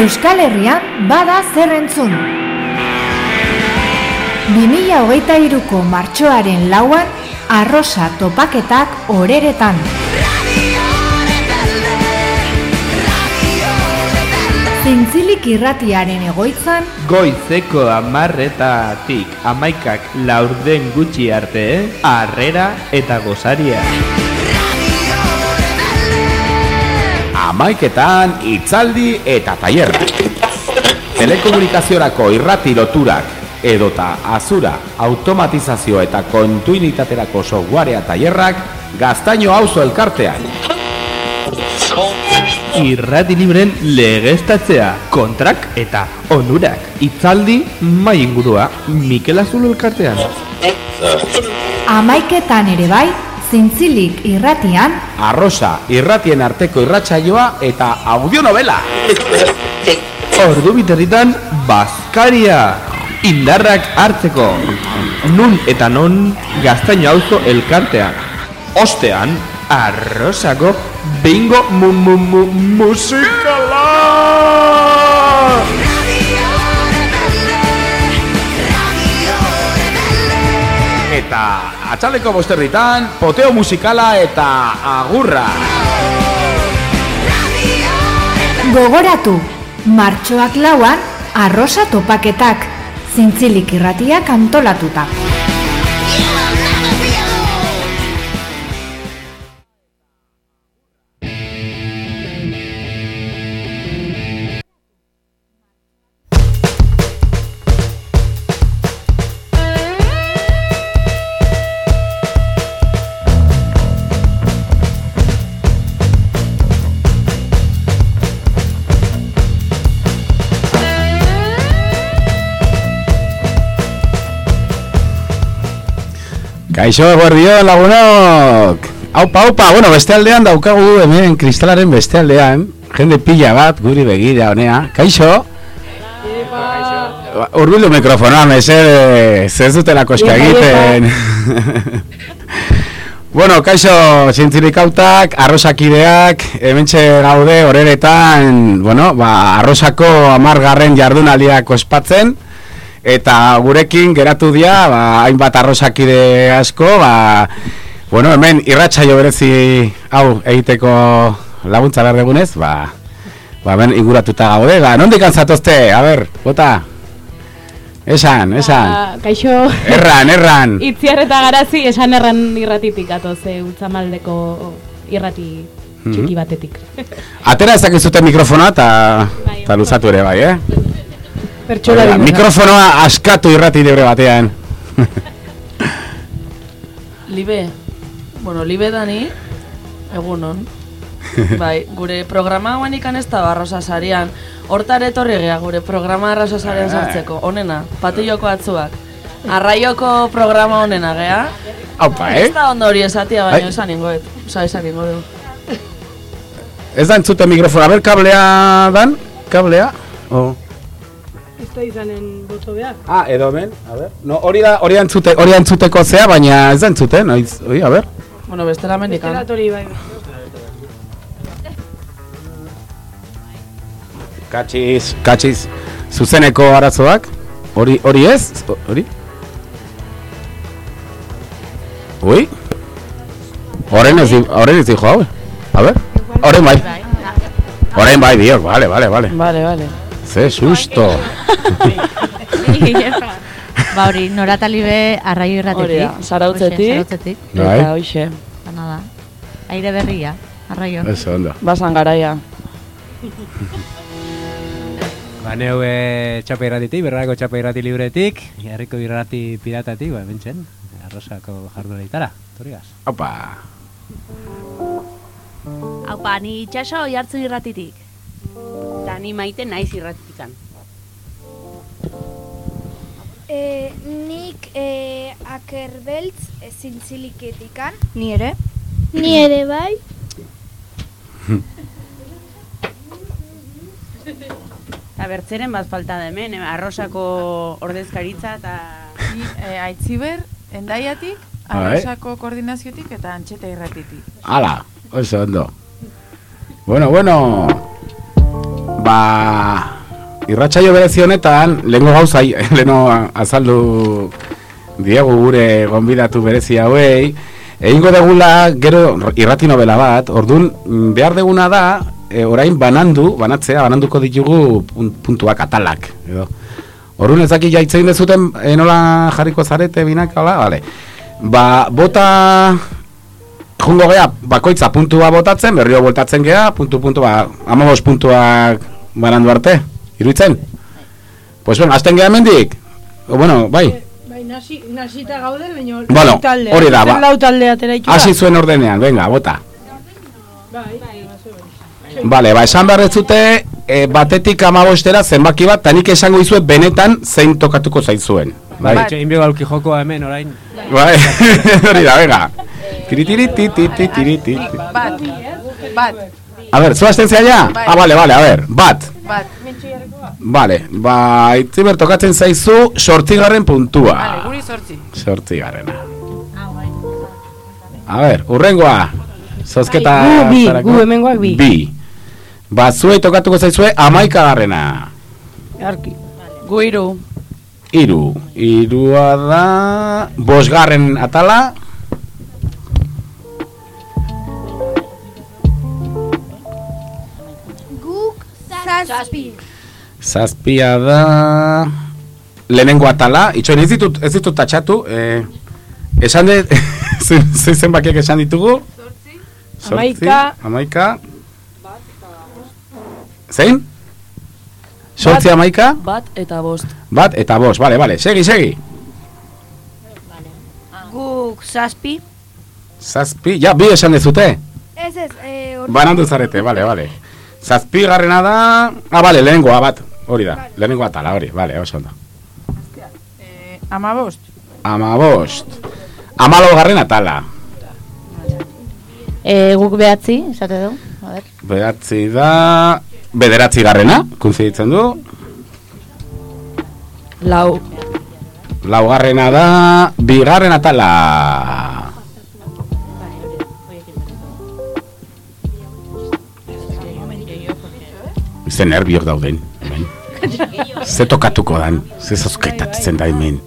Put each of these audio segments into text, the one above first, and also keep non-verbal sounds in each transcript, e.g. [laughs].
Euskal Herrian bada zer entzun. 2008ko martxoaren lauan, arrosa topaketak oreretan. Zintzilik irratiaren egoitzan, Goizeko amarretatik amaikak laurden gutxi arte, harrera eta gozaria. Amaiketan itzaldi eta tailer. Telekomunikaziorako irrati loturak edota azura, automatizazio eta kontuinitaterako softwarea tailerrak gaztaino auzo elkartean. Irrati libren legeztatzea, kontrak eta onurak. Itzaldi mai ingurua, Mikel Azulo elkartean. amaiketan ere bai, zintzilik irratian, Arrosa, irratien arteko irratsaioa eta audionovela. Ordu biterritan, Baskaria. Indarrak hartzeko. Nun eta non gaztaino auzo elkartean. Ostean, arrosako bingo mu mu mu musikala! Eta atxaleko bosterritan, poteo musikala eta agurra. gogoratu, martxoak lauan, arrosa topaketak, zintzilik irratiak antolatuta. Kaixo, guardion, lagunok! Aupa, aupa, bueno, beste aldean daukagu hemen kristalaren beste aldean, jende pila bat, guri begira honea. Kaixo? Urbildu mikrofonoa, mesedez, ez dutela koska egiten. [laughs] bueno, kaixo, zintzirikautak, arrosakideak, hementxe gaude horeretan, bueno, ba, arrosako amargarren jardunaldiak ospatzen, eta gurekin geratu dira, ba, hainbat arrosakide asko, ba, bueno, hemen irratsaio berezi hau egiteko laguntza behar dugunez, ba, ba, hemen inguratuta gaude, ba, nondik antzatozte, a ber, bota, esan, esan, Ba, kaixo, erran, erran, [laughs] itziar eta garazi esan erran irratitik atoz, e, utzamaldeko irrati Mhm. txiki batetik. [laughs] atera ezakizute mikrofonoa eta Bai, eta luzatu ere bai, eh? Pertsola mikrofonoa askatu irrati libre batean. Libe, bueno, libe dani, egunon. bai, gure programa hauan ikan ez da barrosa sarian. Hortar etorri gea gure programa arrosa sarian sartzeko. Onena, patilloko atzuak. Arraioko programa onena gea. Aupa, eh? Ez da ondo hori esatia, Bai. baina esan ingoet. Osa, esan ingo du. Ez da entzute mikrofonoa, a ber, kablea dan, kablea. Oh. Ez da izanen boto behar. Ah, edo hemen, a ber. No, hori da, hori entzute, hori entzuteko zea, baina ez da entzuten, noiz, hori, a ber. Bueno, bestela mendikan. hori bai. Katxiz, katxiz, zuzeneko arazoak, hori, hori ez, hori? Ui? Horren ez, horren ez dijo hau, a ber, horren bai, horren bai biok, vale, vale, vale, Vale, vale. Ze susto. [laughs] ba hori, noratalibe arraio irratetik. Hori Zarautzetik. Zarautzetik. Bai. Eta hoxe, Bana da. Aire berria, arraio. Eso ondo. basan garaia. Ba, neu e, txapa irratitik, berrako txapa irrati libretik, herriko irrati piratatik, ba, bentzen, arrosako jarduneitara, torigaz. Opa. Haupa, ni itxaso hartzu irratitik. Ni maite naiz irratitikan. E, nik e, akerbeltz e, zintziliketikan. Ni ere? Ni ere bai. Eta bertzeren bat falta da hemen, eh, arrosako ordezkaritza eta... Ni e, aitziber, endaiatik, arrosako koordinaziotik eta antxeta irratitik. Ala, oso ondo. Bueno, bueno. Ba, irratsaio berezi honetan, lehengo gauza, [laughs] leheno azaldu diegu gure gonbidatu berezi hauei, egingo degula gero irrati novela bat, ordun mm, behar deguna da, e, orain banandu, banatzea, bananduko ditugu pun- puntuak atalak, edo. Orduan ez dakit jaitzen dezuten e, nola jarriko zarete binak, hala, bale. Ba, bota jungo gea, bakoitza puntua botatzen, berriro voltatzen gea, puntu puntu, ba, amabos puntuak banandu arte, iruditzen? Pues bueno, azten gea mendik? O, bueno, bai, Bai, nasi, nasita gaude, baina Bueno, lau talde. hori da, ba. Lau talde atera itxura. hasi zuen ordenean, venga, bota. Bai, Vale, ba, esan behar ez dute, e, batetik amabostera zenbaki bat, eta nik esango izuet benetan zein tokatuko zaizuen. Bai, Bai. Egin bego aulki jokoa hemen orain. bai, [laughs] hori da, venga. Tiritiri, tititi, tiriti. Bat. Bat. A ver, zuazten zea ja? Bai. Ah, vale, vale, a ver, bat. Bat. Vale, ba, itziber tokatzen zaizu sortzigarren puntua. Vale, guri sortzi. Sortzigarrena. A ver, urrengoa. Zozketa... Gu bi, gu hemengoak bi. Bi. Ba, zuei tokatuko zaizue amaikagarrena. Arki. Gu hiru. Iru. Irua da... Bosgarren atala. Guk zazpi. Zazpia da... Lehenengo atala. Itxoin, ez ditut, ez ditut tatxatu. Eh, esan de... [laughs] Zein zenbakiak esan ditugu? Zortzi. Hamaika. Amaika. Zein? Sortzi amaika? Bat eta bost. Bat eta bost, bale, bale, segi, segi. Guk zazpi. Zazpi, ja, bi esan dezute. Ez ez, eh, hor- Banandu zarete, bale, bale. Zazpi garrena da... Ah, bale, lehenengoa bat, hori da. Lehenengoa tala, hori, bale, oso ondo. Eh, ama bost. Ama bost. Amalo garrena tala. E, guk behatzi, esate du. A ber. Behatzi da... Bederatzi garrena, kunziditzen du. Lau. Laugarrena da... Bigarren atala. Ze nerviok dauden, hemen. [laughs] Ze tokatuko dan, ze zozketatzen da hemen.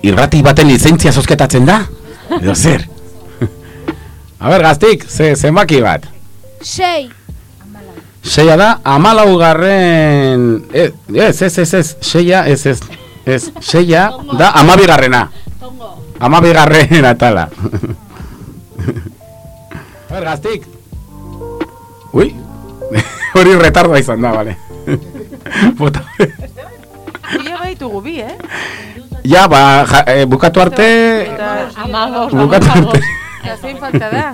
Irrati baten lizentzia zozketatzen da? Edo zer? [laughs] A ber, gaztik, ze, zenbaki bat. sei. Seia da, amalaugarren... Ez, ez, ez, ez, ez, seia, ez, ez, ez, seia da amabigarrena. Amabigarren atala. Ber, gaztik. Ui, hori retardoa izan da, bale. Bota. Ia baitugu bi, eh? Ja, ba, ja, eh, bukatu arte... Eta... Bukatu arte. Eta zein falta da?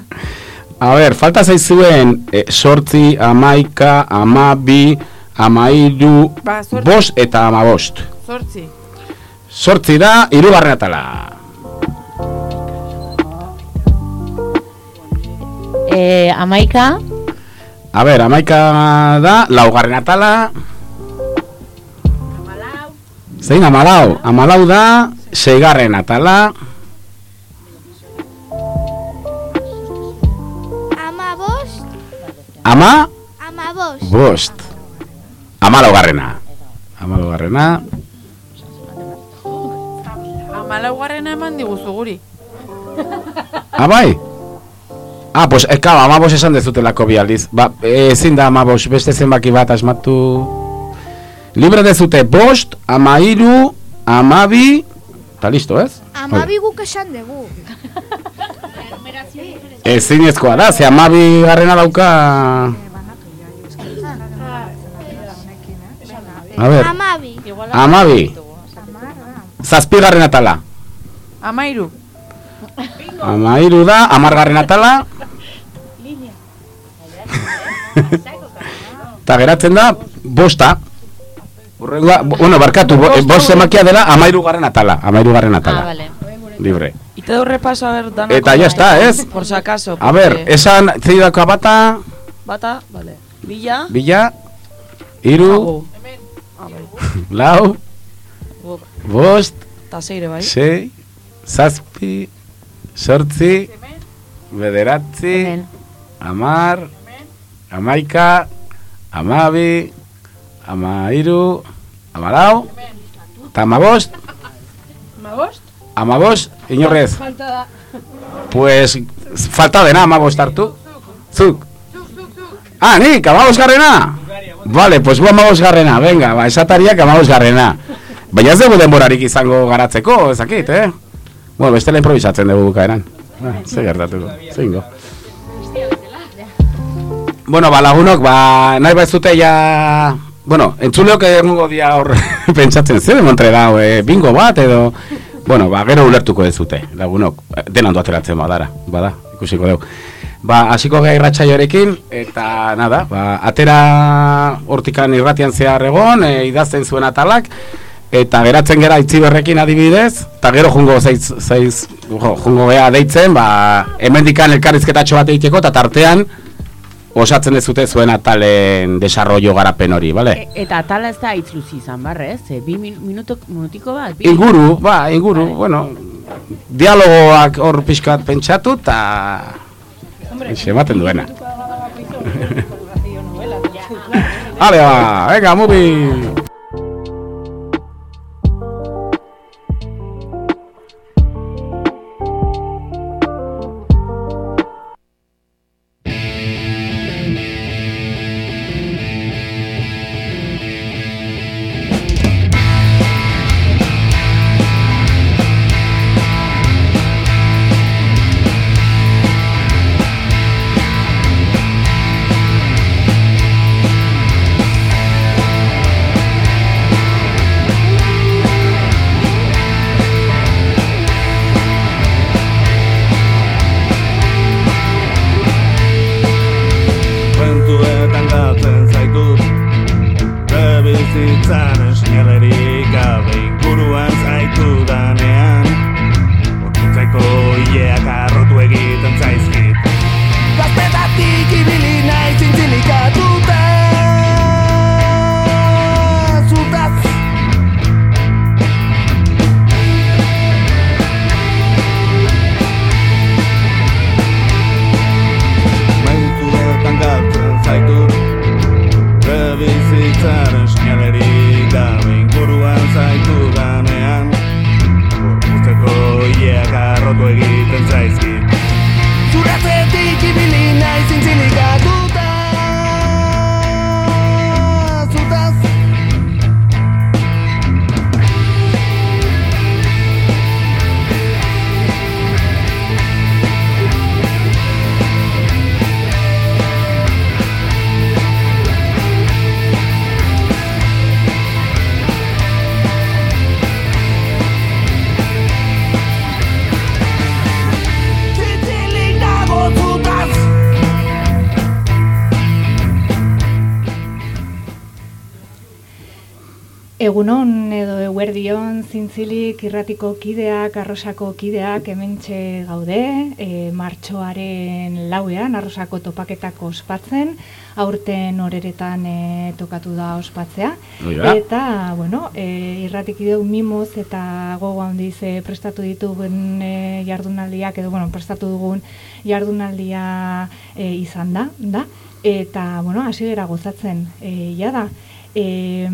A ber, falta zaizuen e, sortzi, amaika, amabi, amairu, Ba, zortzi. bost eta amabost. Zortzi. Sortzi da, irugarren atala. E, amaika, A ber, amaika da, laugarren atala. Zein amalau? Amalau da, seigarren atala. Ama, ama bost. bost. Ama laugarrena. Ama laugarrena. Ama laugarrena eman diguzu guri. [laughs] Ah, bai? Ah, pues, eka, amabos esan dezutelako bi aldiz. Ba, ezin da amabos, beste zenbaki bat asmatu... Libre dezute bost, amairu, amabi... Eta listo, ez? Amabi guk esan dugu. [laughs] Ezin ezkoa da, ze amabi garrena dauka... A ver, Amabi. amabi. Zazpigarren atala. Amairu. Amairu da, amargarren atala. Eta [laughs] geratzen da, bosta. Urrengoa, bo- bueno, barkatu, bo, bost emakia dela amairu garren atala. Amairu garren atala. Ah, vale. Libre. Ite du repaso, a ver, danako. Eta ya está, ez? Por si acaso. A ver, porque- esan zeidako bata, Bata, vale. Bila. bila, iru, Ah, lau, [laughs] bost, Eta zeire, bai. sei, zazpi, sortzi, bederatzi, hemen. amar, amaika, amabi, amairu, amalau, eta amabost? Amabost, inorrez. Falta da. Pues, falta dena amabost hartu. Zuk. Ah, nik, amabost garrena? Vale, pues gu amabost garrena, venga, ba, esatariak amabost garrena. Baina ez dugu denborarik izango garatzeko, ezakit, eh? Bueno, bestela improvisatzen dugu bukaeran. Ah, ze gertatuko, zeingo. Bueno, ba, lagunok, ba, nahi baizute ja... Bueno, entzuleok egungo dia hor [laughs] pentsatzen zer demontre da, e, bingo bat edo... Bueno, ba, gero ulertuko ez zute, lagunok, dena ondo ateratzen badara, bada, ikusiko dugu. Ba, hasiko gai irratsaioarekin eta nada, ba, atera hortikan irratian zehar egon, e, idazten zuen atalak, eta geratzen gera itziberrekin adibidez, eta gero jungo zeiz, zeiz jo, jungo gea deitzen, ba, hemendikan elkarrizketatxo bat egiteko, eta tartean, osatzen ez zute zuen atalen desarrollo garapen hori, bale? E, eta atala ez da hitz luzi izan, barre, ez? E, bi min, minuto, minutiko bat? Bi? Inguru, ba, inguru, bueno, dialogoak hor pixkat pentsatu, eta... Eixe, ematen duena. [laughs] Ale, ba, venga, mubi! Egunon edo eguerdion zintzilik irratiko kideak, arrosako kideak hementxe gaude, e, martxoaren lauean arrosako topaketak ospatzen, aurten horeretan e, tokatu da ospatzea. Hori da. Eta, bueno, e, irratik ideu mimoz eta gogo handiz e, prestatu ditugun e, jardunaldiak, edo, bueno, prestatu dugun jardunaldia e, izan da, da. Eta, bueno, hasi gozatzen, e, jada. E,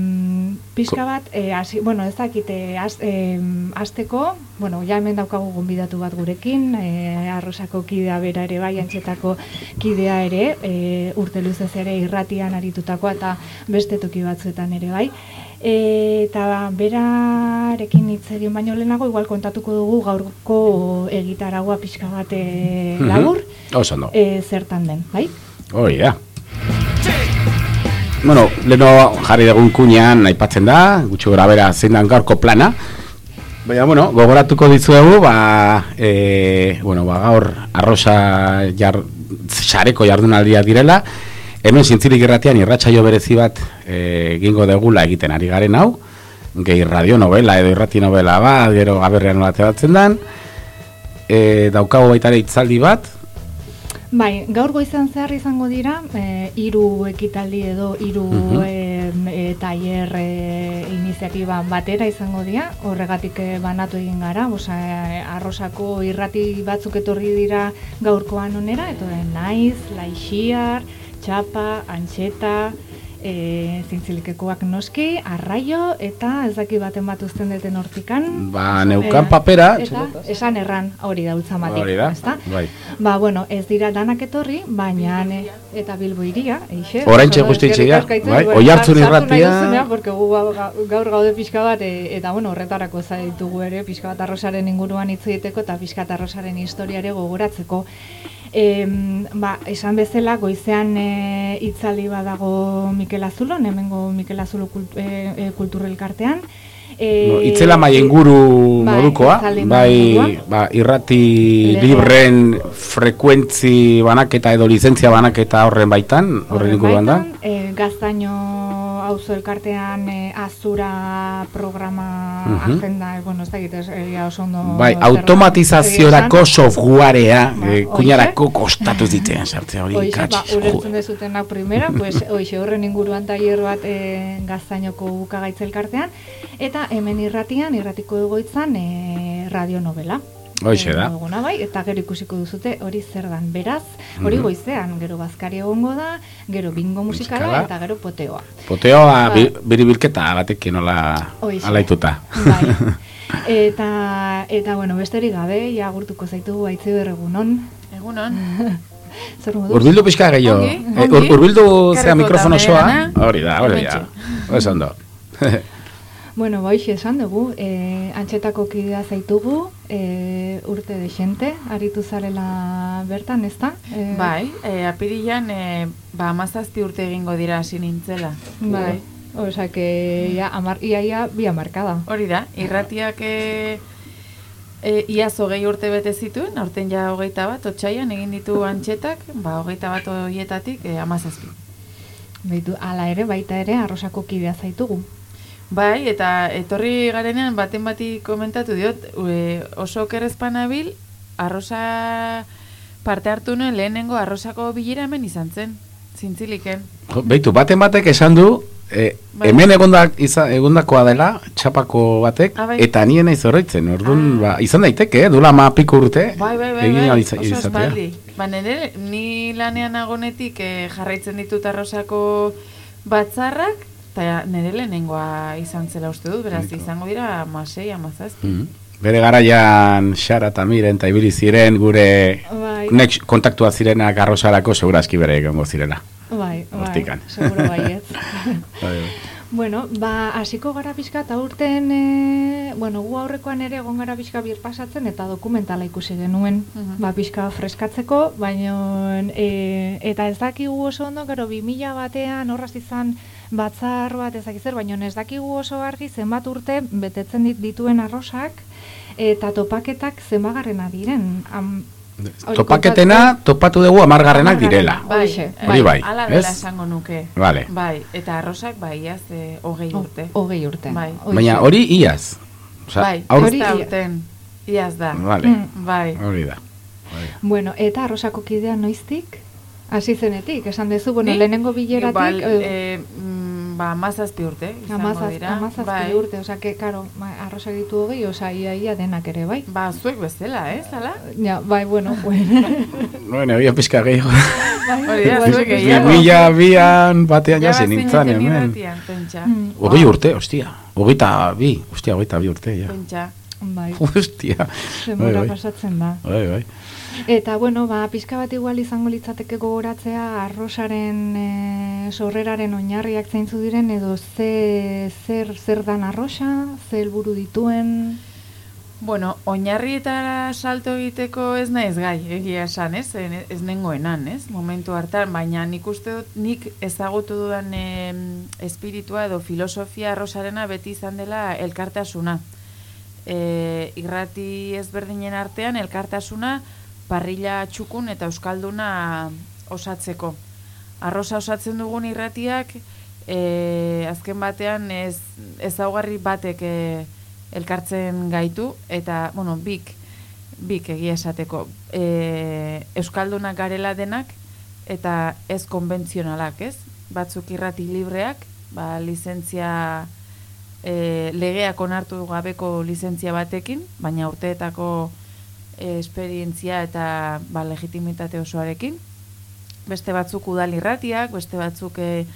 pixka bat, e, hasi, bueno, ez dakite, az, e, azteko, bueno, ja hemen daukagu gonbidatu bat gurekin, e, arrosako kidea bera ere bai, antxetako kidea ere, e, urte luzez ere irratian aritutakoa eta beste toki batzuetan ere bai. E, eta berarekin hitz egin baino lehenago, igual kontatuko dugu gaurko egitaragua pixka bat e, labur, Oso ondo. e, zertan den, bai? Hori da. Bueno, leno jarri dugun kunean aipatzen da, gutxi gora bera zein dan gaurko plana. Baina, bueno, gogoratuko dizuegu, ba, e, bueno, ba, gaur arrosa jar, xareko jardunaldia direla, hemen zintzilik irratian irratsaio berezi bat e, egingo degula egiten ari garen hau, gehi radio novela edo irrati novela bat, gero gaberrean nola dan, e, daukago baita ere hitzaldi bat, Bai, gaur goizan zehar izango dira, e, hiru ekitaldi edo hiru e, e, tailer e, iniziatiba batera izango dira, horregatik e, banatu egin gara, osa, e, arrosako irrati batzuk etorri dira gaurkoan onera, eta naiz, laixiar, txapa, antxeta, e, zintzilikekoak noski, arraio, eta ez daki baten bat uzten duten hortikan. Ba, neukan Eh, papera, Eta esan erran hori da ultzamatik, hori da, ezta? bai. Ba, bueno, ez dira danak etorri, baina ne, eta Bilbo iria, eixe. Asko Aitzol, bai, sartu nahi irratia- porque gu ga- ga- gaur gaude pixka bat, e, eta bueno, horretarako zaitugu ere, pixka bat arrosaren inguruan hitz egiteko, eta pixka bat arrosaren historiare gogoratzeko. Em, ba, esan bezala, goizean e, itzali badago Mikel Azulon, hemengo Mikel Azulo kult, e, e, kulturrelkartean. E, No, itzela mai inguru bai, modukoa, bai, ba, irrati Legea. libren frekuentzi banaketa edo lizentzia banaketa horren baitan, horren inguruan da. e, gaztaino auzo elkartean e, azura programa Mhm. agenda, e, bueno, ez da egia oso ondo... Bai, automatizaziorako softwarea Ba, eh, kuñarako kostatu zitzen sartzea hori Hoixe, ba, katxiz. ulertzen dezutenak primera, [laughs] pues, hoixe horren inguruan tailer bat e, gaztainoko ukagaitz elkartean, eta hemen irratian, irratiko egoitzan, e, radionovela. Hoixe da. Duguna, bai, eta gero ikusiko duzute hori zer dan. Beraz, hori Mhm. goizean, gero bazkari egongo da, gero bingo musikala, Musikala. eta gero poteoa. Poteoa Ba. bi- biribilketa batekin nola alaituta. Bai. [laughs] Eta, eta bueno, besterik gabe, ja agurtuko zaitugu aitzi berregunon. Egunon. [laughs] Zer moduz? Urbildu pixka gehiago. Eh, urbildu zea Kerriko mikrofono eta osoa. beherana. Hori da, hori da. [laughs] Bueno, ba, hoxe esan dugu, e, antxetako kidea zaitugu, e, urte de xente, aritu zarela bertan, ezta? E, Bai, e, apirilan, e, ba, amazazpi urte egingo dira hasi nintzela. Bai. Osa, que ja, amar, ia, ia, bi amarkada. Hori da, irratiak e, e, iaz hogei urte bete zituen, aurten ja hogeita bat, otxaian egin ditu antxetak, ba, hogeita bat horietatik e, amazazpi. Beitu, ala ere, baita ere, arrosako kidea zaitugu. Bai, eta etorri garenean baten bati komentatu diot, e, oso kerrezpanabil, arrosa parte hartu nuen lehenengo arrosako bilera hemen izan zen, zintziliken. Beitu, baten batek esan du, eh, Bai. hemen egondak, iza, egondakoa dela, txapako batek, Ah, bai. eta nien naiz horretzen, orduan, ba, izan daiteke, eh, duela ma piko urte, Bai, bai, bai, egin bai, oso izatea. espaldi. Ba, nire, ni lanean agonetik eh, jarraitzen ditut arrosako batzarrak, eta nire lehenengoa izan zela uste dut, beraz, izango dira amasei, amazazpi. Mhm. Bere garaian Xara eta Miren eta ibili ziren gure Bai. nek kontaktua zirenak arrosarako segurazki bere egongo zirela. Bai, bai, Hortikan. seguro baietz. [laughs] Bai, bai. Bueno, ba, hasiko gara pixka eta urten, e, bueno, gu aurrekoan ere egon gara pixka bir pasatzen eta dokumentala ikusi genuen, Mhm. ba, pixka freskatzeko, baina, e, eta ez dakigu oso ondo, gero 2000 batean horraz izan batzar bat ez dakiz zer, baina ez dakigu oso argi zenbat urte betetzen dit dituen arrosak, eta topaketak zenbagarrena diren. Am, Topaketena topatu dugu amargarrenak Amargarrena. direla. Bai, Horixe, Hori bai, ala dela esango nuke. Vale. Bai, eta arrosak bai, iaz, eh, hogei urte. Hogei urte. Bai. Baina hori iaz. Osea, bai, aur- hori aurten. Iaz da. Vale. Mm. Bai. Hori da. Bueno, eta arrosako kidea noiztik? Hasi zenetik, esan dezu, bueno, Ni? lehenengo bileratik... Eh, eh, mm, ba, amazazpi urte, izango Amazaz, dira. amazazpi bai. urte, osea, que, karo, ba, arrosa ditu hogei, osea, ia, ia denak ere, bai? Ba, zuek bezala, eh, zala? Ja, bai, bueno, [laughs] bueno. Bueno, egia pizka gehiago. Hori da, zuek gehiago. Mila bian batean Ja, jasi nintzen hemen. Mm. Hogei urte, ostia. Hogeita bi, ostia, hogeita bi urte, ja. Pentsa. Bai, Ostia. Bai, zenbora bai. pasatzen da. Bai, bai. Eta, bueno, ba, pixka bat igual izango litzateke gogoratzea arrosaren e, sorreraren oinarriak zeintzu diren, edo ze, zer, zer dan arrosa, ze helburu dituen... Bueno, oinarrietara salto egiteko ez naiz gai, egia esan, ez? Ez nengoenan, ez? Momentu hartan, baina nik uste dut, nik ezagutu dudan em, espiritua edo filosofia arrosarena beti izan dela elkartasuna. E, irrati ezberdinen artean elkartasuna parrilla txukun eta euskalduna osatzeko. Arrosa osatzen dugun irratiak e, azken batean ez ezaugarri batek e, elkartzen gaitu eta bueno, bik bik egia esateko e, euskaldunak garela denak eta ez konbentzionalak, ez? Batzuk irrati libreak, ba, lizentzia e, legeak onartu gabeko lizentzia batekin, baina urteetako esperientzia eta ba, legitimitate osoarekin. Beste batzuk udal irratiak, beste batzuk e,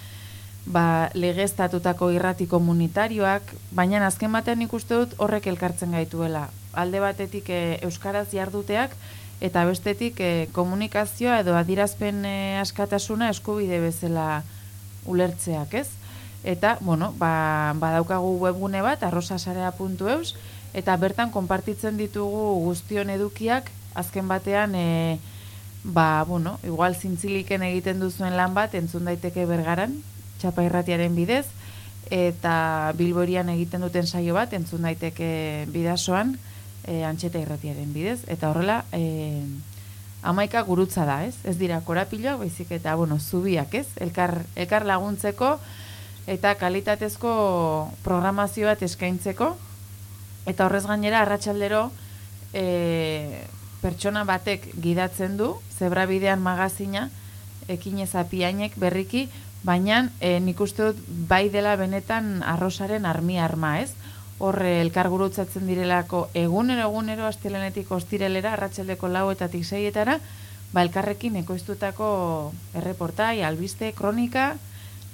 ba, legeztatutako irrati komunitarioak, baina azken batean ikuste dut horrek elkartzen gaituela. Alde batetik e, euskaraz jarduteak eta bestetik e, komunikazioa edo adirazpen e, askatasuna eskubide bezala ulertzeak, ez? Eta, bueno, ba, badaukagu webgune bat, arrosasarea.eus, eta bertan konpartitzen ditugu guztion edukiak, azken batean, e, ba, bueno, igual zintziliken egiten duzuen lan bat, entzun daiteke bergaran, txapa irratiaren bidez, eta bilborian egiten duten saio bat, entzun daiteke bidasoan, e, antxeta irratiaren bidez, eta horrela, e, amaika gurutza da, ez? Ez dira korapiloak, baizik eta, bueno, zubiak, ez? Elkar, elkar laguntzeko, eta kalitatezko programazio bat eskaintzeko, eta horrez gainera, arratsaldero, e, pertsona batek gidatzen du, zebrabidean magazina, ekin ezapiainek berriki, baina e, nik uste dut bai dela benetan arrosaren armi arma, ez? Horre elkar gurutzatzen direlako egunero egunero astelenetik ostirelera arratsaldeko lauetatik seietara, ba elkarrekin ekoiztutako erreportai, albiste, kronika,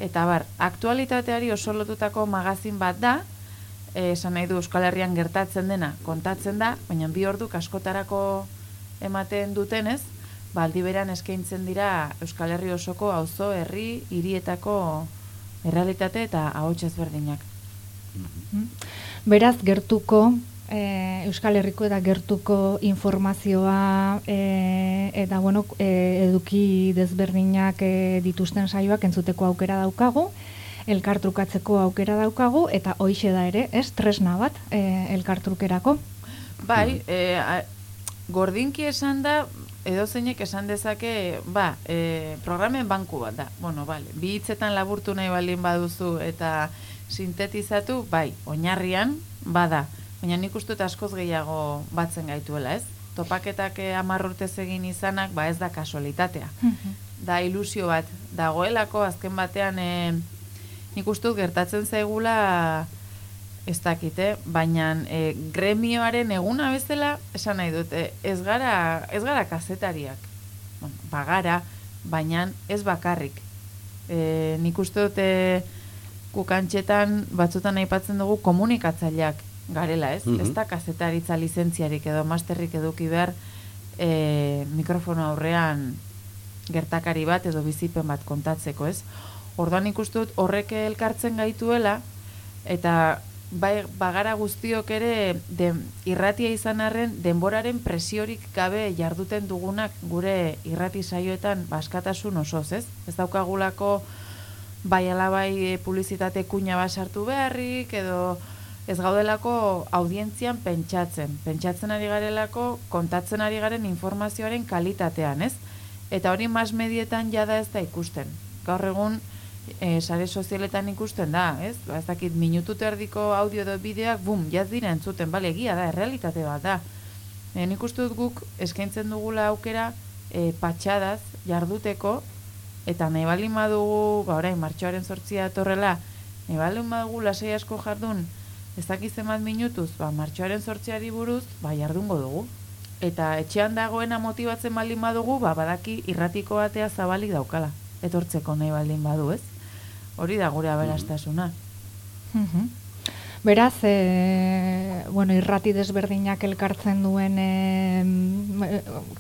eta bar, aktualitateari oso lotutako magazin bat da, esan nahi du Euskal Herrian gertatzen dena kontatzen da, baina bi ordu askotarako ematen dutenez, ba, aldi beran eskaintzen dira Euskal Herri osoko auzo herri, hirietako errealitate eta ahots ezberdinak. Beraz, gertuko, e, Euskal Herriko eta gertuko informazioa e, eta bueno, e, eduki desberdinak e, dituzten saioak entzuteko aukera daukagu, elkartrukatzeko aukera daukagu, eta hoixe da ere, ez, tresna bat, e, elkartrukerako. Bai, e, a, gordinki esan da, edo zeinek esan dezake, ba, e, programen banku bat da. Bueno, vale, bi hitzetan laburtu nahi baldin baduzu eta sintetizatu, bai, oinarrian, bada. Baina nik uste dut askoz gehiago batzen gaituela, ez? Topaketak hamar urtez egin izanak, ba ez da kasualitatea. Da ilusio bat dagoelako azken batean e, nik uste dut gertatzen zaigula ez dakite, baina e, gremioaren eguna bezala esan nahi dut, e, ez gara ez gara kazetariak. Bueno, bagara, baina ez bakarrik. E, nik uste dut e, kukantxetan batzutan aipatzen dugu komunikatzaileak garela, ez? Mhm. Ez da kazetaritza lizentziarik edo masterrik eduki behar e, mikrofono aurrean gertakari bat edo bizipen bat kontatzeko, ez? Orduan ikustu dut horrek elkartzen gaituela eta bai, bagara guztiok ere de, irratia izan arren denboraren presiorik gabe jarduten dugunak gure irrati saioetan baskatasun osoz, ez? Ez daukagulako bai alabai e, publizitate kuña basartu beharrik edo ez gaudelako audientzian pentsatzen. Pentsatzen ari garelako, kontatzen ari garen informazioaren kalitatean, ez? Eta hori mas medietan jada ez da ikusten. Gaur egun, e, sare sozialetan ikusten da, ez? Ba, ez dakit, minutu erdiko audio edo bideoak, bum, jaz dira entzuten, bale, egia da, errealitate bat da. E, nik uste dut guk eskaintzen dugula aukera e, patxadaz jarduteko, eta nahi baldin badugu, ba, orain, martxoaren sortzia etorrela, nahi baldin badugu lasai asko jardun, ez dakiz zenbat minutuz, ba, martxoaren sortziari buruz, ba, jardungo dugu. Eta etxean dagoena motibatzen baldin badugu, ba, badaki irratiko batea zabalik daukala. Etortzeko nahi baldin badu, ez? Hori da gure aberastasuna. Mhm. Beraz, e, bueno, irrati desberdinak elkartzen duen e,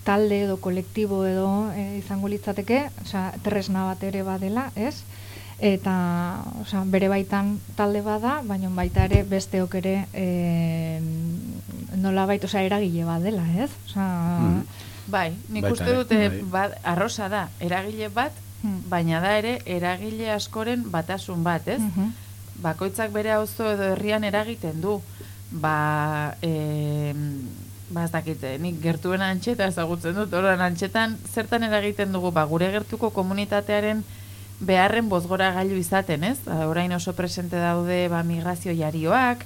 talde edo kolektibo edo e, izango litzateke, osea, tresna bat ere badela, ez? Eta, osea, bere baitan talde bada, baina baita ere besteok ere e, nola baita, osea, eragile bat dela, ez? Osea, Bai, nik Baita uste dute bai. bat, arrosa da, eragile bat, baina da ere eragile askoren batasun bat, ez? Mhm. Bakoitzak bere auzo edo herrian eragiten du. Ba, e, ba ez dakit, eh, nik gertuen antxeta ezagutzen dut, orduan antxetan zertan eragiten dugu, ba, gure gertuko komunitatearen beharren bozgora gailu izaten, ez? Ba, Orain oso presente daude ba, migrazio jarioak,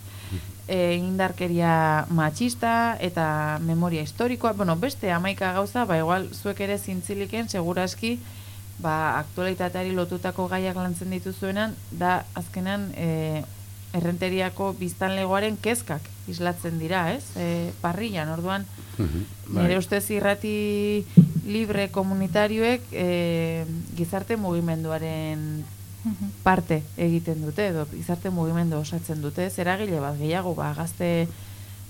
e, indarkeria matxista eta memoria historikoa, bueno, beste amaika gauza, ba, igual zuek ere zintziliken, seguraski, ba, aktualitateari lotutako gaiak lantzen dituzuenan, da azkenan e, errenteriako biztanlegoaren kezkak islatzen dira, ez? E, parrillan, orduan, Bai. nire ustez irrati libre komunitarioek e, gizarte mugimenduaren parte egiten dute edo gizarte mugimendu osatzen dute, ez eragile bat gehiago, ba, gazte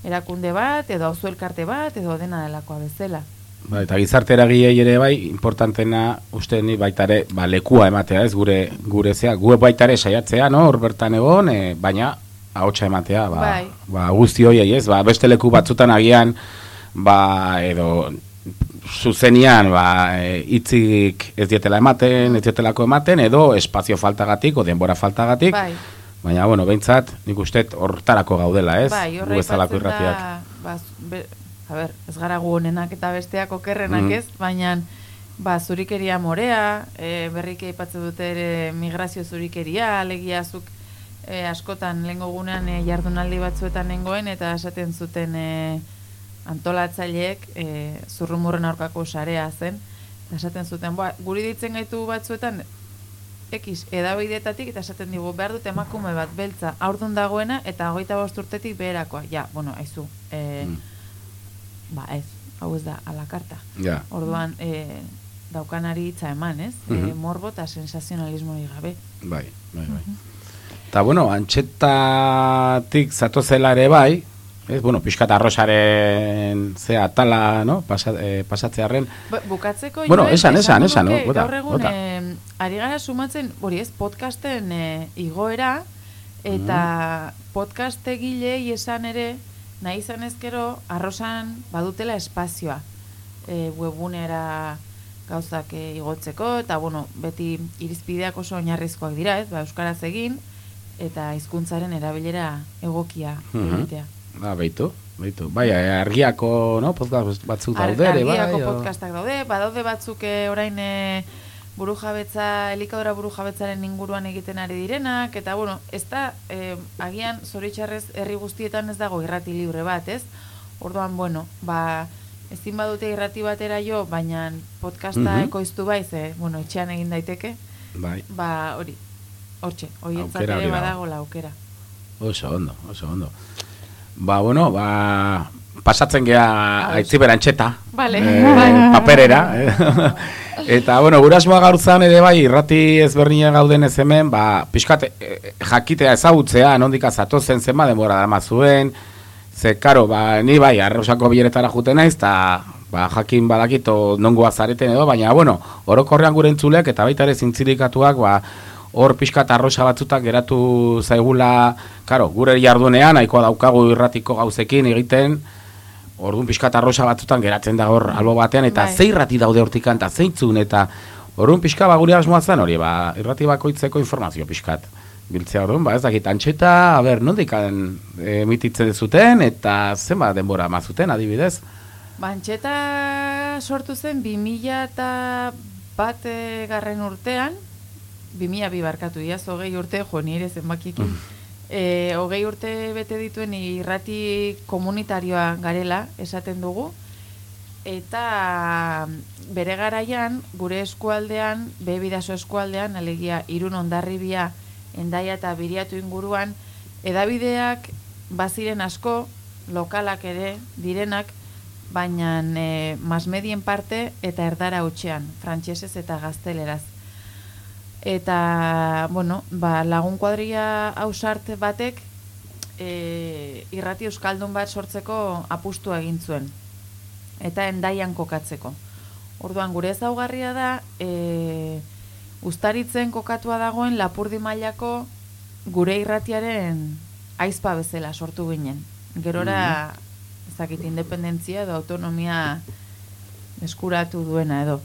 erakunde bat, edo auzo elkarte bat, edo dena delakoa bezala. Ba, eta gizarte eragilei ere bai, importantena uste ni baita ere, ba, lekua ematea, ez, gure, gure zea, gu baita ere saiatzea, no, hor bertan egon, e, baina ahotsa ematea, ba, Bai. ba, guzti hoiei, ez, ba, beste leku batzutan agian, ba, edo, zuzenian, ba, e, hitzik ez dietela ematen, ez dietelako ematen, edo espazio faltagatik, o denbora faltagatik, Bai. baina, bueno, behintzat, nik uste hortarako gaudela, ez, Bai, bezalako aipatzen irratiak. ba, be, a ber, ez gara gu honenak eta besteak okerrenak Mhm. ez, baina ba, zurikeria morea, e, berriki aipatzen dute ere migrazio zurikeria, alegiazuk e, askotan lehengo gunean e, jardunaldi batzuetan nengoen eta esaten zuten e, antolatzaileek e, zurrumurren aurkako sarea zen, eta esaten zuten, ba, guri ditzen gaitu batzuetan X edabideetatik eta esaten digu behar dut emakume bat beltza aurdun dagoena eta hogeita bost urtetik beherakoa. Ja, bueno, aizu. E, Ba, ez, hau ez da alakarta. Ja. Orduan, e, daukanari hitza eman, ez? e, Mhm. morbo eta sensazionalismori gabe. Bai, bai, bai. Eta, bueno, antxetatik zatozela ere bai, ez, bueno, pixkat arrosaren zea tala, no, Pasa, eh, pasatzearen, Ba, bukatzeko Bueno, esan, esan, esan, no? Bota, gaur egun em, ari gara sumatzen, hori ez, podcasten e, igoera, eta Mm. podcast egilei esan ere, nahi izan ezkero, arrosan badutela espazioa e, webunera gauzak e, igotzeko, eta bueno, beti irizpideak oso oinarrizkoak dira, ez, ba, euskaraz egin, eta hizkuntzaren erabilera egokia Mhm. egitea. ba, beitu, beitu. Bai, eh, argiako, no, podcast batzuk daude ere, bai. argiako podcastak daude, badaude batzuk eh, orain e, burujabetza, elikadura burujabetzaren inguruan egiten ari direnak, eta bueno, ez da, eh, agian zoritxarrez herri guztietan ez dago irrati libre bat, ez? Orduan, bueno, ba, ezin badute irrati batera jo, baina podcasta Mhm. ekoiztu bai, ze, bueno, etxean egin daiteke, Bai, ba, hori, hortxe, horientzat Aukera ere badago la aukera. oso ondo, oso ondo. Ba, bueno, ba, pasatzen gea Ados. aitziber antxeta. Vale. eh, [laughs] paperera. eh. [laughs] Eta, bueno, gurasmoa gaurzan ere bai, irrati ezberdina gauden ez hemen, ba, pixkat eh, jakitea ezagutzea, nondik azatozen zenba denbora dama zuen, ze, karo, ba, ni bai, arrosako bileretara juten naiz, eta ba, jakin badakito nongoa zareten edo, baina, bueno, orokorrean gure entzuleak eta baita ere zintzirikatuak, ba, hor pixkat arrosa batzutak geratu zaigula, karo, gure jardunean, nahikoa daukagu irratiko gauzekin egiten, Orduan pixkat arrosa batzutan geratzen da hor albo batean, eta Bai. ze irrati daude hortikan, eta zeintzun, eta orduan pixka ba gure asmoa zen hori, ba, irrati bakoitzeko informazio pixkat. Biltzea orduan, ba ez dakit, antxeta, a ber, nondik emititzen zuten, eta zenba denbora mazuten, adibidez? Bantxeta sortu zen 2000 eta bat garren urtean, 2000 bi barkatu iaz, hogei urte, jo, nire zenbakiekin, e, hogei urte bete dituen irrati komunitarioa garela, esaten dugu, eta bere garaian, gure eskualdean, bebidaso eskualdean, alegia irun ondarribia, endaia eta biriatu inguruan, edabideak baziren asko, lokalak ere direnak, baina e, masmedien parte eta erdara hutsean, frantsesez eta gazteleraz. Eta, bueno, ba, lagun kuadria hausart batek e, irrati euskaldun bat sortzeko apustu egin zuen. Eta endaian kokatzeko. Orduan, gure ezaugarria da, e, ustaritzen kokatua dagoen lapurdi mailako gure irratiaren aizpa bezala sortu ginen. Gerora, ez dakit, independentzia edo autonomia eskuratu duena edo.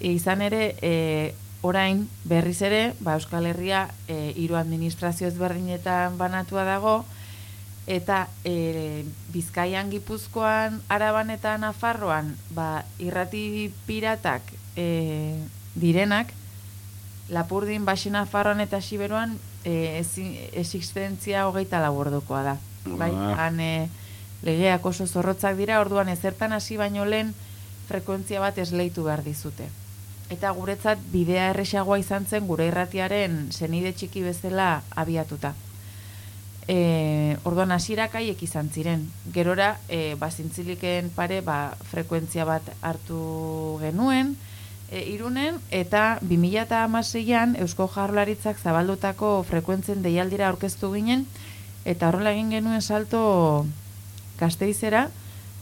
E, izan ere, e, orain berriz ere, ba, Euskal Herria e, hiru administrazio ezberdinetan banatua dago, eta e, Bizkaian, Gipuzkoan, Araban eta Nafarroan, ba, irrati piratak e, direnak, Lapurdin, Baxi Nafarroan eta Siberuan e, existentzia hogeita labordokoa da. Bai, Ah. han e, legeak oso zorrotzak dira, orduan ezertan hasi baino lehen frekuentzia bat esleitu behar dizute. Eta guretzat bidea erresagoa izan zen gure irratiaren senide txiki bezala abiatuta. E, orduan hasirak haiek izan ziren. Gerora, e, ba, zintziliken pare, ba, frekuentzia bat hartu genuen, e, irunen eta 2006an Eusko Jaurlaritzak zabaldutako frekuentzen deialdira aurkeztu ginen eta horrela egin genuen salto Gasteizera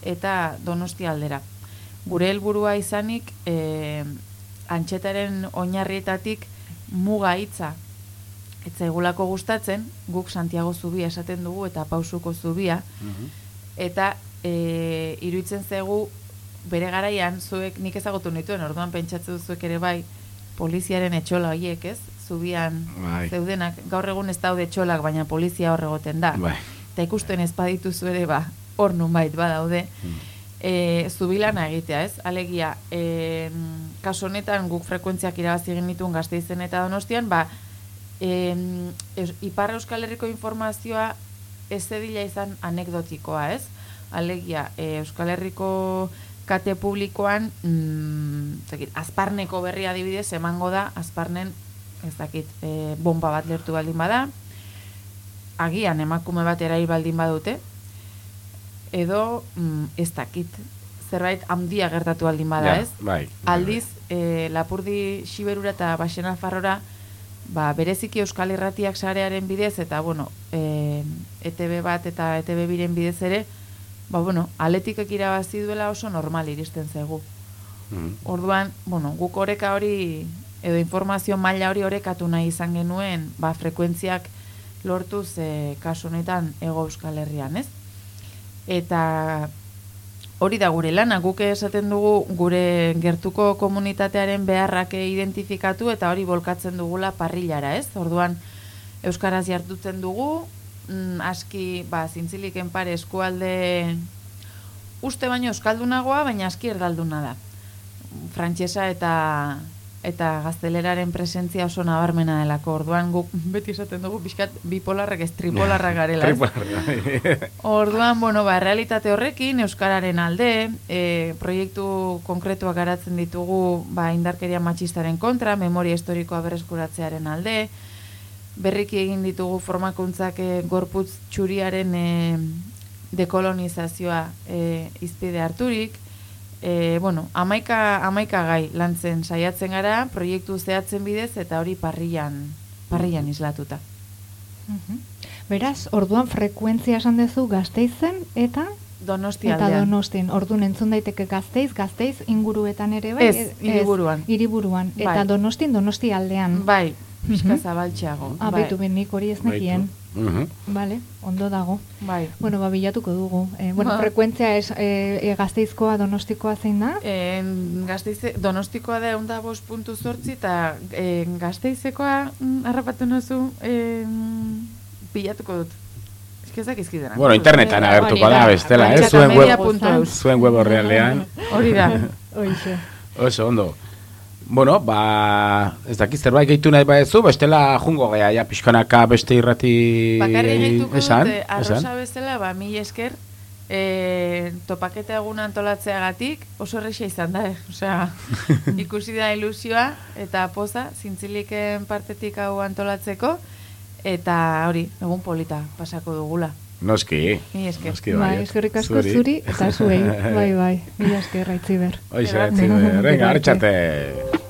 eta Donostia aldera. Gure helburua izanik e, antxetaren oinarrietatik muga hitza etzaigulako gustatzen, guk Santiago zubia esaten dugu eta pausuko zubia, eta e, iruditzen zegu bere garaian zuek nik ezagutu nituen, orduan pentsatzen duzuek ere bai poliziaren etxola horiek, ez? Zubian Bai. zeudenak, gaur egun ez daude etxolak, baina polizia hor egoten da. Bai. Eta ikusten ez badituzu ere, ba, hor nunbait badaude. E, zubilana egitea, ez? Alegia, e, kaso honetan guk frekuentziak irabazi egin dituen gazteizen eta donostian, ba, e, Ipar Euskal Herriko informazioa ez zedila izan anekdotikoa, ez? Alegia, e, Euskal Herriko kate publikoan, mm, zekit, azparneko berria adibidez, emango da, azparnen, ez dakit, e, bomba bat lertu baldin bada, agian emakume bat erai baldin badute, edo mm, ez dakit, zerbait handia gertatu baldin bada, Ja, ez? bai. Aldiz, e, Lapurdi Xiberura eta Baxena Farrora, ba, bereziki Euskal Irratiak sarearen bidez, eta, bueno, e, ETB bat eta ETB biren bidez ere, ba, bueno, aletikek irabazi duela oso normal iristen zegu. Orduan, bueno, guk oreka hori, edo informazio maila hori orekatu nahi izan genuen, ba, frekuentziak lortuz e, kasu honetan ego Euskal Herrian, ez? Eta hori da gure lana, guk esaten dugu gure gertuko komunitatearen beharrak identifikatu eta hori bolkatzen dugula parrillara, ez? Orduan euskaraz jartutzen dugu, mm, aski, ba, zintziliken pare eskualde uste baino euskaldunagoa, baina aski erdalduna da. Frantsesa eta eta gazteleraren presentzia oso nabarmena delako. Orduan guk beti esaten dugu pixkat bipolarrak ez tripolarrak [laughs] garela. ez? Tripolarrak. [laughs] Orduan, bueno, ba, realitate horrekin, Euskararen alde, e, proiektu konkretuak garatzen ditugu ba, indarkeria matxistaren kontra, memoria historikoa berreskuratzearen alde, berriki egin ditugu formakuntzak e, gorputz txuriaren e, dekolonizazioa e, izpide harturik, e, bueno, amaika, amaika gai lantzen saiatzen gara, proiektu zehatzen bidez, eta hori parrian, parrian islatuta. Mhm. Beraz, orduan frekuentzia esan duzu gazteizen eta Donosti eta aldean. donostin. Orduan entzun daiteke gazteiz, gazteiz inguruetan ere bai? Ez, hiriburuan. hiriburuan. Eta Bai. donostin, donosti aldean. Bai, pixka Mhm. zabaltxeago. Ah, bai. baitu ben nik hori ez nekien. Mhm. Vale, ondo dago. Bai. Bueno, ba, bilatuko dugu. Eh, bueno, Ba. frekuentzia es, eh, eh, gazteizkoa, donostikoa zein da? En, gazteize, donostikoa da eunda bost puntu zortzi, eta en, gazteizekoa mm, harrapatu nozu en, bilatuko dut. Eskezak izkidenak. Bueno, internetan agertuko da, bestela, eh? Zuen web, zuen web horrealdean. Hori da. Hoixe. Oso, ondo. Bueno, ba, ez dakiz zerbait gehitu nahi baezu, bestela jungo gea, ja, pixkanaka beste irrati Bakarri gehituko esan, dut, eh, arrosa esan. bezala, ba, mil esker, e, topaketa egun antolatzeagatik oso erreixa izan da, eh? Osea, [laughs] ikusi da ilusioa eta poza, zintziliken partetik hau antolatzeko, eta hori, egun polita pasako dugula. Noski. Esker. Noski Bai, eskerrik asko zuri eta zuei. [laughs] Bai, bai. Mila esker, Aitziber. Hoize, Ederto. Aitziber. Venga, Ederto. artxate.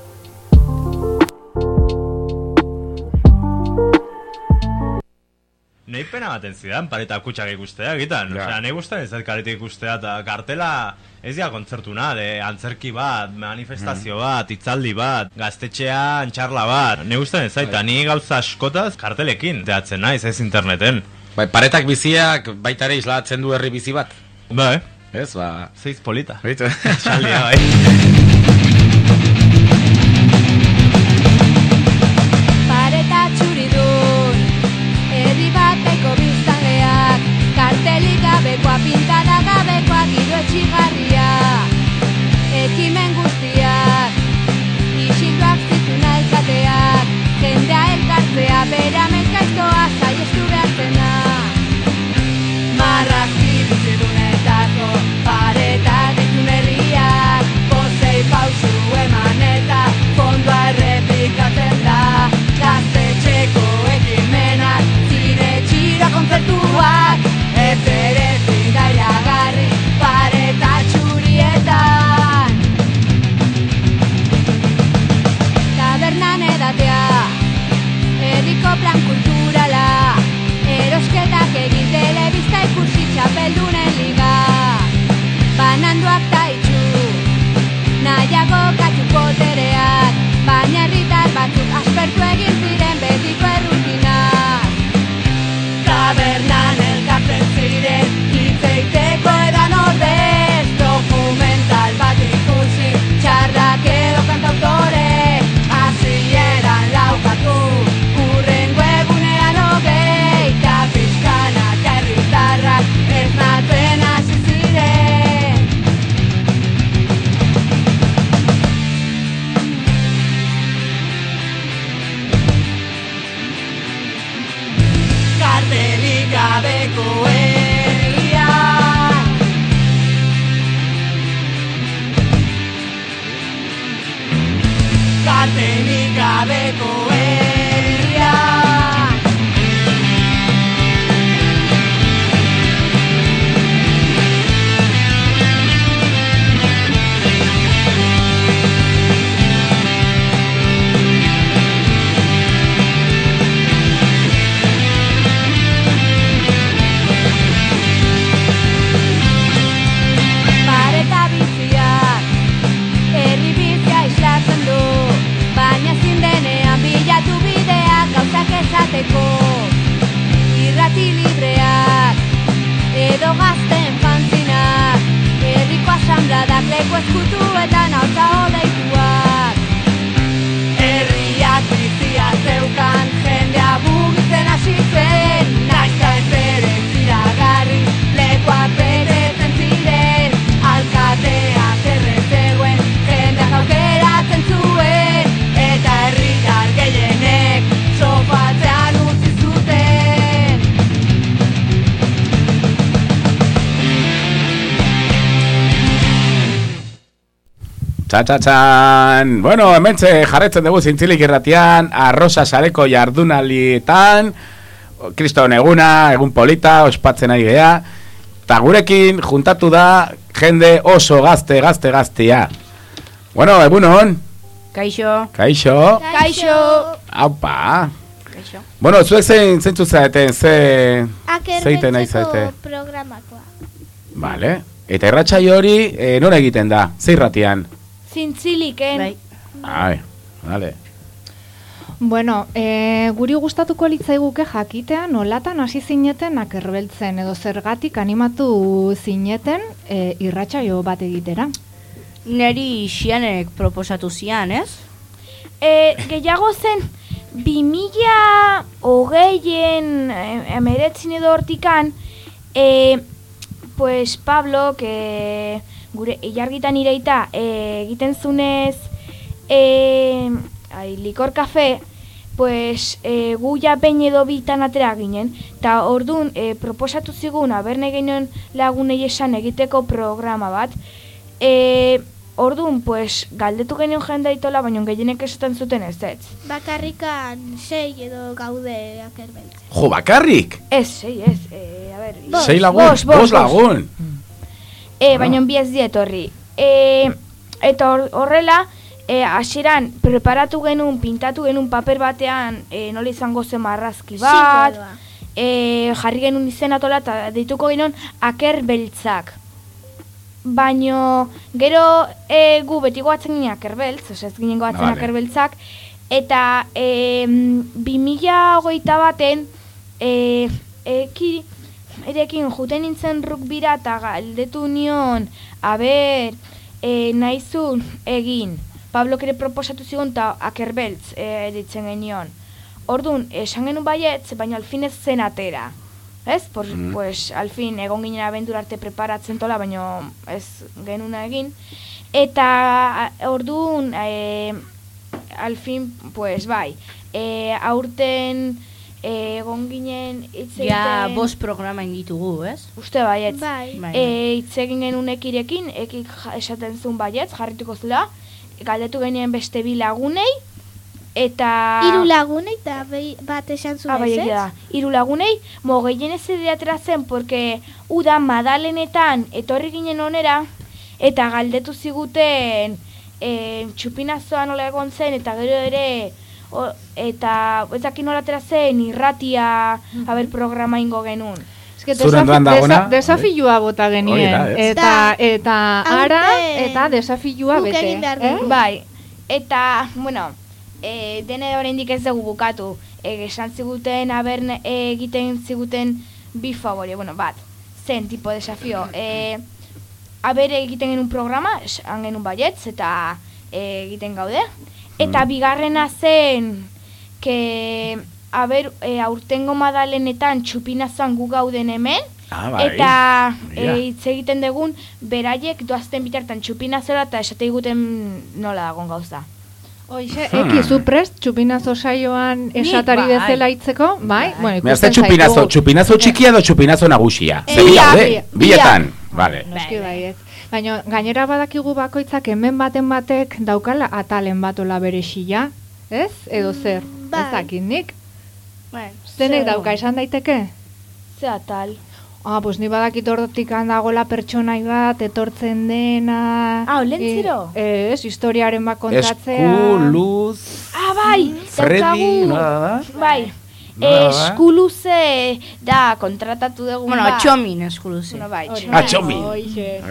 Nei pena baten zidan, pareta kutsak ikustea, egitan. Ja. Osea, nahi guztan ez zait karetik ikustea, eta kartela ez dira kontzertuna, de antzerki bat, manifestazio bat, itzaldi bat, gaztetxea, antxarla bat. Nahi guztan ez zait, eta ni gauza askotaz kartelekin teatzen naiz, ez interneten. Bai, paretak biziak baita ere islatzen du herri bizi bat. Bai. Ez, ba... Zeiz polita. Baitu. Bai. [laughs] Txatxatxan! Bueno, hementxe jarretzen dugu zintzilik irratian, arrosa saleko jardunalietan, kriston eguna, egun polita, ospatzen ari gea, eta gurekin juntatu da jende oso gazte, gazte, gaztea. Bueno, egunon, Kaixo. kaixo, Kaixo haupa. Kaixo. Bueno, zuek zein zeintzu zaeten, ze... zeiten nahi Akerbeltzeko zaete. programakoa. Vale. Eta irratxai hori, e, nora egiten da? Ze irratian? Zintziliken bai. Ai, vale. Bueno, e, guri gustatuko litzaiguke jakitea nolatan hasi zineten akerbeltzen edo zergatik animatu zineten e, irratsaio bat egitera. Neri xianek proposatu zian, ez? E, gehiago zen, 2000 hogeien emeretzin edo hortikan, e, pues Pablo, que gure ilargitan ireita e, egiten zunez e, ai, likor kafe, pues e, gu ja behin edo bitan atera ginen, eta ordun e, proposatu zigun, aberne genuen lagunei esan egiteko programa bat, e, Orduan, pues, galdetu genuen jendea itola, baina gehienek esaten zuten ez ez. Bakarrikan sei edo gaude akerbeltzen. Jo, bakarrik! Ez, sei, ez, e, a ber... Sei lagun, bost lagun. E, baina bi ez dietorri. E, eta hor- horrela, e, hasieran preparatu genuen, pintatu genuen paper batean, e, nola izango zen marrazki bat, e, jarri genuen izena tola, eta dituko genuen aker beltzak. Baino, gero e, gu beti goatzen ginen akerbeltz, osea ez ginen goatzen Vale. akerbeltzak, eta e, 2008 baten, e, eki, erekin juten nintzen rukbira eta galdetu nion, aber, e, nahizun egin, Pablo ere proposatu zigun eta akerbeltz e, ditzen genion. Orduan, esan genuen baietz, baina alfin zen atera. Ez? Por, Mm. pues, alfin, egon ginen abentura arte preparatzen tola, baina ez genuna egin. Eta orduan, e, alfin, pues, bai, e, aurten egon ginen hitz Ja, egiten- bost programa ditugu, ez? Uste baietz. Bai. Bai, E, hitz egin genuen ekirekin, ekik ja- esaten zuen baietz, jarrituko zula, galdetu genien beste bi lagunei, eta... Hiru lagunei eta bat esan zuen Ah, bai, ez, da. Hiru lagunei, mo gehienez ere atera zen, porque uda madalenetan etorri ginen onera, eta galdetu ziguten e, txupinazoa nola egon zen, eta gero ere, o, eta ez dakit nola atera zen, irratia, haber programa ingo genuen. Zuren doan dagona, desafilua bota genien. Da, ez? eta, eta ara, eta desafilua bete. eh? Bai, eta, bueno, e, dene oraindik ez dugu bukatu. E, esan ziguten, aber e, egiten ziguten bi favore, bueno, bat, zen tipo desafio. E, aber egiten genuen programa, esan genuen baietz, eta e, egiten gaude. Eta bigarrena zen, que, aber, e, aurtengo madalenetan txupinazoan gu gauden hemen, Ah, bai. Eta e, hitz egiten dugun beraiek doazten bitartan txupinazora eta esate diguten nola dagon gauza. Hoixe, Hmm. eki zu prest, txupinazo saioan esatari bai. bezala hitzeko, bai? Bueno, Me haste ikusten txupinazo, zaitu. txupinazo txikia edo txupinazo nagusia. Eh, Ze bi bia, bia, Bietan, vale. Noski bai ez. Baina gainera badakigu bakoitzak hemen baten batek daukala atalen batola bere xila, ez? Edo zer? bai. Ez dakit nik? Bueno, Zenek dauka esan daiteke? Ze atal. Ah, pues ni badakit hortik dagoela pertsonai bat, etortzen dena... Ah, olentzero? Eh, ez, historiaren bat kontatzea... Esku, luz, Ah, bai, Freddy, daukagu. nola da? Bai. Nola da? Eskuluze da kontratatu dugu Bueno, txomin eskuluze. Bueno, bai, Hori. Ah, txomin.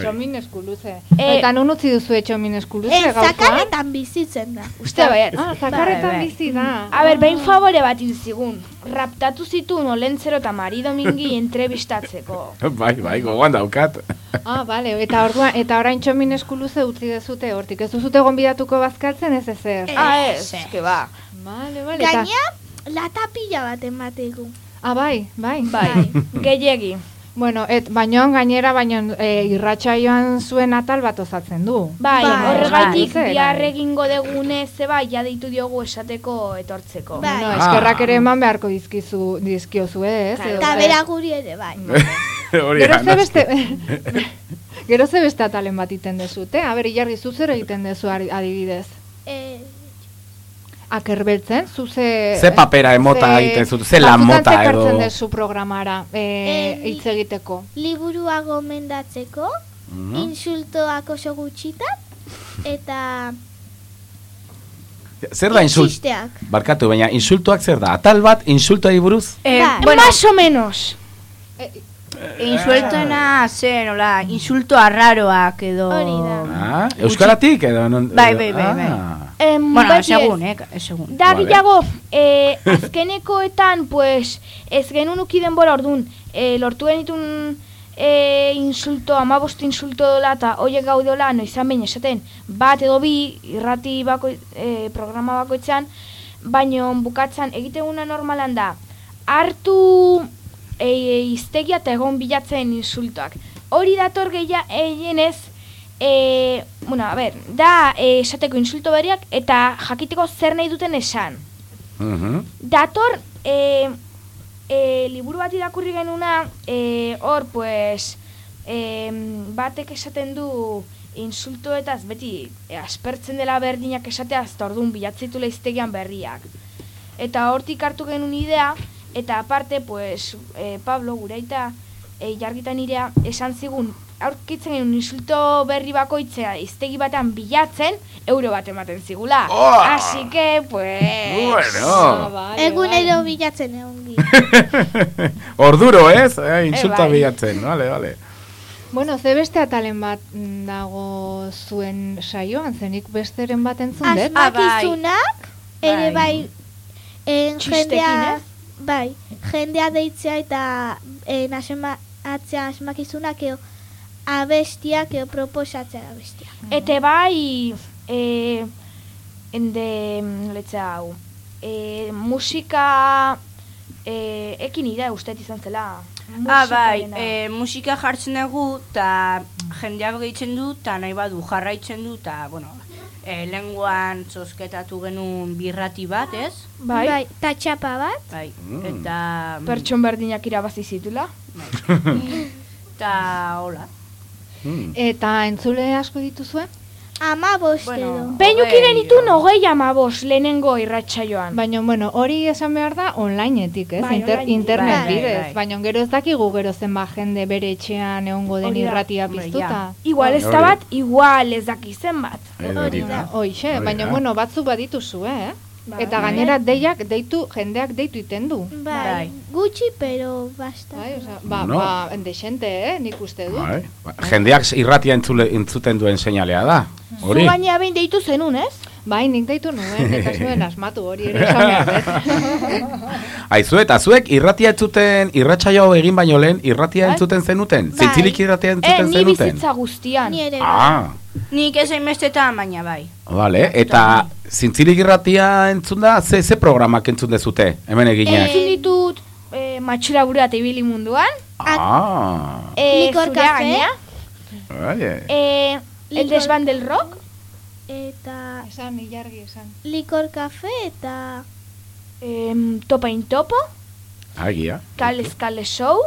Txomin eskuluze. Eh, Eta non utzi duzu txomin eskuluze Eh, gaurkoan? zakarretan bizitzen da. Uste bai. Ah, zakarretan bizi da. A ber, behin favore bat zigun. Raptatu zituen olentzero eta Mari Domingi [laughs] entrebistatzeko. Bai, bai, gogoan daukat. Ah, bale, eta orduan, eta orain txomin eskuluze utzi dezute hortik. Ez duzute gonbidatuko bazkaltzen ez ezer. Ah, ez, que ba. Vale, vale. Gaina, lata pila bat emategu. Ah, bai, bai. Bai, [laughs] gehiegi. Bueno, et, baino gainera, baino e, irratsaioan zuen atal bat osatzen du. Bai, Bai, horregatik bai. bihar egingo degune ze bai, ja deitu diogu esateko etortzeko. Bai. Bueno, eskerrak ere eman beharko dizkizu, dizkiozu, ez? Edo Eta bera guri ere bai. [laughs] Hori Gero ze beste... [laughs] Gero ze beste atalen bat iten dezute? A ber, Ilargi, zu zer egiten dezu adibidez? Eh, Akerbeltzen, zu ze... Ze papera emota egiten zu, ze lan batzutan mota ze ekartzen edo- dezu programara, e, Eh, hitz egiteko. liburua gomendatzeko, Mhm. insultoak oso gutxitan, eta Zer da insult? Barkatu, baina insultuak zer da? Atal bat, insultoei buruz? Eh, Bai. bueno, Más o menos. insultoena zen, hola, insulto arraroak edo... Hori da. Ah, euskaratik edo? Non, Bai, bai, bai, bai. Ah. Em, Bueno, segun, eh, segun. Da Vale. gehiago, eh, azkenekoetan, pues, ez genuen uki denbora orduan, eh, lortu genitun eh, insulto, amabost insulto dola, eta hoiek gaudola, noizan behin esaten, bat edo bi, irrati bako, eh, programa bakoitzan, baino bukatzan egiteguna normalan da, hartu e, iztegia eta egon bilatzen insultoak. Hori dator gehia egienez, e, bueno, a ber, da e, esateko insulto berriak eta jakiteko zer nahi duten esan. Mhm. Dator, e, e, liburu bat irakurri genuna, e, hor, pues, e, batek esaten du insultoetaz beti e, aspertzen dela berdinak esateaz, eta orduan bilatzitula iztegian berriak. Eta hortik hartu genuen idea, eta aparte, pues, e, Pablo, gure aita, e, jargitan irea, esan zigun, aurkitzen insulto berri bakoitzea iztegi batean bilatzen, euro bat ematen zigula. Oh! Así que, pues... Bueno. Egunero bilatzen egon [laughs] Orduro, ez? Eh, insulta bai. bilatzen, vale, vale. Bueno, ze beste atalen bat dago zuen saioan, zenik besteren bat entzun dut? Asmakizunak, ere Bai. bai, en Txistekin, jendea, ez? bai, jendea deitzea eta en asma, atzea asmakizunak edo abestiak edo proposatzea abestiak. Eta bai, e, ende, letzea hau, e, musika, e, ekin ida ustet izan zela. Ah, bai, e, musika jartzen dugu, eta jendeak gehitzen du, eta nahi badu jarraitzen du, eta, bueno, e, lenguan zozketatu genuen birrati bat, ez? Bai. Bai, ta txapa bat. Bai, Mm. eta... Pertson berdinak irabazi zitula. [laughs] Eta, hola. Mm. Eta entzule asko dituzue? Ama bost Bueno, edo. Behin uki genitun hogei amabos lehenengo irratsaioan. Baina, bueno, hori esan behar da onlineetik, ez? Bai, Inter, online. internet Bai, bidez. bai. Baina gero ez dakigu gero zenba jende bere etxean egongo den irratia piztuta. Igual ez da bat, igual ez daki zenbat. Hori da. Hoixe, baina bueno, batzu badituzu, eh? Bai. Eta gainera deiak deitu, jendeak deitu iten du. Bai, Bai. gutxi, pero basta. Bai, osea, ba, No. ba, dexente, eh? Nik uste du. Bai. Ba, Jendeak irratia entzule, entzuten duen seinalea da. Zu Hori? gaina behin deitu zenun, ez? Bai, nik deitu nuen, eta zuen asmatu hori ere dut. [laughs] Aizu eta zuek irratia entzuten, irratsaio egin baino lehen, irratia Bai. entzuten zenuten? Bai. Zintzilik irratia Eh, entzuten ni zenuten? bizitza guztian. Ni ere bai. Ah, Nik ez hainbestetan, baina bai. Vale. Eta zintzilik irratia entzun da, ze, ze programak entzun dezute, hemen eginak? Entzun ditut eh, matxura burua eta ibili munduan. Ah, Eh, Café. gainea. vale. Eh, el desván del rock. eta... Esan, ilargi, esan. Likor kafe eta... Em, topa in topo, Agia. kales kale show,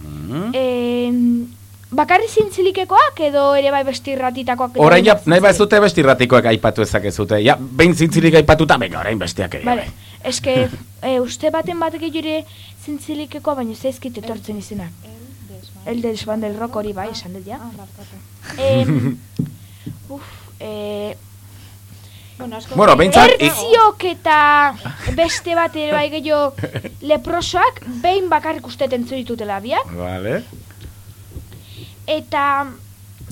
Mm. em, bakarri zintzilikekoak edo ere bai beste irratitakoak. edo Orain ja, bai nahi bai zute beste irratikoak aipatu ezakezute. Ja, behin zintzilik aipatuta, venga, orain besteak ere. Vale, eske e, uste baten bat gehiore zintzilikekoa, baina zaizkit etortzen izena. El desban del rock hori bai, esan dut ja. Em, [laughs] uf, eh, Bueno, asko Bueno, Ertziok eta beste bat ere bai gehiago [laughs] leprosoak behin bakarrik uste entzun ditutela biak. Vale. Eta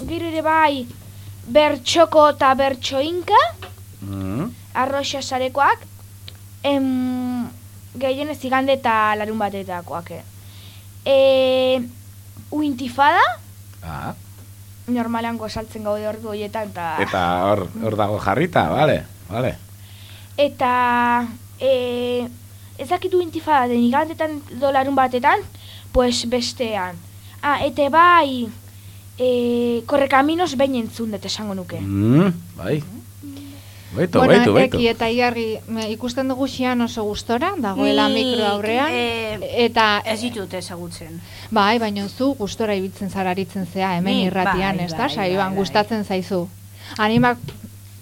gero ere bai bertxoko eta bertxoinka, Mm. arroxa sarekoak, em, gehienez igande eta larun batetakoak. eh. E, uintifada, Ah, normalan gozaltzen gaude ordu horietan, eta, eta hor, hor dago jarrita, vale, vale. eta e, ez dakit uintifada den igandetan edo larun batetan, pues bestean. Ah, eta bai, e, korrekaminos behin entzun dut esango nuke. Mm, bai. Baitu, bueno, baitu, baitu. eki eta me, ikusten dugu xian oso gustora, dagoela Nik, mikro aurrean. eh, eta Ez ditut ezagutzen. Bai, baina zu gustora ibiltzen zararitzen zea hemen Ni, irratian, bai, ez da? bai, Saioan bai, gustatzen zaizu. Animak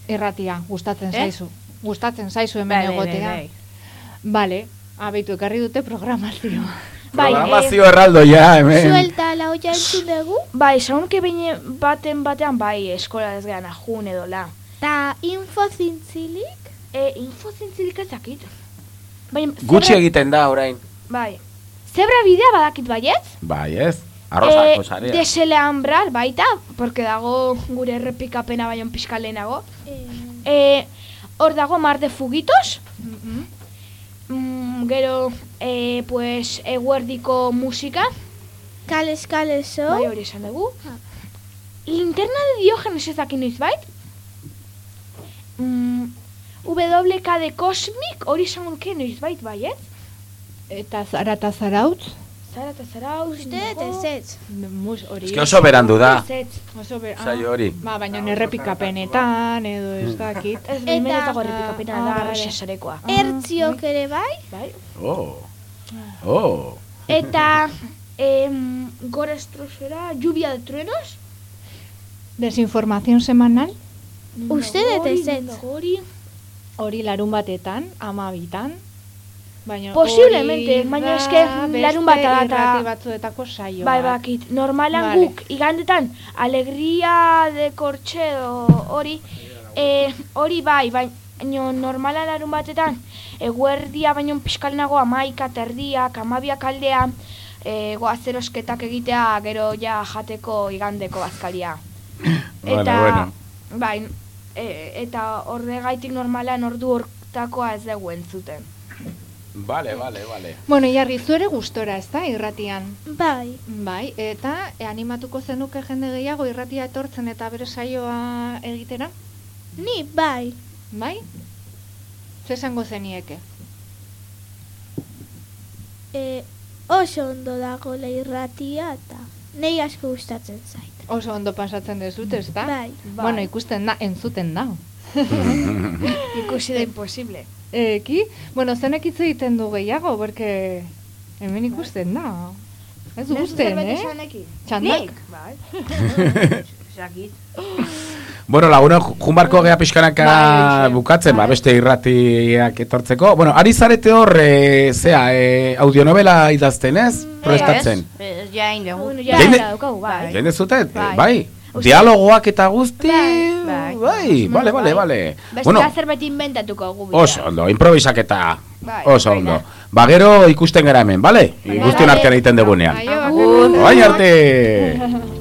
irratia gustatzen Eh? zaizu. Gustatzen zaizu hemen Bai, bai, bai, egotea. bai. Vale, abeitu ekarri dute programazio. Bai, Programazio erraldo ja, hemen. Suelta la olla entzun dugu? Bai, saunke behin baten batean bai eskola ez gehan ajun edo la. Ta info zintzilik? E, info zintzilik ez dakit. Bai, Gutxi egiten da orain. Bai. Zebra bidea badakit baiet? Bai, ez? Arrozako Eh, sarea. Desele ambral baita, porque dago gure errepikapena baion pixka lehenago. Eh, hor dago mar de fugitos. Mm, gero, eh, pues, eguerdiko musika. Kales, kales, so. Bai, hori esan dugu. Linterna de Diogenes ez dakin noiz bait? Mm, WK de Cosmic, hori esan nuke noiz bait, bai, ez? Eta zara eta zarautz? Zara eta zara, Uste, ez ez. Mus hori. Eske oso berandu da. Oso ber, ah. Saio hori. Ba, baina errepikapenetan edo ez dakit. [laughs] Ez dago errepikapena Ah, da vale. arroxa sarekoa. Ertziok ere bai? Bai. Oh. Oh. Eta em, gora estrosera, lluvia de truenos. Desinformación semanal? Uste dut Hori, ez. Hori, Hori larun batetan, amabitan. Baina Posiblemente, baina eske larun bata da eta- batzuetako saioa. bai bakit, normalan Vale. guk igandetan alegria de kortxe edo hori, eh, hori bai, baina normalan larun batetan eguerdia baino pixkalenago amaika terdiak, amabiak aldea, e, goazerosketak egitea gero ja jateko igandeko bazkaria. [clears throat] Bueno, Eta, bueno. bai, e, eta horregaitik normalan ordu hortakoa ez dugu entzuten. Vale, vale, vale. Bueno, jarri, zu ere gustora, ez da, irratian? Bai. Bai, eta e, animatuko zenuke jende gehiago irratia etortzen eta bere saioa egitera? Ni, bai. Bai? Zer esango zenieke? E, oso ondo dago irratia eta nei asko gustatzen zait. Oso ondo pasatzen dezut, ez da? Bai. Bueno, ikusten da, entzuten da. [laughs] Ikusi da imposible. Eki, bueno, zenek hitz egiten du gehiago, berke hemen ikusten da. Ez Nazu gusten, zerbait eh? Txandak? Nik, bai. [laughs] Zakit. [laughs] Bueno, laguno, junbarko gea pixkanaka Bai, bukatzen, ba, beste irratiak etortzeko. Bueno, ari zarete hor, e, zea, e, audionovela idazten ez? Prestatzen. Ez, ja indegu. Bueno, ja ja, Jaine- daukagu, bai. Jain dezute? Bai. Bai. Uste- Dialogoak eta guzti, Bai. bai, bale, bale, bale. Beste Bueno, zerbait inventatuko gu. oso ondo, improvisaketa, Bai, oso ondo. Ba, gero ikusten gara hemen, bale? Guztion artean egiten dugunean. Agur. Bai arte! [laughs]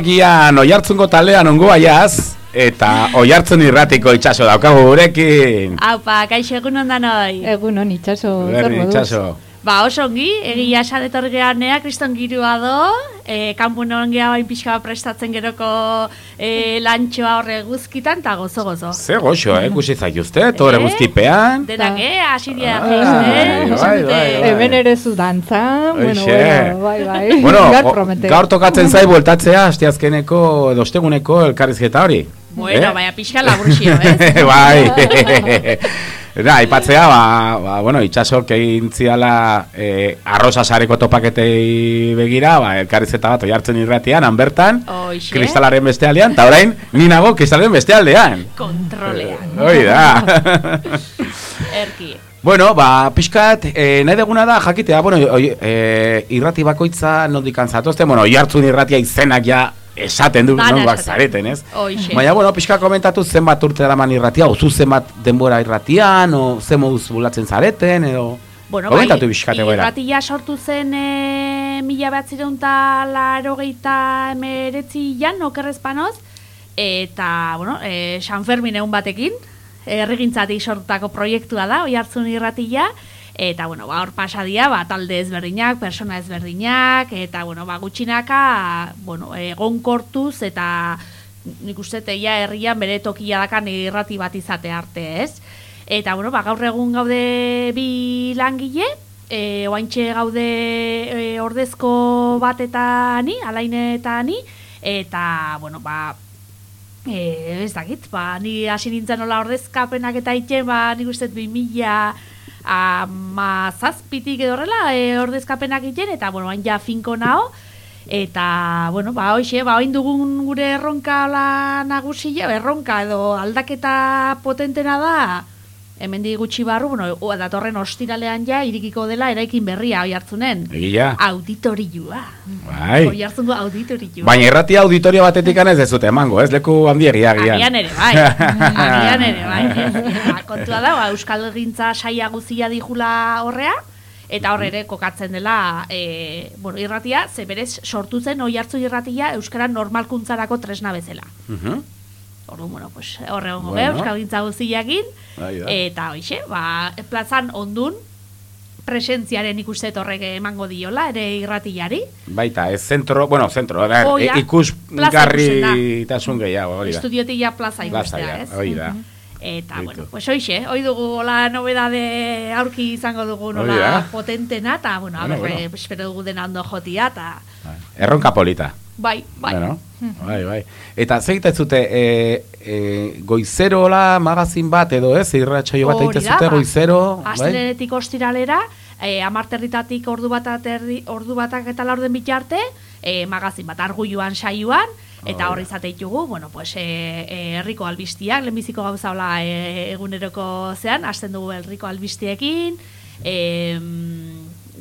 Agian, oiartzungo talean ongo aiaz, eta oiartzun irratiko itxaso daukagu gurekin. Aupa, kaixo egun ondan hoi. Egun on, itxaso. Berri itxaso. Ba, oso ongi, egia esan etorri gehanea, kriston girua do, e, kanpun ongea bain pixka prestatzen geroko e, lantxoa horre guzkitan, eta gozo gozo. Ze goxo, eh, gusi zaituzte, tore Eh? guztipean. Denak, eh, hasi dira Ah, jaisten, bai, bai, bai. Hemen ere zu dantza, bueno, bueno, bai, bai. [laughs] Bueno, Gaur tokatzen zai bueltatzea, asteazkeneko edo osteguneko elkarrizketa hori. Bueno, Eh? baina pixka laburzio, eh? [laughs] bai. [laughs] Da, aipatzea, ba, ba, bueno, itxasok egin ziala eh, arroza sareko topaketei begira, ba, elkarrizeta bat oiartzen irratian, han bertan, Hoxe. kristalaren beste aldean, eta orain, ni nago kristalaren beste aldean. Kontrolean. Hoi da. Erki. Bueno, ba, pixkat, eh, nahi deguna da, jakitea, bueno, oi, eh, irrati bakoitza nondik antzatozte, bueno, oiartzun irratia izenak ja esaten du, nongoak esaten. zareten, ez? Baina, bueno, pixka komentatu zenbat urte daman irratia, ozu zenbat denbora irratian, o zen moduz bulatzen zareten, edo... Bueno, komentatu bai, pixkat egoera. irratia sortu zen e, mila behatzireun eta larogeita emeretzi jan, okerrezpanoz, eta, bueno, e, San Fermin egun batekin, errigintzatik sortutako proiektua da, oi hartzun irratia, eta, bueno, ba, hor pasadia, ba, talde ezberdinak, persona ezberdinak, eta, bueno, ba, gutxinaka, bueno, egonkortuz, eta nik uste teia herrian bere tokia dakan irrati bat izate arte, ez? Eta, bueno, ba, gaur egun gaude bi langile, e, oaintxe gaude e, ordezko bat eta ni, alaine eta ni, eta, bueno, ba, e, ez dakit, ba, ni hasi nintzen nola ordezkapenak eta iten, ba, nik uste 2000 ama zazpitik edo horrela e, ordezkapenak iten, eta, bueno, hain ja finko nao, eta, bueno, ba, hoxe, ba, oin dugun gure erronka la nagusia, erronka edo aldaketa potentena da, hemendi gutxi barru, bueno, o, datorren ostiralean ja, irikiko dela eraikin berria oi hartzunen. Egia. Auditorioa. Bai. Oi hartzungo auditorioa. Baina irratia auditorio batetik ez dezute emango, ez leku handiegia agian. Agian ere, bai. [laughs] Agian ere, bai. Ba, kontua da, ba, Euskal Gintza saia guzia dijula horrea, eta hor ere kokatzen dela e, bueno, irratia, ze berez sortu zen oi hartzu irratia Euskara normalkuntzarako tresna bezala. Mhm. Ordu, bueno, pues, horre hongo Bueno. Euskal Gintza guziakin, Bai da. eta hoxe, ba, plazan ondun, presentziaren ikuste horrek emango diola, ere irratiari. Baita, ez zentro, bueno, zentro, da, Oh, ja. e- ikus garri tasun gehiago, hori da. Estudiotia plaza ikustea, ez? hori da. Eta, Beitu. bueno, pues hoxe, hoi dugu hola nobedade aurki izango dugu nola da. potentena, eta, bueno, a Bueno, ber, bueno. eh, espero dugu dena ondo jotia, eta, Erronka polita. Bai, bai. Bueno, bai, bai. Eta zegite zute, e, e, goizerola magazin bat edo ez, irratxaio bat egite zute, ba. goizero, bai? Astelenetik ostiralera, e, amarterritatik ordu bat aterdi, ordu batak eta laurden bitarte, e, magazin bat arguioan saioan, eta hor izate ditugu, bueno, pues, e, e, herriko albistiak, lehenbiziko gauza hola e, eguneroko zean, hasten dugu herriko albistiekin, e,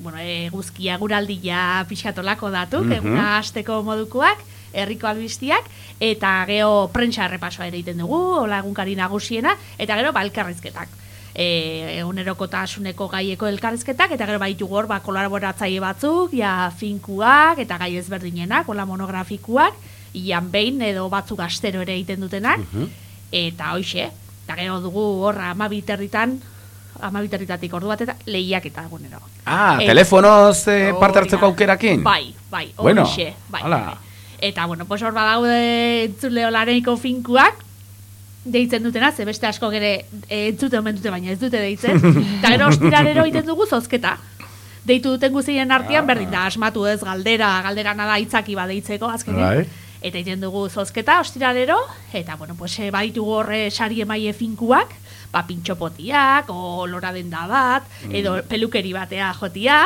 bueno, eguzkia guraldia pixkatolako datuk, Mhm. eguna hasteko modukoak, herriko albistiak, eta gero prentsa errepasoa ere egiten dugu, hola egunkari nagusiena, eta gero ba, elkarrizketak. E, egunerokotasuneko gaieko elkarrizketak, eta gero baitugu hor, ba, kolaboratzaile batzuk, ja finkuak, eta gai ezberdinenak, hola monografikuak, ian behin edo batzuk astero ere egiten dutenak, eta hoxe, eta gero dugu hor amabiterritan, amabiterritatik ordu bat eta lehiak eta egunero. Ah, Eta- telefonoz eh, parte Hori hartzeko aukerakin? Bai, bai, Bueno, horixe, bai. hala. bai. Eta, bueno, pues hor badaude entzule olareiko finkuak, deitzen dutena, ze beste asko gere eh, entzute omen dute, baina ez dute deitzen. [laughs] Eta gero ostiralero egiten dugu zozketa. Deitu duten guzien artean, berdin da, asmatu ez galdera, galdera nada itzaki badeitzeko, azkenean. Bai. Eta egiten dugu zozketa, ostiralero, eta, bueno, pues, e, baditugu horre sari emaie finkuak, ba, pintxopotiak, o lora denda bat, edo pelukeri batea jotia,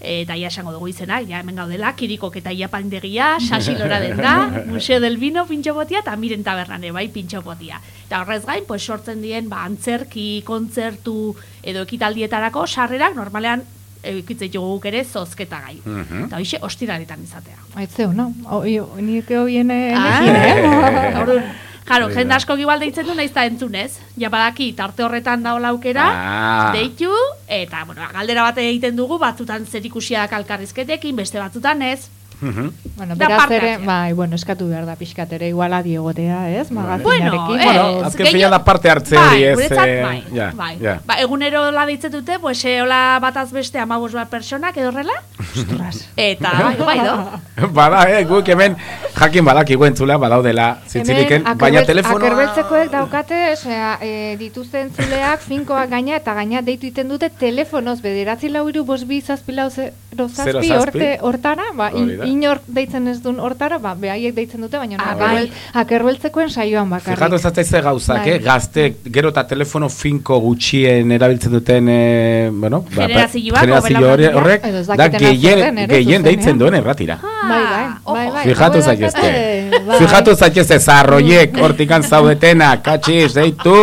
eta ja esango dugu izena, ja hemen gaudela, kirikok eta iapandegia, sasi lora denda, [laughs] Museo del Vino pintxopotia, eta miren tabernane, bai, pintxopotia. Eta horrez gain, pues, sortzen dien, ba, antzerki, kontzertu, edo ekitaldietarako, sarrerak, normalean, eukitze ditugu guk ere zozketa gai. Mhm. Eta hoxe, ostiraletan izatea. Aitzeu, no? Oi, nik hoien Ah, enekin, eh? [laughs] Claro, jende asko igual deitzen du naiz ta entzunez. Ja badaki tarte horretan daola aukera, Ah. deitu eta bueno, galdera bat egiten dugu, batzutan zerikusiak alkarrizketekin, beste batzutan ez. Bueno, Da beraz parte ere, bai, bueno, eskatu behar da pixkat ere igual adi egotea, ez? Magazinarekin. Bueno, eh, Bueno, azken gehiago- fina da parte hartze bai, hori ez. guretzat, eh, bai, ja, bai. ja. Ba, egunero la deitzen dute, pues eh, hola bataz beste amabos bat personak edo horrela. Eta bai, bai do. [laughs] Bada, eh, guk hemen jakin badaki entzulea badaudela zintziliken, baina telefonoa... Akerbeltzekoek daukate, osea, e, dituzten zuleak, finkoak gaina, eta gaina deitu iten dute telefonoz, bederatzi lau iru, bos bi, zazpi zero horte, hortara, ba, in, Da. inor deitzen ez duen hortara, ba, behaiek deitzen dute, baina Ah, no, bai. akerbel- akerbeltzekoen saioan bakarrik. Fijatu ez zaitze gauzak, Bai. eh? Gazte, gero eta telefono finko gutxien erabiltzen duten, eh, bueno, ba, Generazio bat, generazio hori- horrek, ez da gehien, deitzen duen erratira. Bai, bai, bai, bai. Fijatu Hauek zaitezte. daukate, [laughs] bai. Fijatu zaitezte, zarroiek, hortikan zaudetena, katxiz, deitu.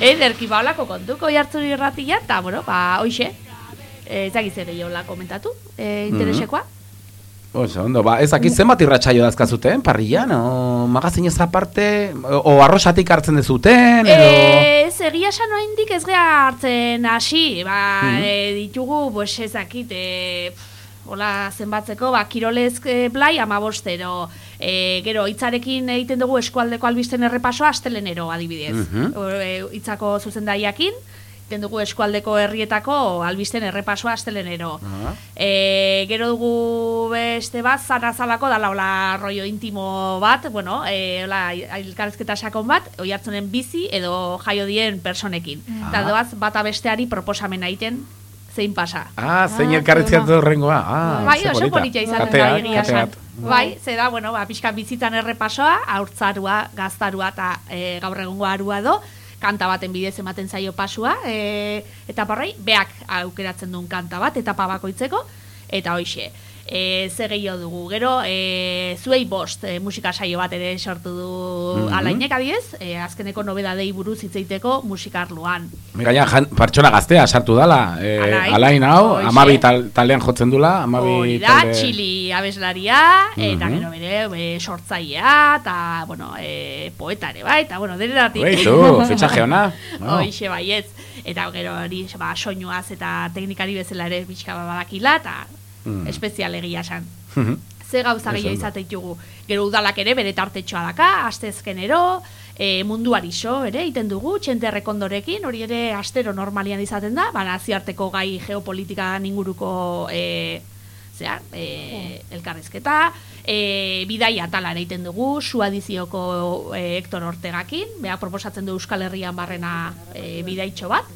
Ederki baolako kontuko jartzen irratia, eta, bueno, ba, hoxe. Eh, Ez dakiz ere jola komentatu, eh, interesekoa. Oso, ondo, ba, ez dakit zenbat irratsaio dazkazuten, parrillan, o magazinez aparte, o, o arrosatik hartzen dezuten, edo... Eh, ez egia esan oraindik ez gea hartzen hasi, ba, Mhm. eh, ditugu, pues ez dakit, pff, hola zenbatzeko, ba, kirolez eh, blai amabostero, eh, gero hitzarekin egiten dugu eskualdeko albisten errepasoa astelenero adibidez. Mhm. O, eh, hitzako zuzendaiakin, egiten dugu eskualdeko herrietako albisten errepasoa astelenero. E, gero dugu beste bat, zanazalako dala hola rollo intimo bat, bueno, e, hola elkarrezketa sakon bat, oi hartzunen bizi edo jaio dien personekin. Eta Ah. doaz bata besteari proposamen egiten zein pasa. Ah, zein elkarrizkatu horrengoa. Ah, bai, oso politia izaten da egia. Bai, ze da, bueno, ba, pixka bizitzan errepasoa, haurtzarua, gaztarua eta e, gaur egungo arua do, kanta baten bidez ematen zaio pasua, e, eta parrei, beak aukeratzen duen kanta bat, etapa bakoitzeko, eta hoxe. E, ze gehiago dugu. Gero, e, zuei bost e, musika saio bat ere sortu du Mhm. alainek adiez, e, azkeneko nobedadei buruz hitzeiteko musikarluan. Gaina jan, pertsona gaztea sartu dala. Eh, Alain. alain hau, Hoxe. amabi tal, taldean jotzen dula, amabi Hori da, talde... txili abeslaria, eta Mhm. gero bere e, sortzailea, eta, bueno, e, poeta ere bai, eta, bueno, denetatik. Beitu, [laughs] fitxaje ona. No. Hoixe baietz. Eta gero hori, ba, soinuaz eta teknikari bezala ere bat badakila, eta Mm. espezial egia esan. Mhm. Ze gauza gehiago da. izate ditugu. Gero udalak ere bere tartetxoa daka, astezkenero, e, munduari so, ere, iten dugu, txente errekondorekin, hori ere astero normalian izaten da, ba, naziarteko gai geopolitika inguruko e, zea, e, elkarrizketa, e, bidai atala ere egiten dugu, suadizioko e, Hector Ortegakin, beha proposatzen du Euskal Herrian barrena e, bidaitxo bat,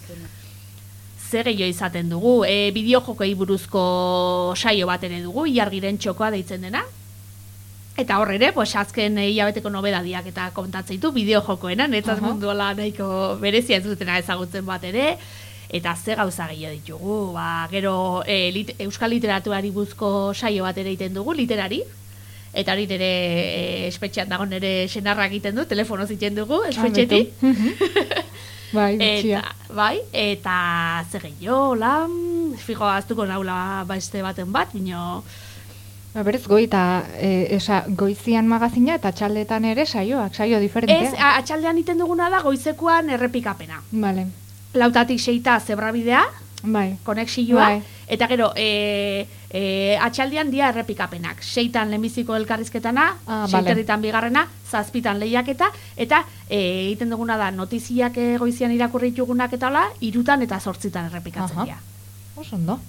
ze gehiago izaten dugu. E, bideojokei buruzko saio bat ere dugu, iargiren txokoa deitzen dena. Eta hor ere, pues, azken hilabeteko nobedadiak eta kontatzen ditu bideojokoena, netzat Aha. munduala nahiko berezia ez dutena ezagutzen bat ere, eta ze gauza gehiago ditugu. Ba, gero e, lit, Euskal Literaturari buzko saio bat ere egiten dugu, literari, eta hori nire e, espetxean dago nire senarrak egiten du, telefono zitzen dugu, espetxetik. [laughs] Bai, bitxia. Eta, bai, eta ze gehiago, la, fijo, aztuko naula beste baten bat, bino... Ba, berez goi eta e, esa, goizian magazina eta txaldetan ere saioak, saio diferentea. Ez, a- atxaldean iten duguna da goizekoan errepikapena. Vale. Lautatik seita zebrabidea, bai. konexioa, Bai. eta gero, e, e, atxaldean dia errepikapenak. Seitan lehenbiziko elkarrizketana, Ah, vale. bigarrena, zazpitan lehiaketa, eta e, egiten duguna da notiziak goizian irakurri ditugunak eta hola, irutan eta zortzitan errepikatzen Aha. dira. Oso ondo.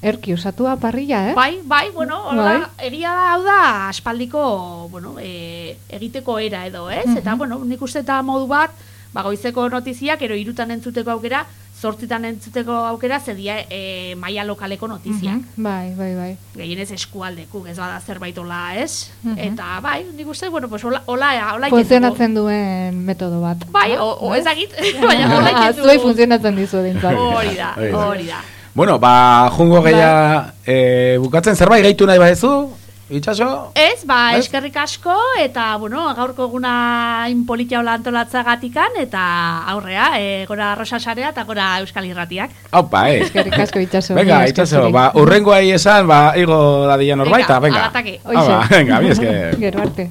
Erki osatua parrilla, eh? Bai, bai, bueno, hola, Bai. egia da, hau da, aspaldiko, bueno, e, egiteko era edo, ez? Mhm. Eta, bueno, nik uste eta modu bat, ba, goizeko notiziak, ero irutan entzuteko aukera, zortzitan entzuteko aukera, zedia e, maia lokaleko notiziak. Mhm. Bai, bai, bai. Gehienez eskualdekuk, ez bada zerbait hola, ez? Mhm. Eta, bai, nik uste, bueno, pues, hola, hola, hola Funtzionatzen duen metodo bat. Bai, o, o ez dakit, [laughs] baina hola Ah, egiten Zuei funtzionatzen dizu dintzat. Hori da, Hori da. Bueno, ba, jungo geia e, bukatzen zerbait gaitu nahi badezu, itxaso? Ez, ba, Ez? eskerrik asko, eta, bueno, gaurko eguna inpolitia hola antolatzagatikan, eta aurrea, e, gora Rosa Sarea eta gora Euskal Irratiak. Haupa, eh? Eskerrik asko itxaso. [laughs] Venga, itxaso, ba, urrengoai esan, ba, igo dadila norbaita, Venga, venga. al ataque. Hau ba, venga, mi esker. [laughs] Gero arte.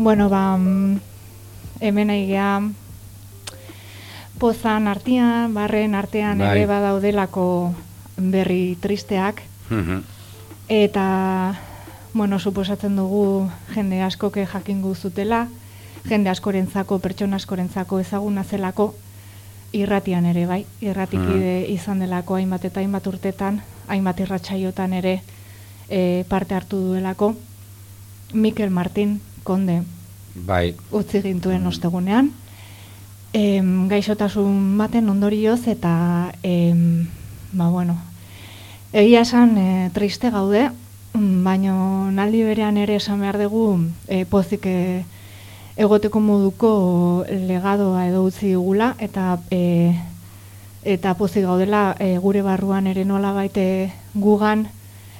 Bueno, ba, mm, hemen aigea pozan artean, barren artean Bai. ere badaudelako berri tristeak, Mhm. Eta, bueno, suposatzen dugu jende askoke jakingu zutela, jende askorentzako, pertsona askorentzako ezaguna zelako, irratian ere, bai, irratikide izan delako hainbat eta hainbat urtetan, hainbat irratsaiotan ere e, parte hartu duelako, Mikel Martin, konde, Bai. utzi gintuen ostegunean, em, gaixotasun baten ondorioz eta em, ba bueno, egia esan e, triste gaude, baino naldi berean ere esan behar dugu e, pozik e, egoteko moduko legadoa edo utzi digula eta e, eta pozik gaudela e, gure barruan ere nola baite gugan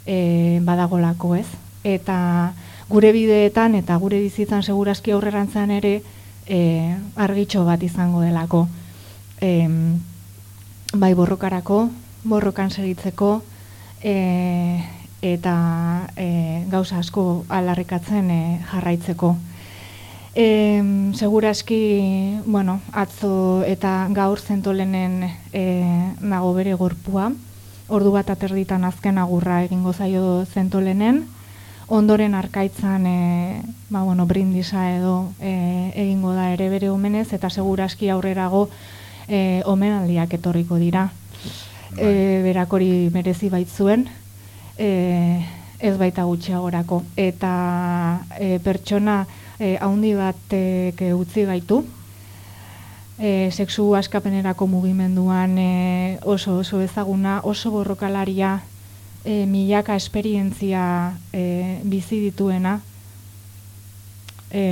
e, badagolako ez. Eta gure bideetan eta gure bizitzan segurazki aurrerantzan ere e, argitxo bat izango delako. E, bai borrokarako, borrokan segitzeko, e, eta e, gauza asko alarrikatzen e, jarraitzeko. E, segurazki, bueno, atzo eta gaur zentolenen e, nago bere gorpua, ordu bat aterditan azken agurra egingo zaio zentolenen, ondoren arkaitzan e, ba, bueno, brindisa edo e, egingo da ere bere omenez, eta segurazki aurrerago e, omenaldiak etorriko dira. E, berak hori merezi baitzuen, e, ez baita gutxiagorako. Eta e, pertsona e, haundi batek e, utzi gaitu, e, sexu askapenerako mugimenduan e, oso oso ezaguna, oso borrokalaria, e, milaka esperientzia e, bizi dituena, e,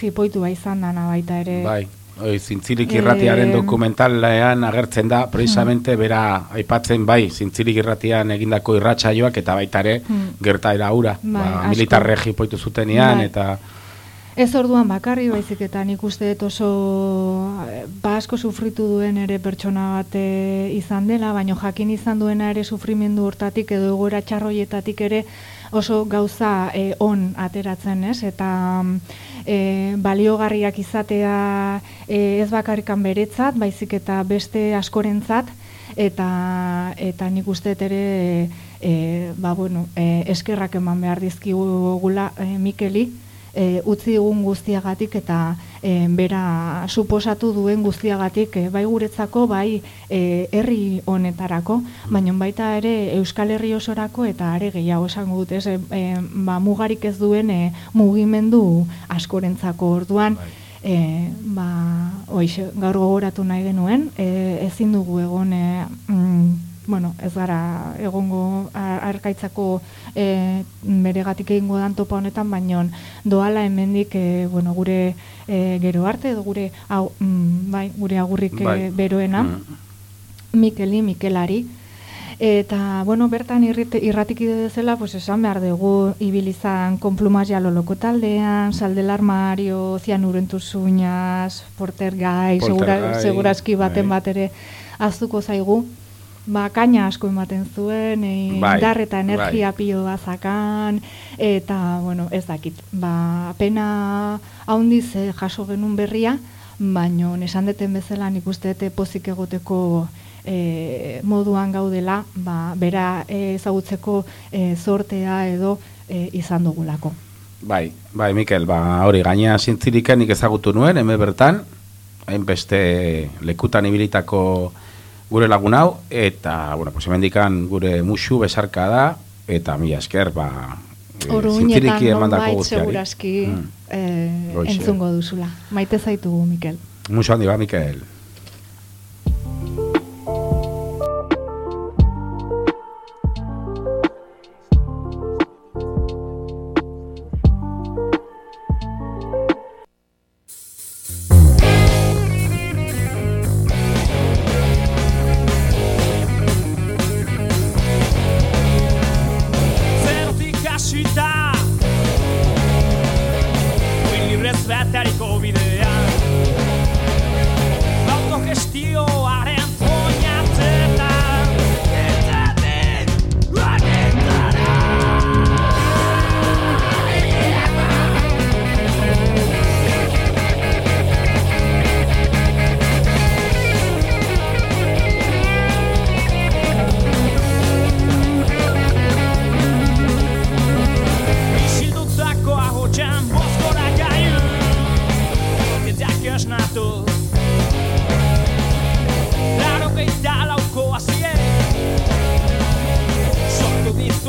jipoitua izan dana baita ere. Bai, oi, zintzilik irratiaren Eh, dokumentalean agertzen da, precisamente bera aipatzen bai, zintzilik irratian egindako irratsaioak eta baita ere Hmm. gertaera hura, Bai, ba, militarre jipoitu zutenean Bai. eta Ez orduan bakarri baizik eta nik uste dut oso eh, ba asko sufritu duen ere pertsona bat eh, izan dela, baino jakin izan duena ere sufrimendu hortatik edo egoera txarroietatik ere oso gauza eh, on ateratzen, ez? Eta eh, baliogarriak izatea eh, ez bakarrikan beretzat, baizik eta beste askorentzat eta eta nik uste ere e, ba, bueno, e, eskerrak eman behar dizkigula e, Mikeli e, utzi digun guztiagatik eta e, bera suposatu duen guztiagatik e, bai guretzako bai e, herri honetarako. Baina baita ere Euskal Herri osorako eta are gehiago esango dut ez e, e, ba, mugarik ez duen e, mugimendu askorentzako orduan. E, ba, oixe, gaur gogoratu nahi genuen, e, ezin dugu egon, e, mm, bueno, ez gara egongo ar- arkaitzako e, beregatik egingo dan topa honetan, baino doala hemendik e, bueno, gure e, gero arte edo gure hau, mm, bai, gure agurrik e, Bai. beroena, Mikeli, Mikelari, Eta, bueno, bertan irrit, irratikide dezela, pues esan behar dugu ibilizan konplumazia loloko taldean, salde armario, zianurentus uñas, porter gai, segura, Poltergai, segurazki baten bai. bat ere aztuko zaigu. Ba, kaina asko ematen zuen, e, Bai, indar eta bai. energia pilo bazakan, eta, bueno, ez dakit. Ba, pena haundiz eh, jaso genuen berria, baino esan deten bezala nik uste dute pozik egoteko e, moduan gaudela, ba, bera eh, ezagutzeko e, zortea edo e, izan dugulako. Bai, bai, Mikel, ba, hori gaina zintziriken nik ezagutu nuen, hemen bertan, hainbeste lekutan ibilitako gure lagun hau, eta, bueno, pues hemendikan gure musu besarka da, eta mila esker, ba, e, Oruinetan zintziriki emandako nonbait guztiari. segurazki Mm. eh, entzungo duzula. Maite zaitugu, Mikel. Musu handi ba, Mikel.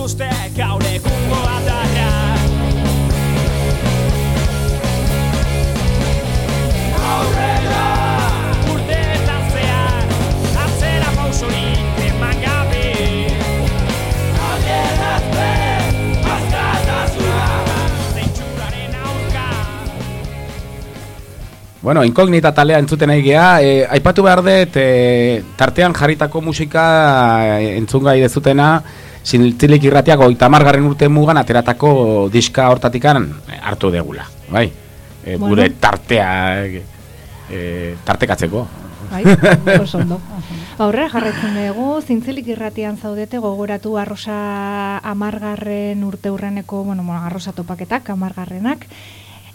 Dituzte gaur egungo adarra. Aurrera Urteetan zehar Atzera pausorik eman gabe. Adierazpen Azkatasuna Zeintxuraren aurka Bueno, inkognita talea entzuten nahi gea, e, aipatu behar dut, e, tartean jarritako musika e, entzungai dezutena, zintzilik irratiak oita margarren urte mugan ateratako diska hortatikan e, hartu degula, bai? E, Bueno. Gure tartea e, tartekatzeko. Bai, oso ondo. Aurrera jarraitzen dugu, zintzilik irratian zaudete gogoratu arrosa amargarren urte urreneko, bueno, bueno, arrosa topaketak, amargarrenak,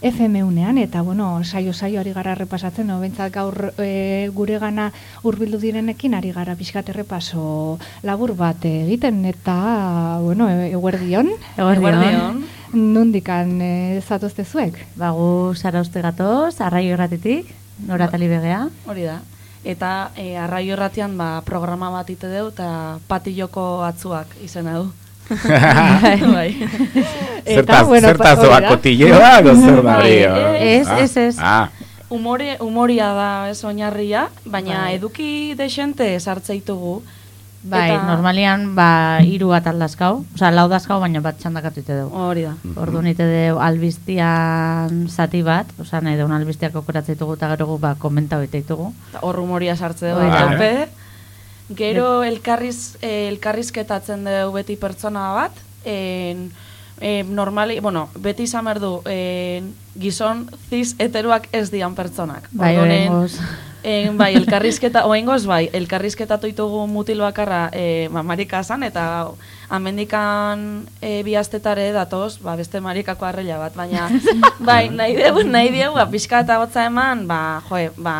FM unean, eta bueno, saio saio ari gara repasatzen, no, bentsat gaur e, gure gana hurbildu direnekin ari gara pixkat errepaso labur bat egiten, eta, bueno, e- eguerdion. Eguerdion. Nundikan e, zatozte zuek? Bagu zara uste gatoz, arraio erratitik, noratali begea. Hori da. Eta e, arraio erratian ba, programa bat ite deu eta patilloko atzuak izena du. Bai. Zertaz, bueno, zertaz doa da. kotilleoak, o zer da hori? Bai, o? ez, Ah, ez, ez. Ah, Umore, umoria da ez oinarria, baina Bai. eduki desente sartzeitugu Bai, Eta- normalian ba hiru atal dazkau, osea lau dazkau baina bat txandakatu ite dugu. Hori da. Ordu nite dugu albiztian zati bat, osea nahi dugun albiztiak aukeratzen ditugu eta gero gu ba komentau ite ditugu. Hor rumoria sartze dugu Hori da. tope. Gero elkarriz, eh, elkarrizketatzen dugu beti pertsona bat, en, eh, normali, bueno, beti izan behar du, en, gizon ziz heteroak ez dian pertsonak. Bai. En, bai, [laughs] elkarrizketa, oengoz bai, elkarrizketatu ditugu mutil bakarra e, ba, marika zan, eta amendikan e, bi astetare datoz, ba, beste marikako arrela bat, baina, [laughs] bai, nahi dugu, nahi dugu, ba, pixka eta botza eman, ba, joe, ba,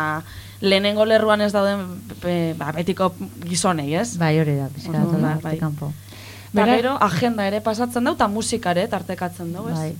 lehenengo lerruan ez dauden be, ba, betiko gizonei, ez? Bai, hori da, pixka Orduan, bat bai. kanpo. Eta Bera- gero, agenda ere pasatzen dugu, eta musikare tartekatzen dugu, ez? Bai.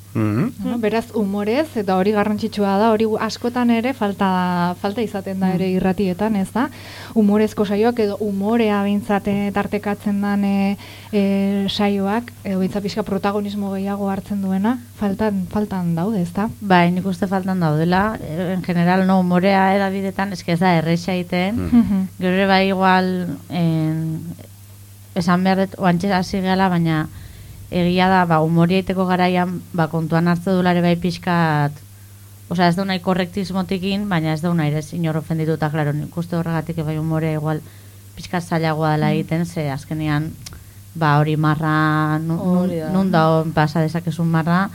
No, beraz humorez eta hori garrantzitsua da, hori askotan ere falta falta izaten da ere irratietan, ez da? Humorezko saioak edo humorea behintzat eh, tartekatzen dan e, e, saioak edo behintzat pixka protagonismo gehiago hartzen duena, faltan faltan daude, ez da? Bai, nik uste faltan daudela, en general no humorea edabidetan eske ez da erresa egiten. Mhm. [laughs] Gero ere bai igual en, esan behar dut oantxe hasi gehala, baina egia da, ba, humoria egiteko garaian, ba, kontuan hartze dulare bai pixkat, osea ez da nahi korrektismotikin, baina ez da nahi ere inor ofenditu, eta klaro, nik uste horregatik bai humorea igual pixkat zailagoa dela egiten, ze azkenean, ba, hori marra, nu- nun, da. nun da pasa dezakezun marra,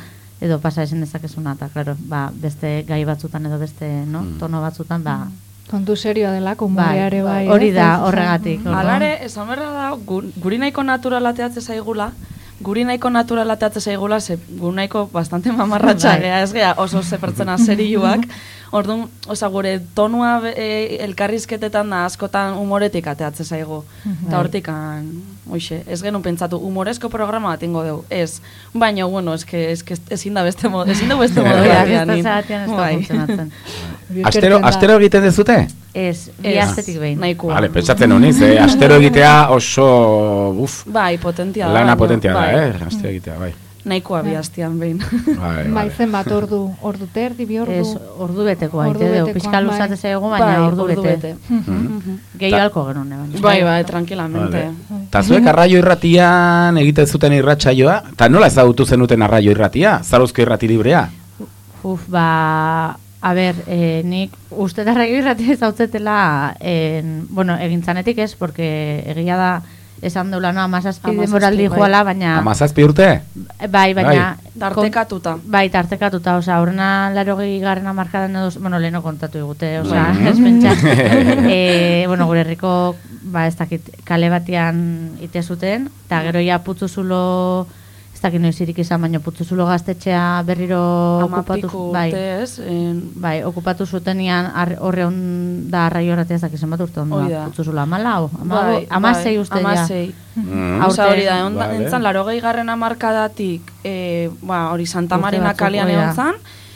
edo pasa esan dezakezuna, eta klaro, ba, beste gai batzutan edo beste, no, tono batzutan, ba, Kontu serioa dela, humorea ere bai. hori ez? da, horregatik. mhm. orduan. Alare, esan berra da, gu- guri nahiko naturalateatze zaigula, guri nahiko naturalateatze zaigula, ze gu nahiko bastante mamarratxa Bai. gea, ez gea oso ze pertsona serioak, [laughs] Orduan, oza, gure tonua e, elkarrizketetan da askotan humoretik ateatze zaigu. Eta Bai. hortikan, oixe, ez genuen pentsatu humorezko programa bat ingo dugu, ez. Baina, bueno, eske, eske ezin da beste modu, ezin da beste [laughs] modu beste egin. zergatik ez da Bai. [laughs] Astero, astero egiten dezute? Ez, bi Ez. astetik behin. Nahikoa. Vale, pentsatzen honiz, eh? Astero egitea oso, uf, Bai, potentia da. lana potentia da, bai. eh? Astero egitea, bai. Nahikoa bi astean behin. Bai, Bai, zenbat ordu, ordu terdi, bi ordu. Ez, ordu beteko Ordu dugu, bai. luzatze zaigu, baina Bai, ordu ordu bete. bete. Mhm. [laughs] Gehi Ta- alko genuen, baina. Bai, bai, tranquilamente. Ta zuek arraio irratian egiten zuten irratsaioa, eta nola ezagutu zenuten arraio irratia? Zaruzko irrati librea? Uf, ba, a ber, eh, nik uste da regi irrati ezautzetela, en, bueno, egintzanetik ez, porque egia da, esan deula, no, amazazpi denboraldi bai. joala, baina... Amazazpi urte? Bai, baina... Tartekatuta. Bai, tartekatuta, osea, aurrena laro garren amarkadan edo, bueno, leheno kontatu digute, osea, Bai. ez pentsa. [laughs] e, bueno, gure herriko, ba, ez dakit, kale batean ite zuten, eta gero ja putzu zulo, ez dakit noiz irik izan, baina putzu zulo gaztetxea berriro okupatu, Amapiku bai, urte, ez? En, bai, okupatu zutenian ar- horre da arraio horretia ez dakit zenbat urte ondo, da. putzu zulo, amalau, bai, amasei uste ja. Amasei. Mm. Osa hori da, egon Vale. entzan, laro garren amarkadatik, e, ba, hori Santa Marina da. egon zan,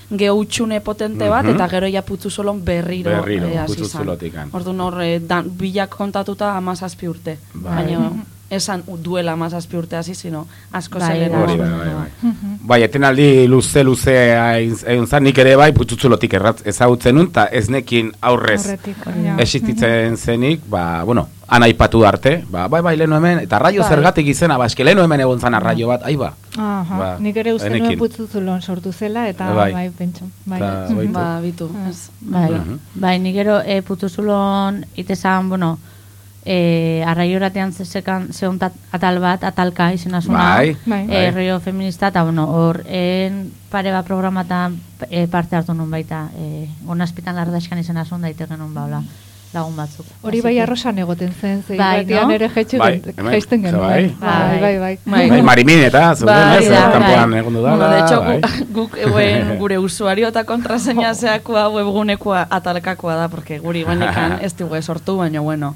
geutxune potente bat, Mhm. eta gero ja putzu solon berriro, Berriro, eh, putzu zan. zulotikan. Orduan hor, eh, dan, bilak kontatuta amazazpi urte. Bai. Baina, esan duela amazazpi urte hasi, zino, asko Bai, zelen. Hori da, bai, bai. Bai, etenaldi luze luze egin zan, nik ere bai putzutzulotik errat ezagutzen nun, eta ez nekin aurrez Aurretik, ja. existitzen zenik, ba, bueno, han aipatu arte, ba, bai, bai, lehenu hemen, eta arraio Bai. zergatik izena, ba, eske lehenu hemen egon zan arraio bat, aiba. Aha, Ba, nik ere uste nuen enekin. putzuzulon sortu zela, eta Bai. bai, pentsu. Bai. Ta, baitu. Ba, bitu. Bai, bai, nik gero e, putuzulon itezan, bueno, e, arraio eratean zesekan zeon tat- atal bat, atalka izena zuna. Bai, Bai. E, rollo feminista, eta bueno, hor, en pare bat programatan e, parte hartu nun baita. E, Gonazpitan lardaskan izena zuen daite genuen baula lagun batzuk. Hori bai arrosan egoten zen, ze Bai, irratian no? ere jetxe Bai, jaisten genuen. bai. Bai, bai, bai. Bai, Marimin eta, zeuden, Bai, ez, da, kanpoan bai. egon Bueno, dudala, de hecho, bai. gu- [laughs] guk euen gure usuario eta kontraseña [laughs] zeakoa webgunekoa atalkakoa da, porque guri guanekan ez dugu sortu, baina bueno. Bueno.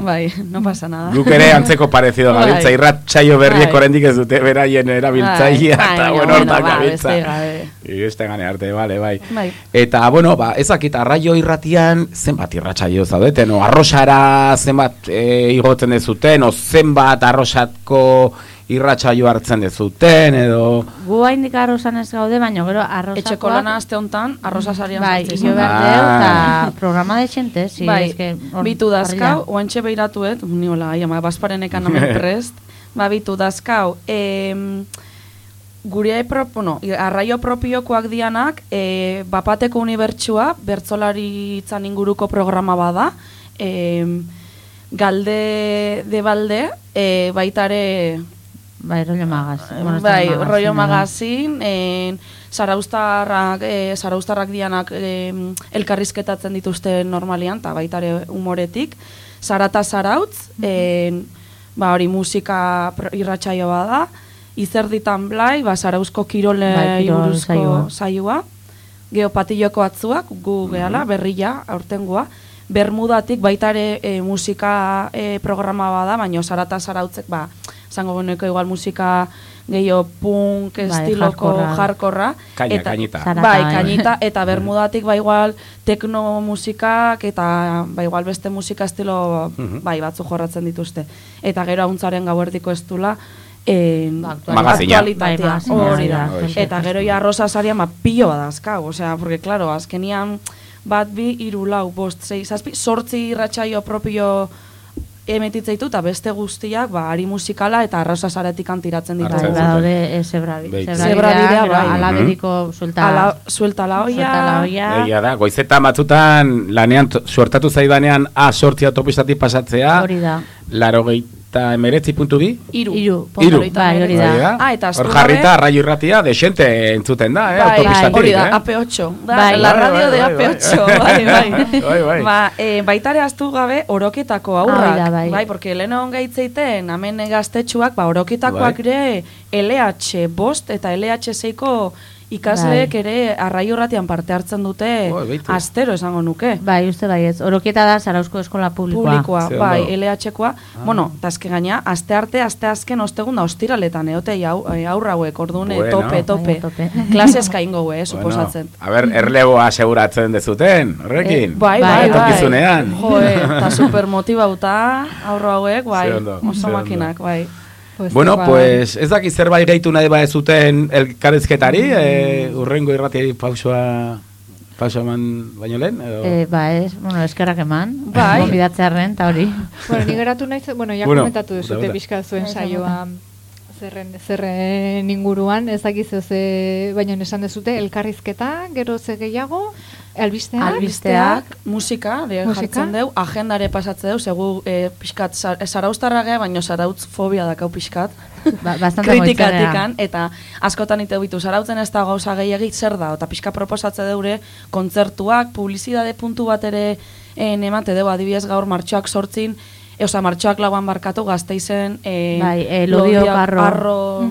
Bai, no pasa nada. Guk ere antzeko parezido Bai. gabiltza, irratsaio berriek Bai. oraindik ez dute beraien erabiltzailea, Bai, eta bueno, bueno, hortak ba, gabiltza. gabe. Beste gane arte, bale, bai. Bai. Eta, bueno, ba, ezakit, arraio irratian, zenbat irratsaio zaudeten, o arrosara zenbat e, igotzen dezuten, o zenbat arrosatko irratsaio hartzen dezuten edo Gu haindik arrozan ez gaude, baina gero arrozakoak... Etxeko lana aste hontan, arroza sarian Bai, jo izan. behar deu, Ah. eta programa de xente, si, bai, es que... hor- bitu dazkau, oantxe behiratuet, ni hola, ai, ama, basparenekan amen [laughs] prest, ba, bitu dazkau, em, gure pro, bueno, arraio propiokoak dianak, e, bapateko unibertsua, bertzolari itzan inguruko programa bada, em, galde de balde, e, baitare Bai, rollo magazin. Bueno, da bai, magazin, rollo magazin, en, zaraustarrak, e, zaraustarrak dianak e, elkarrizketatzen dituzte normalian, eta baita ere humoretik. Zarata zarautz, en, ba hori musika irratsaio bada, izerditan blai, ba zarauzko kirole Bai, kirol saioa. saioa, geopatilloko atzuak, gu gehala, berria, aurtengoa, Bermudatik baita ere e, musika e, programa bada, baina zarata zarautzek, ba, zango beneko igual musika gehiago punk Bai, estiloko jarkorra. Kaina, eta, kainita. Zarata, Bai, bai. kainita, eta bermudatik ba igual tekno musikak eta ba igual beste musika estilo Mhm. bai batzu jorratzen dituzte. Eta gero hauntzaren gauerdiko ez dula en, Magazina. aktualitatea. Bai, hori da. Eta gero ja rosa sarian ba pilo badazkau, osea, porque claro, azkenian bat bi hiru lau bost sei zazpi sortzi irratsaio propio emetitze ditu eta beste guztiak ba ari musikala eta arrosa saretik antiratzen Bai, ditugu. badaude e, zebra, Bai. zebra, bidea, bidea, gero bai. Alaberiko suelta... Ala, suelta la olla. Suelta la olla. Egia da, goizeta batzutan lanean suertatu zaidanean A sortzi autopistatik pasatzea. Hori da. Laro geita emeretzi puntu bi. Iru. Iru, Iru. bai, hori da. Ah, eta Hor astu jarrita, gabe- raio irratia, desente entzuten da, eh, Bai, autopistatik, hori da, eh? AP8. Da, Bai. la Bai, radio bai, de bai, bai. AP8. [laughs] Bai, bai. Bai, bai. Ba, e, baitare astu gabe oroketako Ah, aurrak. hori da, bai. bai, porque lehen hon gaitzeiten, hemen gaztetxuak, ba, oroketakoak Bai. ere LH bost eta LH seiko ikasleek Bai. ere arraio ratian parte hartzen dute beitu. astero esango nuke. Bai, uste bai ez. Orokieta da Zarauzko Eskola Publikoa. Publikoa, Ze bai. LH-koa. Bueno, eta eske gaina, aste arte, aste azken ostegunda ostiraletan, eotei au, eh, aurra hauek, orduan, eh, Bueno. tope, tope. Bai, tope. [laughs] Klaseska ingo, eh, suposatzen. Bueno, a ber, erleboa aseguratzen dezuten, horrekin. Eh, bai, bai, bai. Etorkizunean. Jo, eh, eta [laughs] super motibauta, aurro hauek, bai, oso makinak, bai. Bueno, ba, pues ez dakit zerbait gehitu nahi ba ez zuten elkarrezketari, eh, urrengo irrati pausoa pausoa eman baino lehen, edo... Eh, ba ez, bueno, eskerrak eman. Bai. Gonbidatzearren, eta hori. [laughs] Bueno, ni geratu naiz, bueno, ja Bueno, komentatu duzute pixka zuen Ez, saioa zerren, zerren inguruan, ez dakiz ze, baina esan dezute, elkarrizketa, gero ze gehiago, albisteak, Albisteak, musika, de Musika. jartzen deu, agendare pasatze deu, segu eh, pixkat, eh, zarauztarra gea, baina zarautz fobia dakau pixkat. Ba, bastante [laughs] kritikatikan, eta askotan ite bitu, zarautzen ez da gauza gehiagik zer da, eta pixka proposatze deure kontzertuak, publizidade puntu bat ere en, emate deu, adibidez gaur martxoak sortzin, e, oza, martxoak lauan barkatu gazteizen, en, Bai, eh, Lodio Garro. Garro,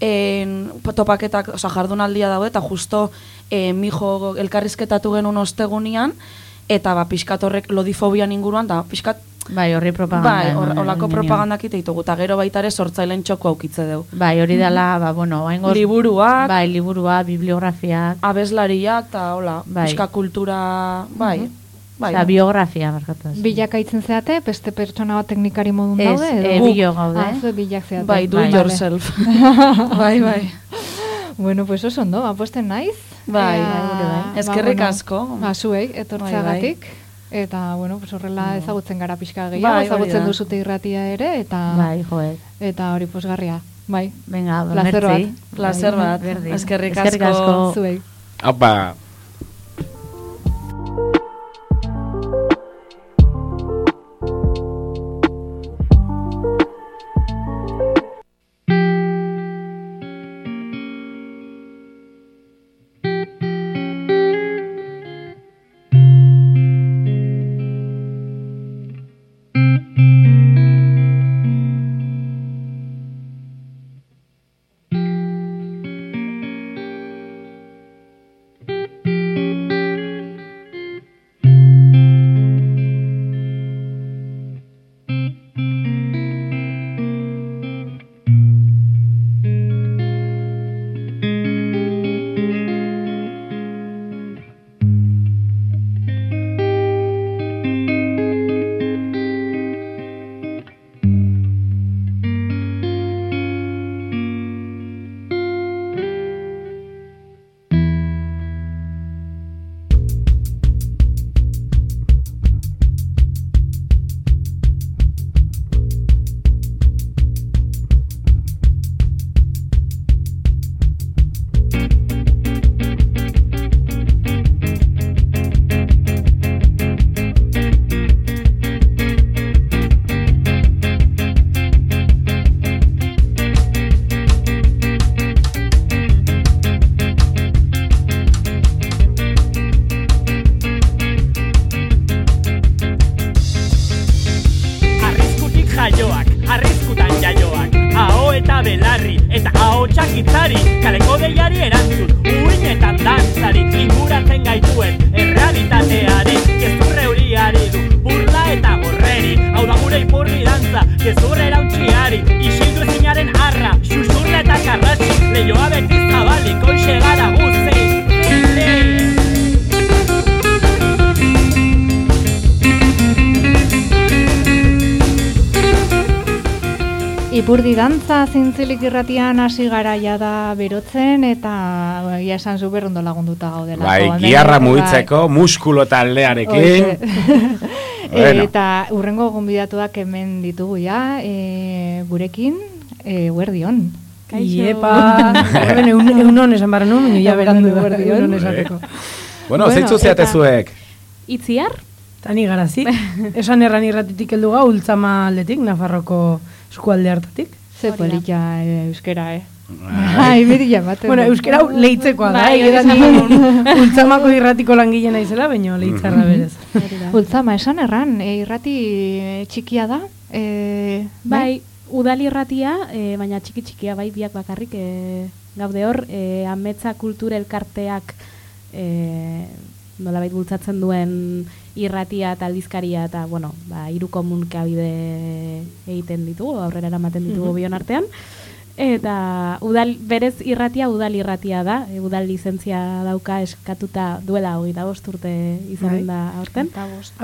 en, topaketak, oza, jardunaldia daude, eta justo e, mijo elkarrizketatu genuen ostegunian, eta ba, pixkat horrek lodifobian inguruan, da pixkat Bai, horri propaganda. Bai, hor- holako propagandak ite ditugu, eta gero baita ere sortzailen txoko aukitze deu. Bai, hori dela, ba, bueno, oaingoz... Liburuak. Bai, liburua, bibliografiak. Abeslariak, eta hola, Bai. kultura, bai. bai. Osea, biografia, barkatu. ez. Bilakaitzen zeate, beste pertsona bat teknikari modun Ez, daude? edo? eh, Guk? bilo gaude. Ah, bilak zeate. Bai, do Vale. yourself. [laughs] bai, bai. Bueno, pues oso ondo, aposten naiz. Bai, Ea, bai, bai. ba, Eskerrik bueno, asko. Ba, zuei, etortzeagatik. Bai, Eta, bueno, pues horrela ezagutzen gara pixka gehiago, Bai, ezagutzen da. duzute irratia ere, eta... Bai, joet. Eta hori posgarria. Bai. Venga, ba, Placer bat. Placer Bai, bat. Eskerrik Eskerrik asko. asko. Zuei. Aupa, Dantza zintzilik irratian hasi garaia da berotzen eta egia esan super ondo lagunduta gaudela. Bai, giarra mugitzeko, muskulo taldearekin. [laughs] Bueno. Eta urrengo gonbidatuak hemen ditugu ja, e, gurekin, e, guerdion. Iepa, [laughs] Hemen eun, eun esan barra nuen, baina ja berandu eun esateko. Bueno, zeitzu zeate zuek. Itziar? Tani garazi. [laughs] Esan erran irratitik heldu gau, ultzama aldetik, Nafarroko eskualde hartatik. Ze polita e, euskera, eh? Ai, beti jamaten. Bueno, euskera hau leitzekoa da, Bai, egia da ultzamako irratiko langile naizela, baina leitzarra berez. Ultzama, esan erran, e, irrati e, txikia da. E, Bai, udal irratia, e, baina txiki txikia bai biak bakarrik e, gaude hor, e, ametsa kultura elkarteak e, nolabait bultzatzen duen irratia eta aldizkaria eta, bueno, ba, hiru komunikabide egiten ditugu, aurrera eramaten ditugu Mhm. bion artean. Eta udal, berez irratia udal irratia da, e, udal lizentzia dauka eskatuta duela hogeita bost urte izanen Bai. da aurten.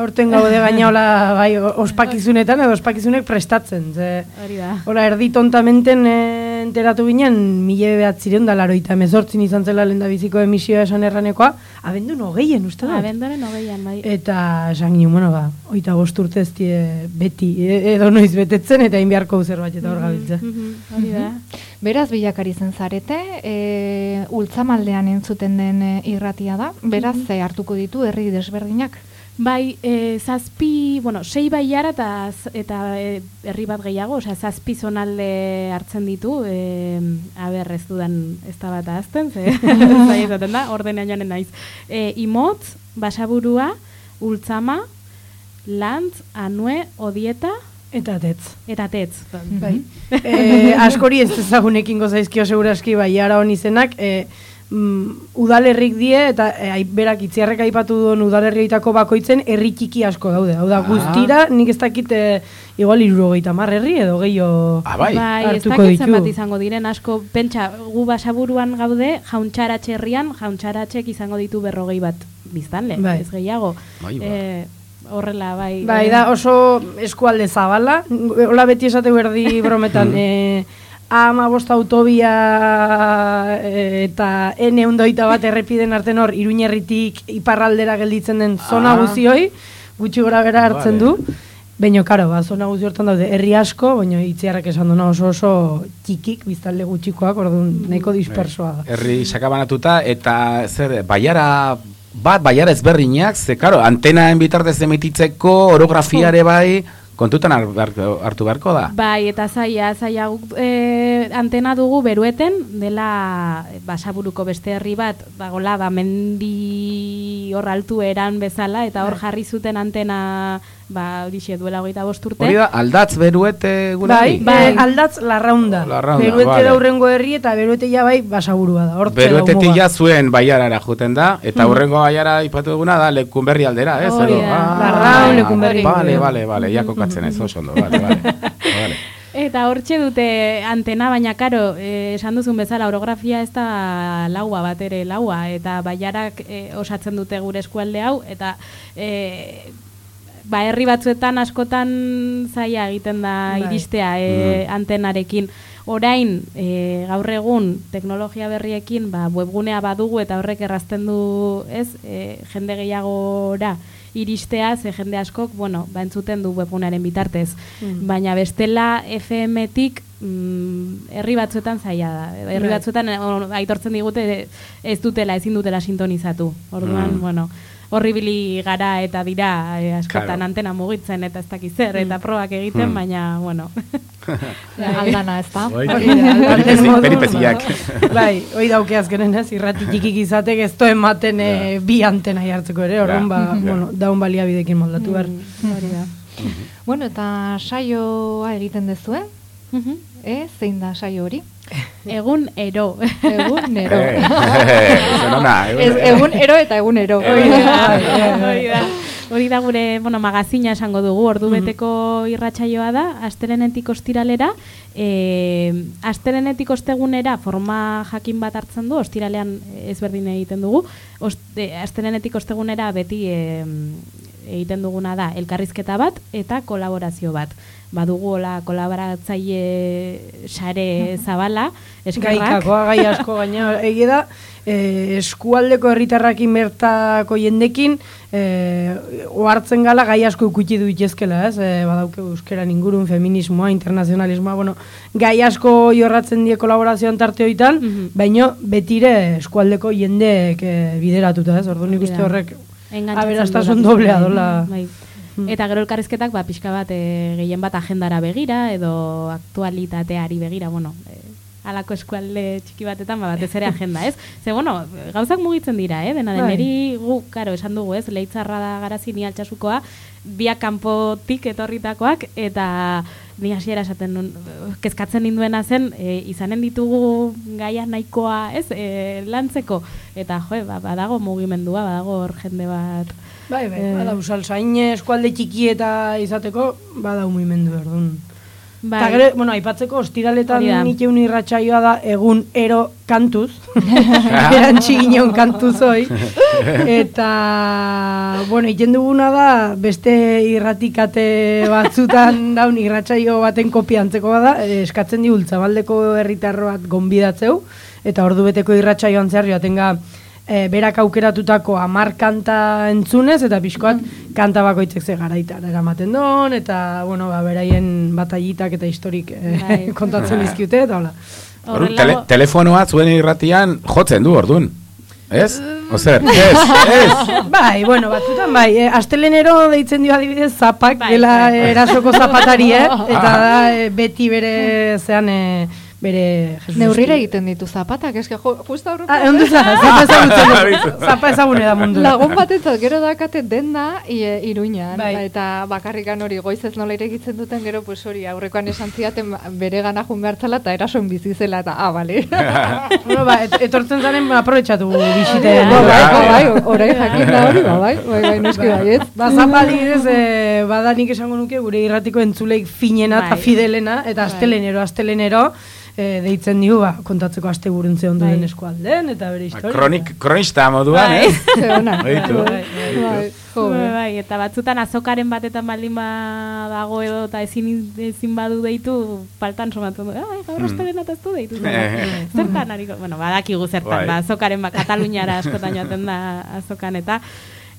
Aurten gaude gaina hola, bai, ospakizunetan edo ospakizunek prestatzen. Ze, Hori da. Hola, erdi tontamenten eh, enteratu ginen, mila behatzireun da laroita mezortzin izan zela lehen da biziko emisioa esan erranekoa, abendu nogeien, uste dut. Abenduaren hogeian, bai. Eta esan ginen, bueno, ba, oita bost urte ez die beti, e- edo noiz betetzen, eta hain beharko zerbait eta hor gabiltza. Hori da. Beraz, bilakari zen zarete, e, ultzamaldean entzuten den e, irratia da, beraz, Mhm. e, hartuko ditu herri desberdinak. Bai, e, zazpi, bueno, sei baiara eta, z- eta e, herri bat gehiago, osea, zazpi zonalde hartzen ditu, e, aber ez dudan ez da bat ahazten, ze [laughs] zai da, ordenean joanen naiz. E, imotz, basaburua, ultzama, lantz, anue, odieta, Eta tetz. Eta tetz. Bai. e, askori ez ezagunekin gozaizkio seguraski bai ara hon izenak, e, mm, udalerrik die eta e, ai- berak itziarrek aipatu duen udalerrietako bakoitzen herri txiki asko daude. Hau da, Ah. guztira nik ez dakit e, igual 70 herri edo gehiago Ah, bai. Bai, ez hartuko dakit zenbat izango diren asko, pentsa, gu basaburuan gaude, jauntxaratxe herrian, jauntxaratxek izango ditu berrogei bat biztanle, Bai. ez gehiago. Bai, ba. Eh, horrela, bai. Bai, eh, da oso eskualde zabala. Hola beti esate berdi [laughs] brometan, e, ama bost autobia e, eta N undoita bat errepiden arten hor, iruñerritik iparraldera gelditzen den zona Ah. guzioi, gutxi gora bera hartzen Vale. du. Baina, karo, ba, zona guzi hortan daude, herri asko, baina itziarrak esan duna oso oso txikik, biztalde gutxikoak, orduan nahiko dispersoa da. Herri sakabanatuta eta zer baiara bat baiara ezberdinak, ze karo, antenaen bitartez emititzeko orografiare bai kontutan hartu beharko da. Bai, eta zaila, zaila guk e, antena dugu berueten, dela eh, basaburuko beste herri bat, dagola, ba, mendi hor altu eran bezala, eta hor jarri zuten antena, ba, horixe duela hogeita bost urte. Hori da, aldatz beruete gure Bai, bai. aldatz larraunda. Larraunda, beruete vale. da urrengo herri eta beruete ja bai basaburua da. Hortze da Beruetetik ja zuen baiarara juten da, eta Mhm. hurrengo baiara ipatu duguna da lekunberri aldera, ez? Hori da, Larraun, Lekunberri. Bale, bale, bale, ja kokatzen ez oso ondo, bale, bale. [laughs] Vale. Eta hortxe dute antena, baina karo, eh, esan duzun bezala, orografia ez da laua bat ere laua, eta baiarak eh, osatzen dute gure eskualde hau, eta eh, ba, herri batzuetan askotan zaila egiten da Bai. iristea eh, antenarekin. Orain, e, gaur egun, teknologia berriekin, ba, webgunea badugu eta horrek errazten du, ez, e, jende gehiagora iristea, ze jende askok, bueno, ba, entzuten du webgunearen bitartez. Mm. Baina bestela FM-tik mm, herri batzuetan zaila da. Herri Bai. batzuetan eh, aitortzen digute ez dutela, ezin dutela sintonizatu. Orduan, Mm. bueno, horribili gara eta dira eh, askotan Claro. antena mugitzen eta ez dakiz zer, eta probak egiten, Mm. baina, bueno. [laughs] Aldana, ez da? Bai. Peripeziak. ba. Bai, hoi dauke azkenen ez, irrati txikik izatek ez to ematen eh, bi antena jartzeko ere, orduan ba, Ja. bueno, daun baliabidekin moldatu behar. Hori da. Bueno, eta saioa egiten duzu, eh? Mhm. Eh, zein da saio hori? Egun ero. Egun [laughs] ero. Eh, eh, egun ero. egun ero eta egun ero. Hori da, hori da. Hori da gure, bueno, magazina esango dugu, ordu beteko irratsaioa da, astelenetik ostiralera, e, astelenetik ostegunera forma jakin bat hartzen du, ostiralean ezberdin egiten dugu, Ost, e, astelenetik ostegunera beti e, egiten duguna da elkarrizketa bat eta kolaborazio bat. Badugu hola kolaboratzaile sare [laughs] zabala, eskerrak. Gaikakoa, gai [laughs] asko gaina. Egia da, eh, eskualdeko herritarrakin bertako jendekin, eh, ohartzen gala gai asko ikuti du itezkela, ez? Eh, badauke euskeran ingurun, feminismoa, internazionalismoa, bueno, gai asko jorratzen die kolaborazioan tarte hoitan, baino betire eskualdeko jendeek eh, bideratuta, ez? Orduan nik Hori uste da. horrek aberastasun doblea dola. [laughs] bai. Eta gero elkarrizketak ba pixka bat e, gehien bat agendara begira edo aktualitateari begira, bueno, e, alako eskualde txiki batetan ba batez ere agenda, ez? [laughs] Ze bueno, gauzak mugitzen dira, eh? Dena den Bai. neri gu, karo, esan dugu, ez? Leitzarra da garazi ni altxasukoa, biak kanpotik etorritakoak eta ni hasiera esaten nun kezkatzen ninduena zen e, izanen ditugu gaia nahikoa, ez? E, lantzeko eta jo, ba, badago mugimendua, badago hor jende bat Bai, bai, Eh, badau salsain eskualde txiki eta izateko, badau mugimendu erdun. Bai. Gero, bueno, aipatzeko ostiraletan nikeun irratsaioa da egun ero kantuz. [laughs] [laughs] Erantzi gineon kantuz hoi. Eta, bueno, iten duguna da, beste irratikate batzutan [laughs] daun irratsaio baten kopiantzeko bada, eh, eskatzen di ultzabaldeko herritarro bat gonbidatzeu, eta ordu beteko irratsaioan zehar joatenga e, berak aukeratutako amar kanta entzunez, eta pixkoat kanta bakoitzek ze garaitan eramaten don, eta, bueno, ba, beraien bataitak eta historik e, Bai. [laughs] kontatzen dizkiute, eta hola. Orduan, tele, telefonoa zuen irratian jotzen du, orduan. Ez? Ozer, ez, ez. bai, bueno, batzutan bai, e, astelenero deitzen dio adibidez zapak, Bai, dela bai. erasoko zapatari, eh? [laughs] eta da e, beti bere zean e, bere Jesus Neurrira egiten ditu zapatak, eske jo, justo aurreko. Ah, ondo za, zapa ezagutzen. [laughs] Zapa ezagune da mundu. Lagun batentzat gero dakate denda i, iruñan, Bai. eta bakarrikan hori goizez nola irekitzen duten gero pues hori aurrekoan esan ziaten ba, bere gana jun behartzala eta erasoen bizi zela eta ah, bale. [laughs] bueno, ba, et, etortzen zaren aprobetxatu bisite. Ba, bai, ba, bai, orain jakin da hori, ba, bai, bai, bai, noski baietz. Ba, zapa adibidez, e, bada nik esango nuke gure irratiko entzuleik finena eta fidelena, eta Bai. astelenero, astelenero, e, deitzen digu, ba, kontatzeko aste buruntze ondo den eskualden, eta bere historia. Kronik, kronista moduan, Bai. [laughs] Ze ona. Beitu. Bai, bai, jo, Bai, bai, eta batzutan azokaren batetan baldin ba dago edo eta ezin ezin badu deitu paltan somatzen du. Ai, gaur Mm. ostelena ez du deitu. [laughs] Eh. zertan ariko, bueno, badakigu zertan, Bai. ba azokaren ba Kataluniara askotan joaten da azokan eta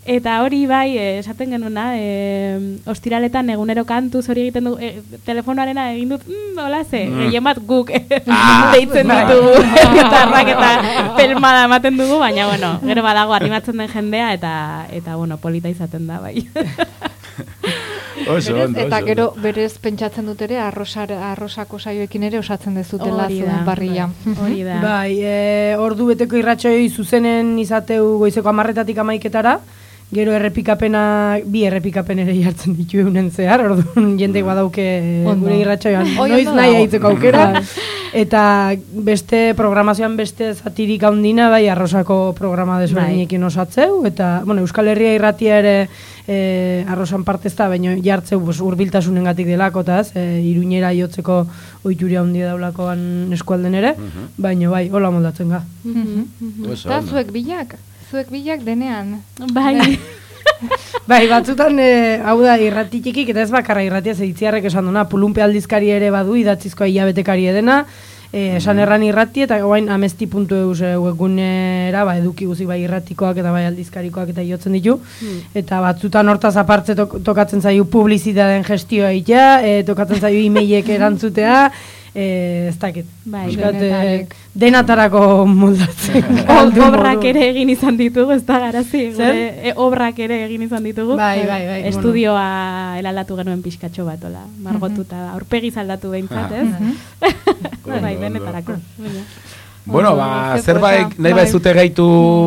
Eta hori bai, eh, esaten genuna, eh, ostiraletan egunero kantuz hori egiten du, eh, telefonoarena egin dut, mm, hola ze, Mm. gehien bat guk Ah. [laughs] deitzen Bai. ditugu, gitarrak [laughs] eta pelmada ematen dugu, baina bueno, gero badago animatzen den jendea eta eta bueno, polita izaten da bai. [laughs] Oso, Berez, ondo, eta gero berez pentsatzen dut ere arrosar, arrosako saioekin ere osatzen dezutela zuen barria. Hori da. Bai, e, ordu beteko irratxoi zuzenen izateu goizeko amarretatik amaiketara, gero errepikapena, bi errepikapen ere jartzen ditu eunen zehar, orduan jende badauke Ondo. gure irratxoian, Oi, noiz nahi dago. aitzeko aukera, Bai. [laughs] eta beste programazioan beste zatirik handina, bai, arrosako programa desberdinekin osatzeu, eta, bueno, Euskal Herria irratia ere e, arrosan parte ez da, baina jartzeu pues, urbiltasunengatik delako, eta ez, e, iruñera jotzeko oituria handia daulakoan eskualden ere, baina bai, hola moldatzen ga. Oso Eta ondo. zuek bilak, zuek bilak denean. Bai. Bai, [laughs] batzutan, e, hau da, irrati txikik, eta ez bakarra irratia zeitziarrek esan duna, pulunpe aldizkari ere badu, idatzizkoa hilabetekari edena, e, esan erran irrati, eta guain amesti.eus e, webgunera, ba, eduki guzik bai irratikoak eta bai aldizkarikoak eta jotzen ditu, eta batzutan hortaz apartze tok, tokatzen zaio publizitateen gestioa egitea, e, tokatzen zaio e-mailek [laughs] erantzutea, e, ez dakit. Bai, Pixkat, e, denetarik. denatarako moldatzen. [laughs] Obrak ere egin izan ditugu, ez da garazi. Gure, e, obrak ere egin izan ditugu. Bai, bai, bai, bueno. Estudioa elalatu genuen pixkatxo bat, ola. Margotuta, aurpegi zaldatu behintzat, [laughs] ez? bai, denetarako. Bueno, ba, ze zerbait nahi bai. baizute gaitu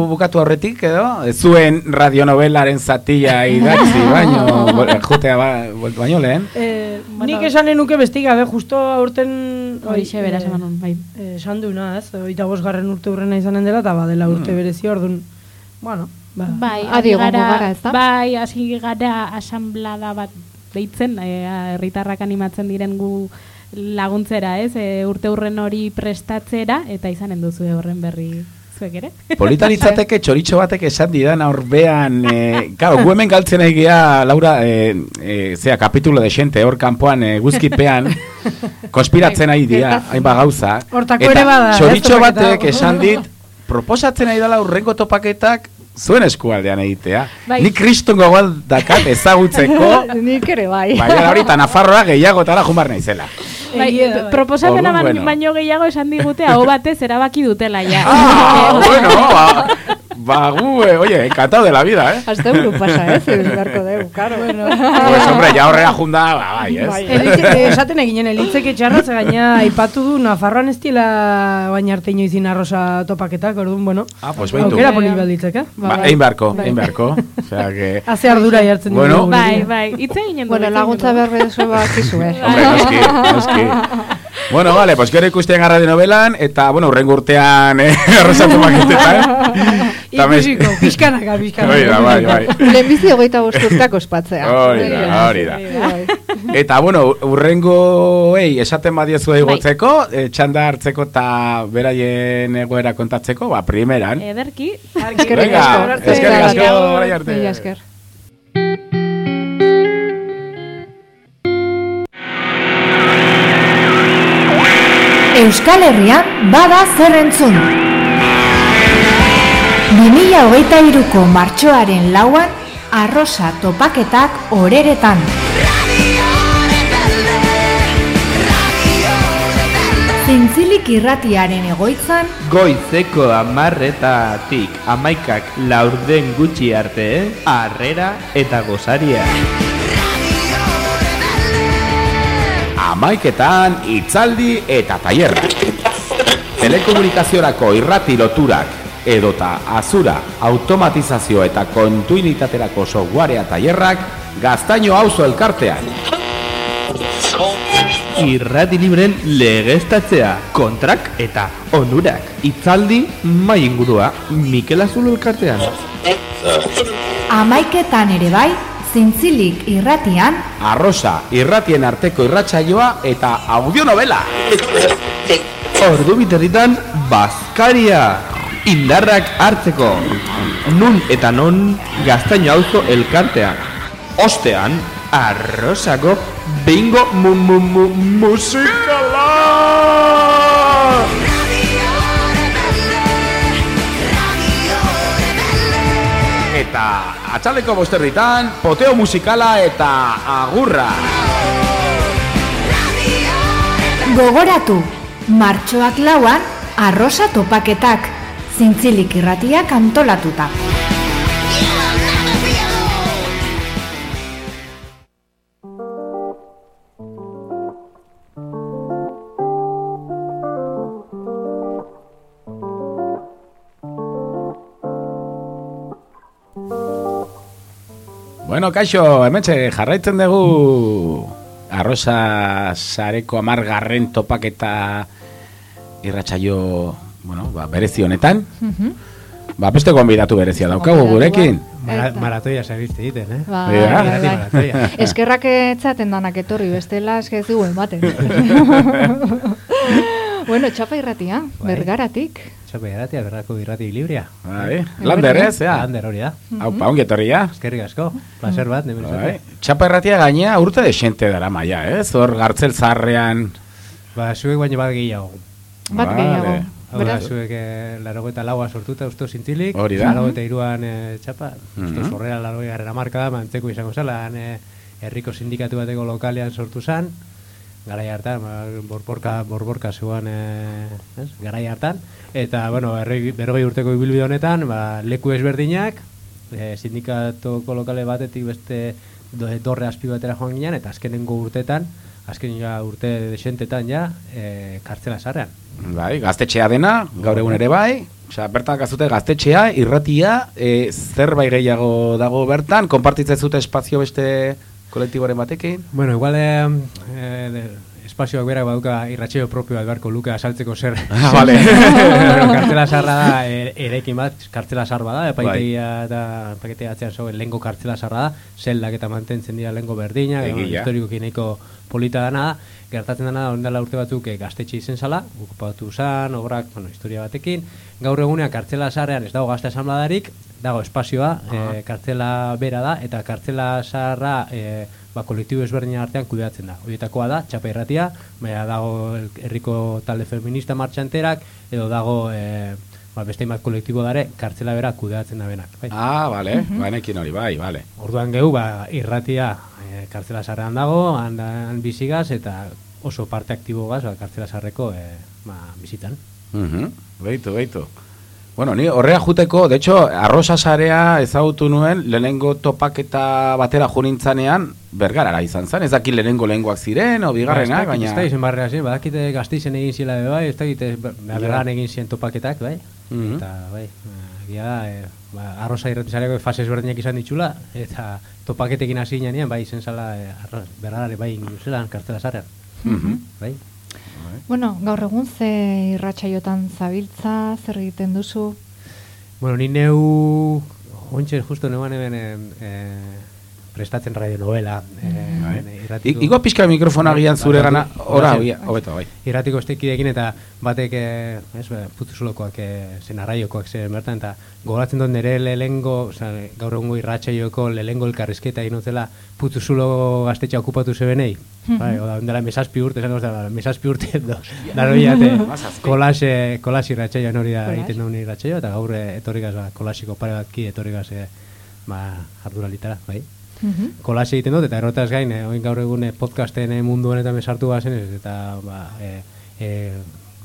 bukatu aurretik, edo? Zuen radionovelaren zatia idatzi, [laughs] baino, jutea ba, baino lehen. Eh, nik esanen nuke bestik gabe justo aurten Horixe eman nun, bai. Eh, Esan duna, ez, oita bosgarren urte urrena izanen dela, eta badela urte Mm. berezi orduan, bueno, ba. Bai, Adi gara, ezta? Bai, hasi gara asamblada bat deitzen, eh, herritarrak animatzen diren gu laguntzera, ez? E, urte urren hori prestatzera eta izanen duzu horren berri zuek ere. Polita litzateke txoritxo batek esan didan aurbean, e, claro, gu hemen galtzen egia, Laura, e, e, zea, kapitulo de xente, hor kanpoan, e, guzkipean, konspiratzen ari dira, hainbat gauza. Hortako ere bada, Txoritxo batek esan dit, proposatzen ari dela urrengo topaketak, zuen eskualdean egitea. Bai. Ni kriston gogoal dakat [laughs] ezagutzeko, Nik ere bai. baina hori Nafarroa gehiago eta jumar naizela. Bai, bai. proposamena baino, bueno. baino gehiago esan digute hau batez erabaki dutela ja. Ah, bueno, ba, ba gu, eh, oye, encantado de la vida, eh? Azte buru pasa? Eh? Beharko karo. Bueno. Pues, hombre, ya horrela junda, ba, bai, ez? Elitze, esaten eginen, elitzeke txarratze gaina [laughs] aipatu du, Nafarroan ez diela baina arte inoizin arrosa topaketak, orduan, bueno. Ah, pues baitu. Aukera poli balditzek, eh? Ba, egin beharko, egin beharko. O sea, que... [laughs] Haze ardura jartzen dugu. Bueno. Bai, bai, hitz eginen Bueno, laguntza berbe zo bakizu, eh? [laughs] Hombre, noski, noski. Bueno, vale, pues gero ikusten gara de novelan, eta, bueno, urrengo urtean, eh, arrosatu maketetan. Ikusiko, pixkanaka, pixkanaka. Hori da, bai, bai. Lehenbizi hogeita bost urteak ospatzea. Hori da, hori da. Eta, bueno, urrengo, ei, esaten badiezu egotzeko, eh, txanda hartzeko eta beraien egoera kontatzeko, ba, primeran. Ederki. Eskerrik Venga, asko. eskerrik asko, arte. Mila esker. Euskal Herrian bada zer entzun. 2023ko martxoaren lauan arrosa topaketak oreretan. Zintzilik irratiaren egoitzan, Goizeko amarretatik amaikak laurden gutxi arte, harrera eta gozaria. Amaiketan itzaldi eta tailerrak. Telekomunikaziorako irrati loturak edota azura automatizazio eta kontuinitaterako softwarea tailerrak gaztaino auzo elkartean. Irrati libren legeztatzea, kontrak eta onurak. Itzaldi mai ingurua Mikel Azul elkartean. amaiketan ere bai, zintzilik irratian, Arrosa irratien arteko irratsaioa eta audionovela. Ordu biterritan Baskaria Indarrak hartzeko. Nun eta non gaztaino auzo elkartean Ostean Arrosako bingo mu mu mu musikala! Eta atxaleko bosterritan poteo musikala eta agurra. gogoratu, martxoak lauan, arrosa topaketak, zintzilik irratiak antolatuta. Bueno, kaixo, hementxe jarraitzen dugu arrosa sareko amargarren topaketa irratsaio, bueno, ba, berezi honetan. Ba, beste gonbidatu berezia daukagu gurekin. Mara, Eta- maratoia zabizte egiten, eh? Ba, Ja. bai, bai. maratoia. [laughs] Eskerrak etzaten danak etorri, bestela eske ez dugu ematen. [laughs] bueno, txapa irratia, Bai. bergaratik. Txope irratia, berrako irrati librea. Bai, Lander, ez, ea? Lander hori da. Hau, pa, ongi etorria. Eskerrik asko, placer bat, nemen Bai. Txapa erratia gainea urte de xente dara maia, ez? Hor gartzel zarrean. Ba, zuek baino bat gehiago. Bat Vale. gehiago. Hau da, zuek eh, laro eta laua sortuta usto zintzilik, Hori da. laro eta iruan eh, txapa, usto Mhm. zorrera laro garrera marka da, mantzeko izango zela, han eh, herriko sindikatu bateko lokalean sortu zan, garai hartan, ba, borborka, borborka zegoen, eh, ez, garai hartan, eta, bueno, berroi, berrogei urteko ibilbide honetan, ba, leku ezberdinak, eh, sindikatuko lokale batetik beste do, dorre azpi batera joan ginen, eta azkenengo urtetan, azken ja urte desentetan ja, eh, kartzela sarrean. Bai, gaztetxea dena, gaur egun ere bai. Osea, bertan gazute gaztetxea, irratia, e, zerbait gehiago dago bertan, konpartitzen zute espazio beste kolektiboren batekin. Bueno, igual eh, eh, de- espazioak berak baduka irratxeo propioa beharko luke asaltzeko zer. Ah, vale. [laughs] Kartzela sarra da, e, erekin bat, kartzela sar bada, epaitegia eta epaitegia atzean zo, lengo kartzela sarra da, zeldak eta mantentzen dira lengo berdina, Egia. historikoki nahiko polita dana da, gertatzen dana da, ondala urte batzuk eh, gaztetxe izen zala, okupatu zan, obrak, bueno, historia batekin, gaur egunean kartzela sarrean ez dago gazte asambladarik, dago espazioa, e, kartzela bera da, eta kartzela sarra e, ba, kolektibo ezberdinen artean kudeatzen da. Horietakoa da, txapa irratia, baina dago herriko talde feminista martxanterak, edo dago e, ba, beste hainbat kolektibo dare, kartzela bera kudeatzen da benak. Bai. Ah, vale, Mhm. banekin hori, bai, vale. Orduan gehu, ba, irratia e, kartzela sarrean dago, handan bizigaz, eta oso parte aktibogaz, ba, kartzela sarreko e, ba, bizitan. Mhm, Beitu, beitu. Bueno, ni horrea juteko, de hecho, arrosa sarea ezagutu nuen, lehenengo topaketa batera junintzanean, bergarara izan zen, ez dakit lehenengo lehengoak ziren, o bigarrenak, Ba, ez dakit, baina... Ez da izen barrea zen, badakite gazteizen egin zila be bai, ez dakit, eh, bergan egin ziren topaketak, bai. Mhm. Eta, bai, egia da, e, ba, arroza irratizareko fase ezberdinak izan ditxula, eta topaketekin hasi ginean, bai, izen zala, e, arroz, bergarare, bai, inguzelan, kartela zarrean. Mhm. Bai. Bueno, gaur egun ze irratsaiotan zabiltza, zer egiten duzu? Bueno, ni neu, ontsen justo neuan hemen e, e, prestatzen radionovela. E, hemen irratiko- I- igo pixka mikrofona agian zure Bai, gana, bai, ora, bai, bai. hobeto, bai. Irratiko estekidekin eta batek, eh, ez, ba, putuzulokoak, eh, zen arraiokoak zen bertan, eta gogoratzen dut nire lehengo, oza, gaur egungo irratxaioko lehengo elkarrizketa egin zela putuzulo gaztetxa okupatu zebenei. Mhm. Bai, oda, ondela mesazpi urte, esan da, mesazpi urte, do, daro jate, kolase, kolasi irratxaioan hori da Kolase. egiten duen irratxaio, eta gaur eh, etorrigaz, ba, kolasiko pare bat ki etorrigaz, eh, ba, jarduralitara, bai. Mhm. kolase egiten dut, eta errotaz gain, eh, oin gaur egun eh, podcasten eh, mundu honetan mesartu gazen, ez, eta ba, e, e,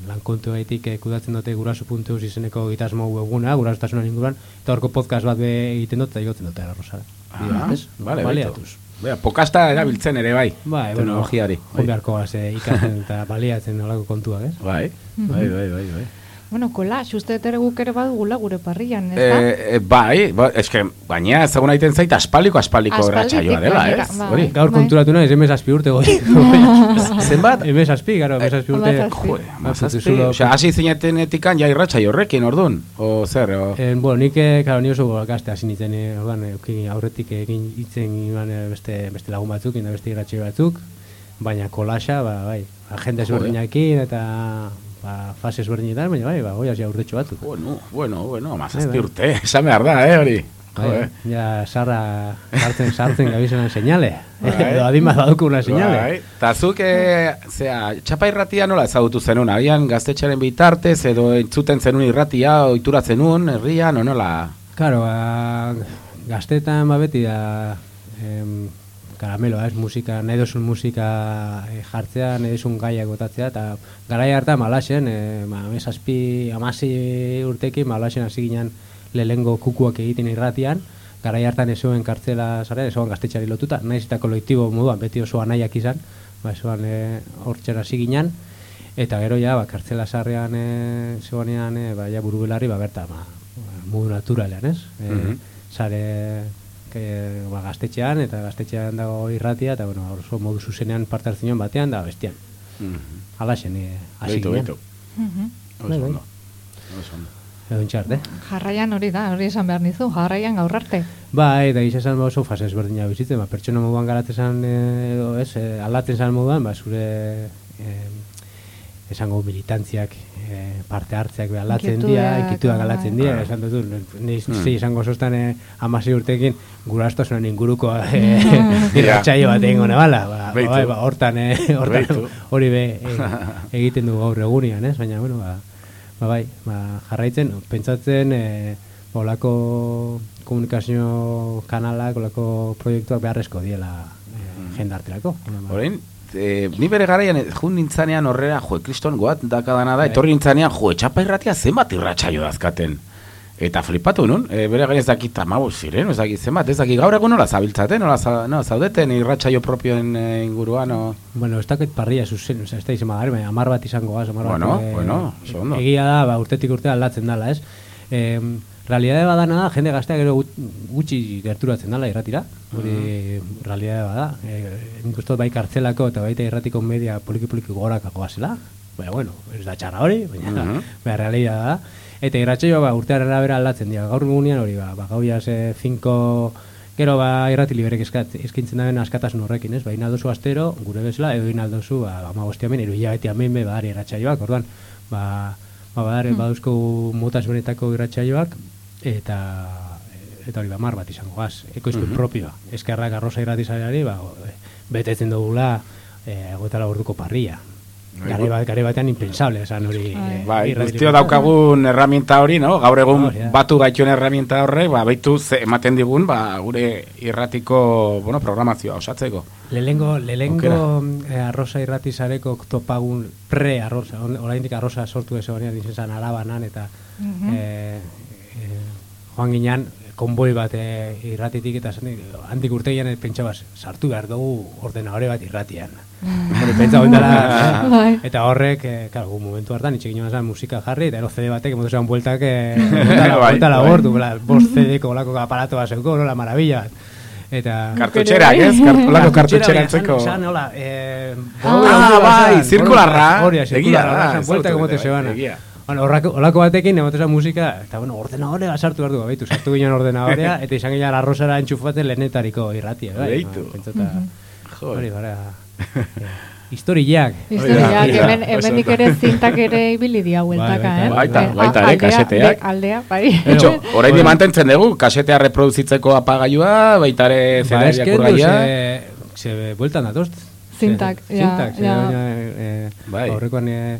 lan kontu gaitik eh, kudatzen dute guraso.eus izeneko gitasmo webguna, gurasotasunan inguruan, eta horko podcast bat be egiten dut, eta igotzen dut, errosara. Ah, vale, baliatuz. Bea, pokasta erabiltzen ere bai, Bai, bueno, teknologiari. joan beharko gaz, eh, ikasten eta baliatzen olako kontuak, ez? Bai, bai, bai, bai, bai. Bueno, kolas, uste dut ere guk ere badugula gure parrian, ez da? Eh, eh, bai, ba, eske, gaina ezagun egiten zait aspaldiko Aspalditik erratsaioa dela, ez? bai. Hori. Gaur konturatu nahi, emez azpi urte goi. [laughs] Zenbat? Emez azpi, garo, emez azpi urte. Jo, mazazpi. Osea, hasi zineten etikan ja irratsaio horrekin, ordun. O zer, o... En, bueno, nik, eh, claro, ni oso gazte hasi nintzen, orduan, eukin aurretik egin hitzen iban beste, beste lagun batzuk, eta beste irratxe batzuk, baina kolaxa, ba, bai, agenda Joder. ezberdinakin, eta ba, fase ezberdinetan, baina bai, ba, goiaz ja urtetxo batzuk. Bueno, bueno, bueno, Bai, mazazpi bai. urte, esan behar da, eh, hori. Bai, Joder. ja, sarra sartzen, sartzen gabizenan seinale. Bai. [laughs] Edo adin bat baduko una seinale. Bai. Ta zuk, eh, zera, txapa irratia nola ezagutu zenun? Agian gaztetxaren bitartez, edo entzuten zenun irratia, ohitura zenun, herrian, o nola? Claro, ba, gaztetan ba beti em, karameloa, ez musika, nahi dozun musika eh, jartzea, nahi dozun gaiak botatzea, eta garai hartan malaxen, e, ba, mesazpi, amasi urtekin malaxen hasi ginen lehengo kukuak egiten irratian, garai hartan ez zuen kartzela zara, ez zuen gaztetxari lotuta, naiz eta kolektibo moduan, beti oso anaiak izan, ba, zuen e, hortxera hasi ginen, eta gero ja, ba, kartzela sarrean e, zegoenean, e, ba, ja buru belarri, ba, berta, ba, modu naturalean, ez? E, Mhm. Sare ke, ba, gaztetxean, eta gaztetxean dago irratia, eta bueno, oso modu zuzenean parte hartzen batean, da bestian. Mhm. Alaxen, e, hasi Beitu, beitu. Oso ondo. Oso ondo. Edo intxart, eh? Jarraian hori da, hori esan behar nizu, jarraian gaur arte. Bai, eta gisa esan oso fase ezberdina bizitzen, ba, pertsona moduan garatzen zan, e, edo, ez, e, aldatzen zan moduan, ba, zure e, esango militantziak e, parte hartzeak be aldatzen dira, bai. aldatzen dira, esan dut, ni Hmm. zei esango sostan e, amasi urtekin gurastasunan inguruko [laughs] e, Ja. irratxaio bat egingo nebala, ba, ba, bai, ba, hortan, e, [laughs] hortan hori be [laughs] e, egiten du gaur egunian, ez? Baina, bueno, ba, ba bai, ba, jarraitzen, pentsatzen, e, olako komunikazio kanalak, olako proiektuak beharrezko diela e, jendarterako. Orain, e, ni bere garaian eh, jun nintzanean horrera, jo, kriston goat dakadana da, Bai. etorri nintzanean, jo, etxapa irratia zenbat irratsaio dazkaten. Eta flipatu nun, e, bere garaian ez dakit tamabu ziren, ez dakit zenbat, ez dakit gaur egun nola zabiltzaten, nola za, no, zaudeten irratsaio propioen e, inguruan, o... Bueno, ez dakit parria zuzen, ez da izan badar, baina amar bat izango gaz, amar Bueno, bat, eh, bueno, oso ondo. Egia da, ba, urtetik urte aldatzen dala, ez? E, Realidade badana da, jende gazteak gero gut- gutxi gerturatzen dela irratira. Hori realidade bada. E, nik uste dut bai kartzelako eta baita irratiko media poliki-poliki gorak goazela. Baina, bueno, ez da txarra hori, baina, Mhm. [laughs] baina realidade da. Eta irratxeioa ba, urtearen arabera aldatzen dira. Gaur egunean hori ba, ba gau ze 5 Gero ba irrati liberek eskat, eskintzen daben askatasun horrekin, ez? Ba, inaldozu astero, gure bezala, edo inaldozu, ba, ama hemen, iru hilabete be, badari irratxaioak, orduan, ba, ba badare, Hmm. baduzko motas benetako irratxaioak, eta eta hori ba, mar bat izango gaz, ekoizpen Mhm. propioa. Eskerrak arroza irratizaiari, ba, betetzen dugula, e, egotala orduko parrilla. Gare, bat, gare batean impensable, esan hori... eh, Bai, irrati guztio liberek. daukagun herramienta hori, no? Gaur egun Hori da. batu gaituen herramienta horrek, ba, baitu ematen digun, ba, gure irratiko, bueno, programazioa osatzeko. Lehengo, lehengo eh, arroza irratizareko topagun pre-arroza, oraindik arroza sortu ez egonean izan arabanan, eta Mhm. eh, eh, joan ginean, konboi bat eh, irratitik eta zen, handik urtegian eh, pentsa bas, sartu behar dugu ordenadore bat irratian. [laughs] Hori pentsa oindala, [laughs] Bai. eta horrek, eh, claro, momentu hartan, itxekin joan zen musika jarri, eta ero CD batek, emotu zean bueltak, eh, [laughs] buelta Bai, buelta bai. labortu, la, bost CD-ko olako aparato bat zeuko, nola maravilla bat. Eta... Kartutxerak, ez? Kart- olako kartutxera antzeko. esan- hola, eh, Ah, bai, zirkularra. Hori, Egia zirkularra, da, esan, Bueno, horrako, olako batekin, emote zen musika, eta bueno, ordenadore bat sartu behar du, baitu, sartu ginen ordenadorea, [laughs] eta izan ginen arrozara entxufatzen lehenetariko irratia, bai? Beitu. Ba, pentsata, Mhm. hori, bara, eh, historiak. [laughs] Historiak, hemen, hemendik ere zintak ere ibili dia hueltaka, Bai, eh? Baita, Eh, baita a- ere, aldea, kaseteak. Aldea, bai. Etxo, [laughs] orain mantentzen dugu, kasetea reproduzitzeko apagailua, baita ere Ba, zera ez kendu, irakurgaia. ze, ze bueltan datozt. Zintak, Ze- ja, Zintak, ze, ja. eh, Bai. aurrekoan eh,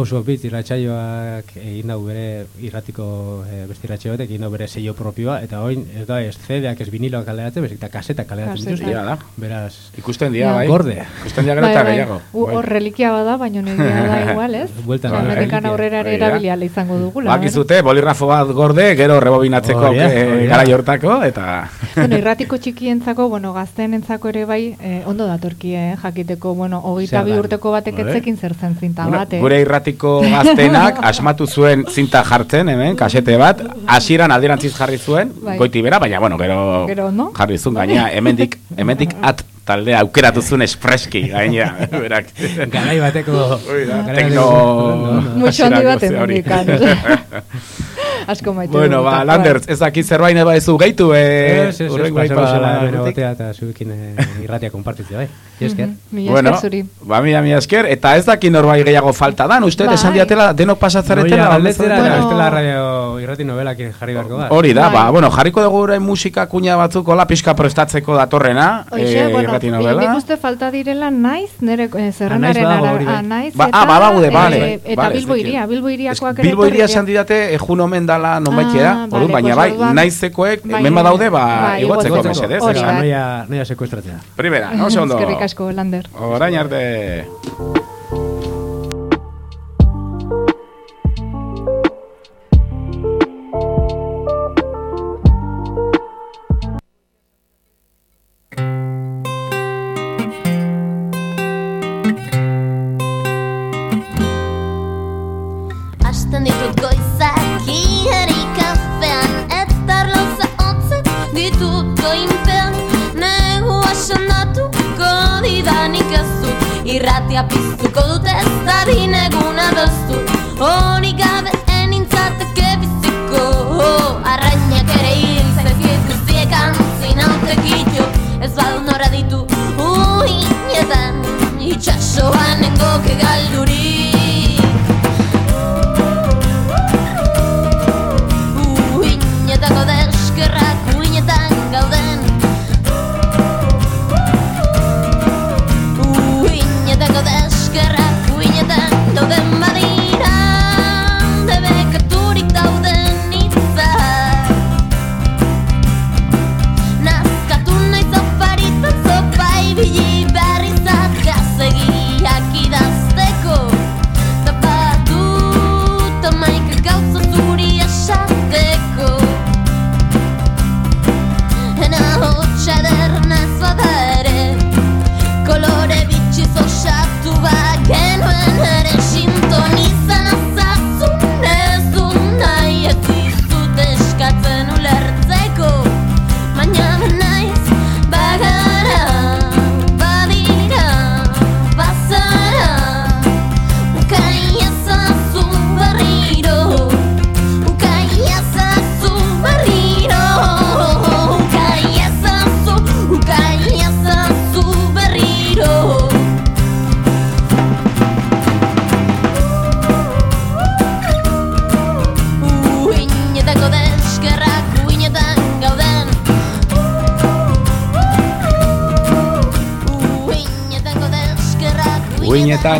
House of Beats irratsaioak egin dau bere irratiko eh, beste irratsaio batek egin dau bere sello propioa eta orain ez da ez CD-ak ez viniloak kaleratzen, baizik eta kasetak kaleratzen. Ia da. Beraz, Ikusten dira, bai. Gorde. Ikusten dira gero eta Bai, bai. gehiago. Hor relikia bada, baina negia [laughs] da igual, ez? Bai, Hemendikan reliquia. aurrera ere Hori da. erabiliala izango dugula. Bakizute, bolirrafo bat gorde, gero rebobinatzeko da, eh, da. gara jortako, eta... Bueno, irratiko txikientzako, bueno, gazteenentzako ere bai, eh, ondo datorki, eh, jakiteko, bueno, hogeita Zer bi dan? urteko batek Bai. etzekin zer zen zinta Bueno, bat, eh? Irratiko gaztenak asmatu zuen zinta jartzen, hemen, kasete bat, hasieran alderantziz jarri zuen, Bai. goiti bera, baina, bueno, gero, Gero ondo. jarri zuen, gaina, hemendik, hemendik at taldea aukeratu zuen espreski, gaina, berak. Garai bateko... Tekno... Mucho handi bat hasierako ze hori. hemendikan. Asko maite Bueno, ba, Landers, ez dakit zerbait nahi badezu gaitu, eh, Ez, ez, ez, hurrengo pasako aipa- zela bere urrutik. Eh. Esker. Mila Bueno, esker zuri. ba, mila, mila esker, eta ez daki norbait gehiago falta dan, uste, Bai. esan diatela, denok galdetzera, galdetzera, eta- eta estela radio irrati novelak jarri beharko da. Hori da, Bai. ba, bueno, jarriko dugu orain musika kuña batzuk hola pixka prestatzeko datorrena, Hoxe, eh, bueno, irrati nik novela. uste falta direla naiz, nire eh, zerrendaren badago ara- bai. ah, naiz, Ba, eta, ah, badaude, eh, bale, eta bale, Bilbo iria, Bilbo iriakoak ere Bilbo iria esan didate ejun omen dala nonbaitera, Ah, baina bai, naizekoek, Bai, hemen badaude, ba, bai, igotzeko mesedez. Hori. Noia, sekuestratzea. Primera, no [laughs] ondo. Asko, Lander.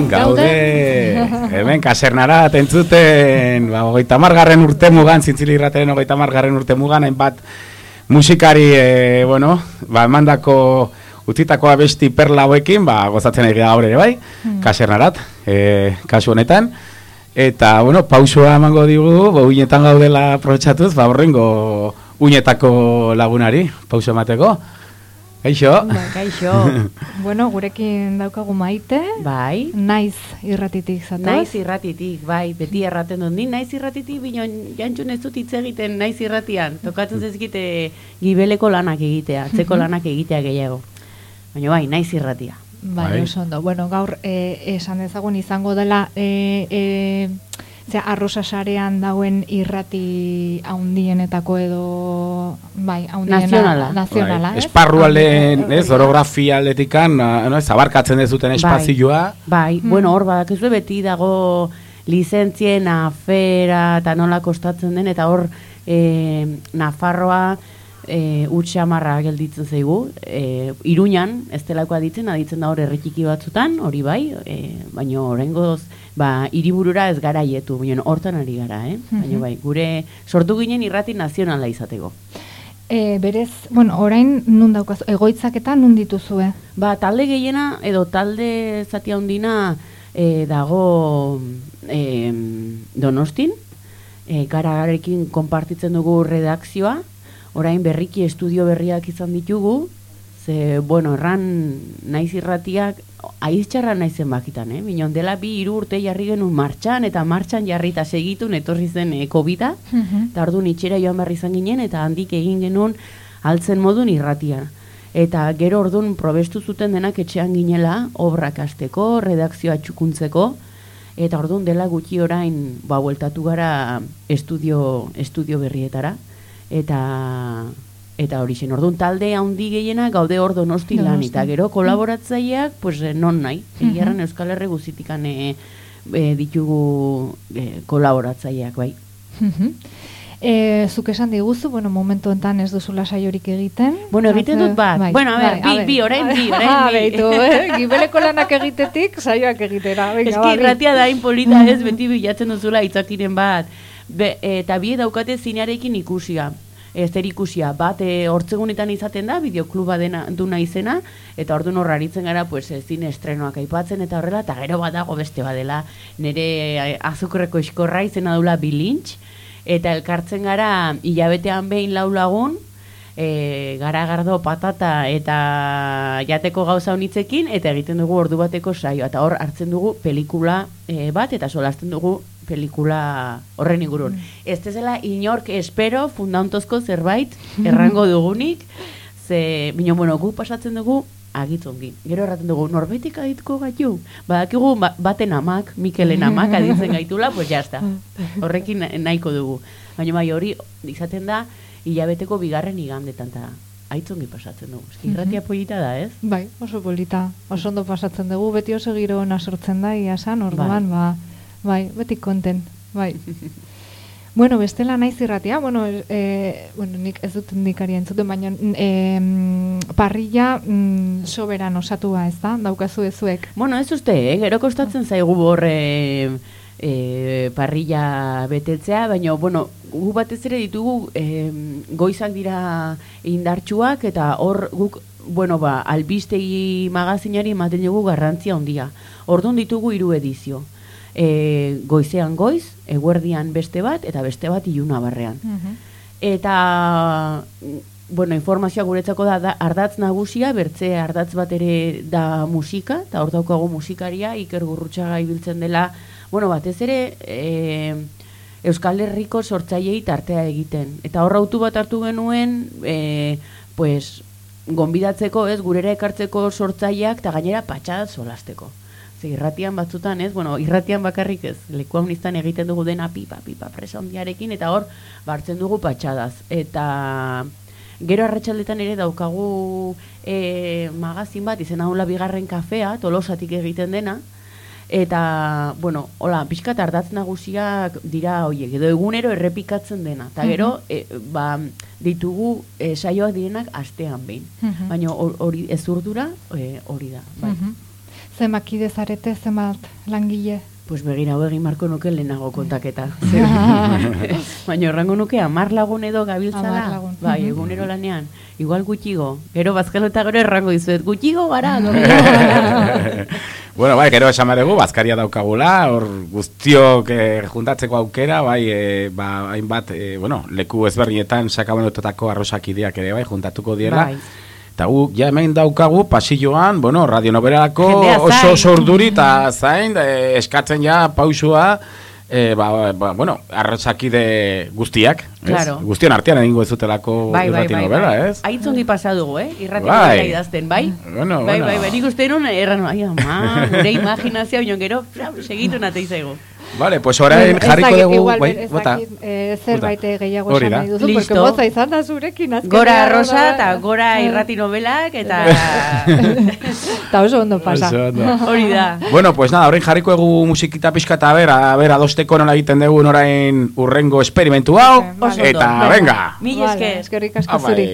Uinetan gaude, hemen kasernarat entzuten, ba, hogeita margarren urte mugan, zintzili irrateren hogeita margarren urte mugan, hainbat musikari, e, bueno, ba, emandako utzitako abesti perla hauekin, ba, gozatzen egia gaur ere bai, kasernarat, e, kasu honetan, eta, bueno, pausua emango digu, ba, uinetan gaudela aprobetxatuz, ba, horrengo uinetako lagunari, pausu emateko. Kaixo. Ba, kaixo. [laughs] bueno, gurekin daukagu maite. Bai. Naiz irratitik zatoz. Naiz irratitik, bai, beti erraten dut. Ni naiz irratitik, binon jantxun ez dut hitz egiten naiz irratian. Tokatzen zezkite gibeleko lanak egitea, atzeko Mhm. lanak egitea gehiago. Baina bai, naiz irratia. Bai, oso ondo. Bueno, gaur eh, esan dezagun izango dela eh, eh, zera, arrosa sarean dauen irrati haundienetako edo bai, haundiena Nazionala. nazionala, Bai, ez? esparrualen, ez, orografia atletikan, no, ez, abarkatzen dezuten espazioa. Bai, bueno, hor badakizu beti dago lizentzien afera eta nola kostatzen den, eta hor e, Nafarroa e, utxamarra gelditzen zaigu. E, Iruñan, ez delakoa ditzen, aditzen da hor erretiki batzutan, hori bai, e, baina horrengoz, ba, hiriburura ez gara ietu, baina hortan ari gara, eh? Baina Mhm. bai, gure sortu ginen irrati nazionala izateko. E, berez, bueno, orain nun daukazu, egoitzak eta nun dituzue? Ba, talde gehiena edo talde zati handina e, dago e, Donostin, e, gararekin konpartitzen dugu redakzioa, orain berriki estudio berriak izan ditugu, ze, bueno, erran naiz irratiak, aiztxarra naizen bakitan, eh? Minon dela bi hiru urte jarri genuen martxan, eta martxan jarri eta segitun etorri zen e, COVID-a, eta ordu itxera joan behar izan ginen, eta handik egin genuen altzen modun irratia. Eta gero ordun probestu zuten denak etxean ginela, obrak hasteko, redakzioa txukuntzeko, eta ordun dela gutxi orain, ba, bueltatu gara estudio, estudio berrietara, eta eta hori zen, orduan talde handi gehiena gaude hor donosti lan, eta gero kolaboratzaileak, pues, eh, non nahi, Mhm. egiarren Euskal Herri guzitikan e, ditugu e, kolaboratzaileak, bai. Mhm. E, zuk esan diguzu, bueno, momentu enten ez duzu lasaiorik egiten. Bueno, egiten dut bat. Bueno, a ber, bi- bi, orain bi, [laughs] orain bi. beitu, eh? Gibeleko lanak egitetik, saioak egitera. Venga, Eski ba, bi. irratia da hain polita ez, beti bilatzen duzula itzakiren bat. Be, eta bie daukate zinearekin ikusia. Ez zer ikusia, bat e, hortzegunetan izaten da, bideokluba dena duna izena, eta ordu horraritzen gara, pues, e, zine estrenoak aipatzen, eta horrela, eta gero bat dago beste badela, nire e, azukreko iskorra izena dula bilintx, eta elkartzen gara hilabetean behin lau lagun, e, garagardo patata eta jateko gauza honitzekin eta egiten dugu ordu bateko saioa. Eta hor hartzen dugu pelikula e, bat eta solasten dugu pelikula horren ingurun. Ez zela inork espero fundantozko zerbait [laughs] errango dugunik, ze, bino, bueno, gu pasatzen dugu agitzongi. Gero erraten dugu, norbaitek adituko gaitu? Badakigu ba- baten amak, Mikelen amak aditzen gaitula, pues jazta. [laughs] Horrekin na- nahiko dugu. Baina bai hori izaten da, hilabeteko bigarren igandetan eta aitzongi pasatzen dugu. Eski irratia Mhm. polita da, ez? Bai, oso polita. Oso ondo pasatzen dugu, beti oso giro ona sortzen da, ia san, orduan, ba, bai, beti konten, bai. [laughs] bueno, bestela naiz irratia, bueno, e, bueno, nik ez dut indikaria entzuten, baina e, parrilla mm, soberan osatua, ez da, daukazu ezuek. Bueno, ez uste, eh? gero kostatzen zaigu borre e, parrilla betetzea, baina, bueno, gu batez ere ditugu e, goizak dira indartsuak, eta hor guk, bueno, ba, albistegi magazinari ematen dugu garrantzia handia. Orduan ditugu hiru edizio. E, goizean goiz, eguerdian beste bat, eta beste bat iluna barrean. Eta bueno, informazioa guretzako da, da ardatz nagusia, bertze ardatz bat ere da musika, eta hor daukagu musikaria, Iker Gurrutxaga ibiltzen dela, bueno, batez ere e, Euskal Herriko sortzaileei tartea egiten. Eta hor autu bat hartu genuen, e, pues, gonbidatzeko, ez, gurera ekartzeko sortzaileak, eta gainera patxada solasteko. Ze irratian batzutan, ez, bueno, irratian bakarrik ez, lekuan niztan egiten dugu dena pipa, pipa, presa handiarekin, eta hor, bartzen dugu patxadaz. Eta gero arratsaldetan ere daukagu e, magazin bat, izena hula bigarren kafea, tolosatik egiten dena, eta, bueno, hola, pixkat ardatz nagusiak dira hoiek, edo egunero errepikatzen dena, eta gero, e, ba, ditugu e, saioak direnak astean behin. Mhm. Baina hor- hori ez urdura, e, hori da, bai. Mhm. Zemak kide zarete, zemat langile? Pues begira, hau egin marko nuke lehenago kontaketa. [laughs] [laughs] Baina horrengo nuke amar lagun edo gabiltzala. Bai, egunero lanean. Igual gutxigo. Gero bazkalo eta gero errango dizuet. Gutxigo gara. [laughs] bueno, bai, gero esan dugu, bazkaria daukagula, hor guztiok eh, juntatzeko aukera, bai, eh, ba, hainbat, eh, bueno, leku ezberdinetan sakabanototako arrosakideak ere, bai, juntatuko diela. Bai. Eta gu, ja hemen daukagu, pasilloan, bueno, radionoberako Jendea oso urduri eta zain, eh, eskatzen ja pausua, eh, ba, ba, bueno, arrosakide guztiak, ez? Claro. Guztion artean egingo ez dutelako Bai, bai, irrati bai, novela, bai. ez? Aitzondi pasa dugu, eh? Irrati Bai. novela idazten, bai? Bueno, bai, bueno. bai, bai, nik uste erran, ai, ama, gure [laughs] imaginazioa, baina gero, segitu natei zaigu. Vale, pues orain jarriko dugu, igual, bai, bota. eh, zerbait gehiago esan nahi duzu, Listo. porque moza izan da zurekin azkenean. Gora arrosa eta gora [laughs] irrati novelak eta... Eta oso ondo pasa. Oso ondo. [laughs] Hori da. Bueno, pues nada, orain jarriko egu musikita pixka eta ber, a ber, adosteko nola egiten dugu orain urrengo esperimentu hau, eta venga! Mil esker. eskerrik asko zuri.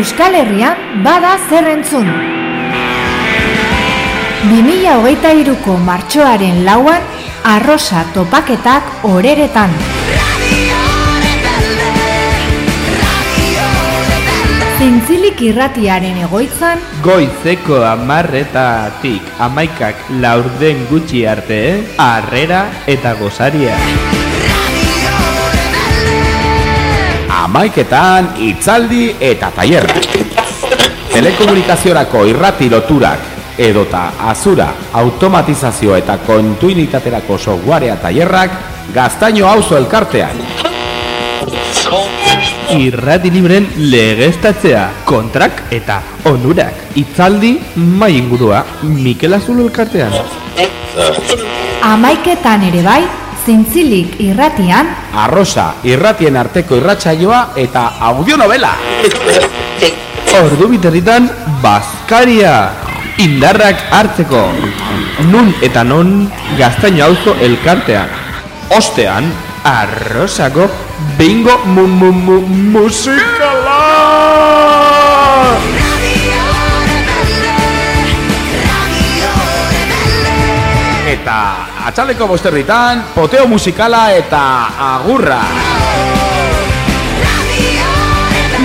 Euskal Herrian bada zer entzun. 2023ko martxoaren lauan, arrosa topaketak oreretan. Zintzilik irratiaren egoitzan, Goizeko amarretatik amaikak laurden gutxi arte, harrera eta gozaria. Amaiketan itzaldi eta tailerra. Telekomunikaziorako irrati loturak edota azura automatizazio eta kontuinitaterako softwarea tailerrak gaztaino auzo elkartean. Irrati libren legeztatzea, kontrak eta onurak. Itzaldi mai ingurua Mikel Azulo elkartean. amaiketan ere bai, zintzilik irratian, Arrosa irratien arteko irratsaioa eta audionovela. Ordu biterritan, Baskaria! Indarrak hartzeko. Nun eta non gaztaino auzo elkartean. Ostean, arrosako bingo mu mu mu musikala! Eta atxaleko bosterritan, poteo musikala eta agurra.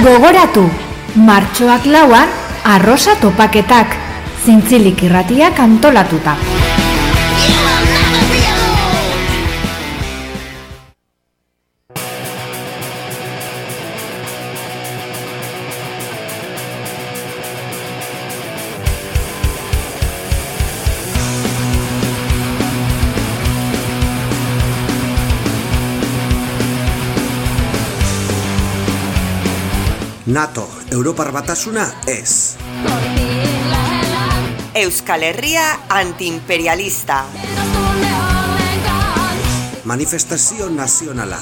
gogoratu, martxoak lauan, arrosa topaketak, zintzilik irratiak antolatuta. NATO, Europar Batasuna, ez. Euskal Herria antiimperialista. Manifestazio nazionala.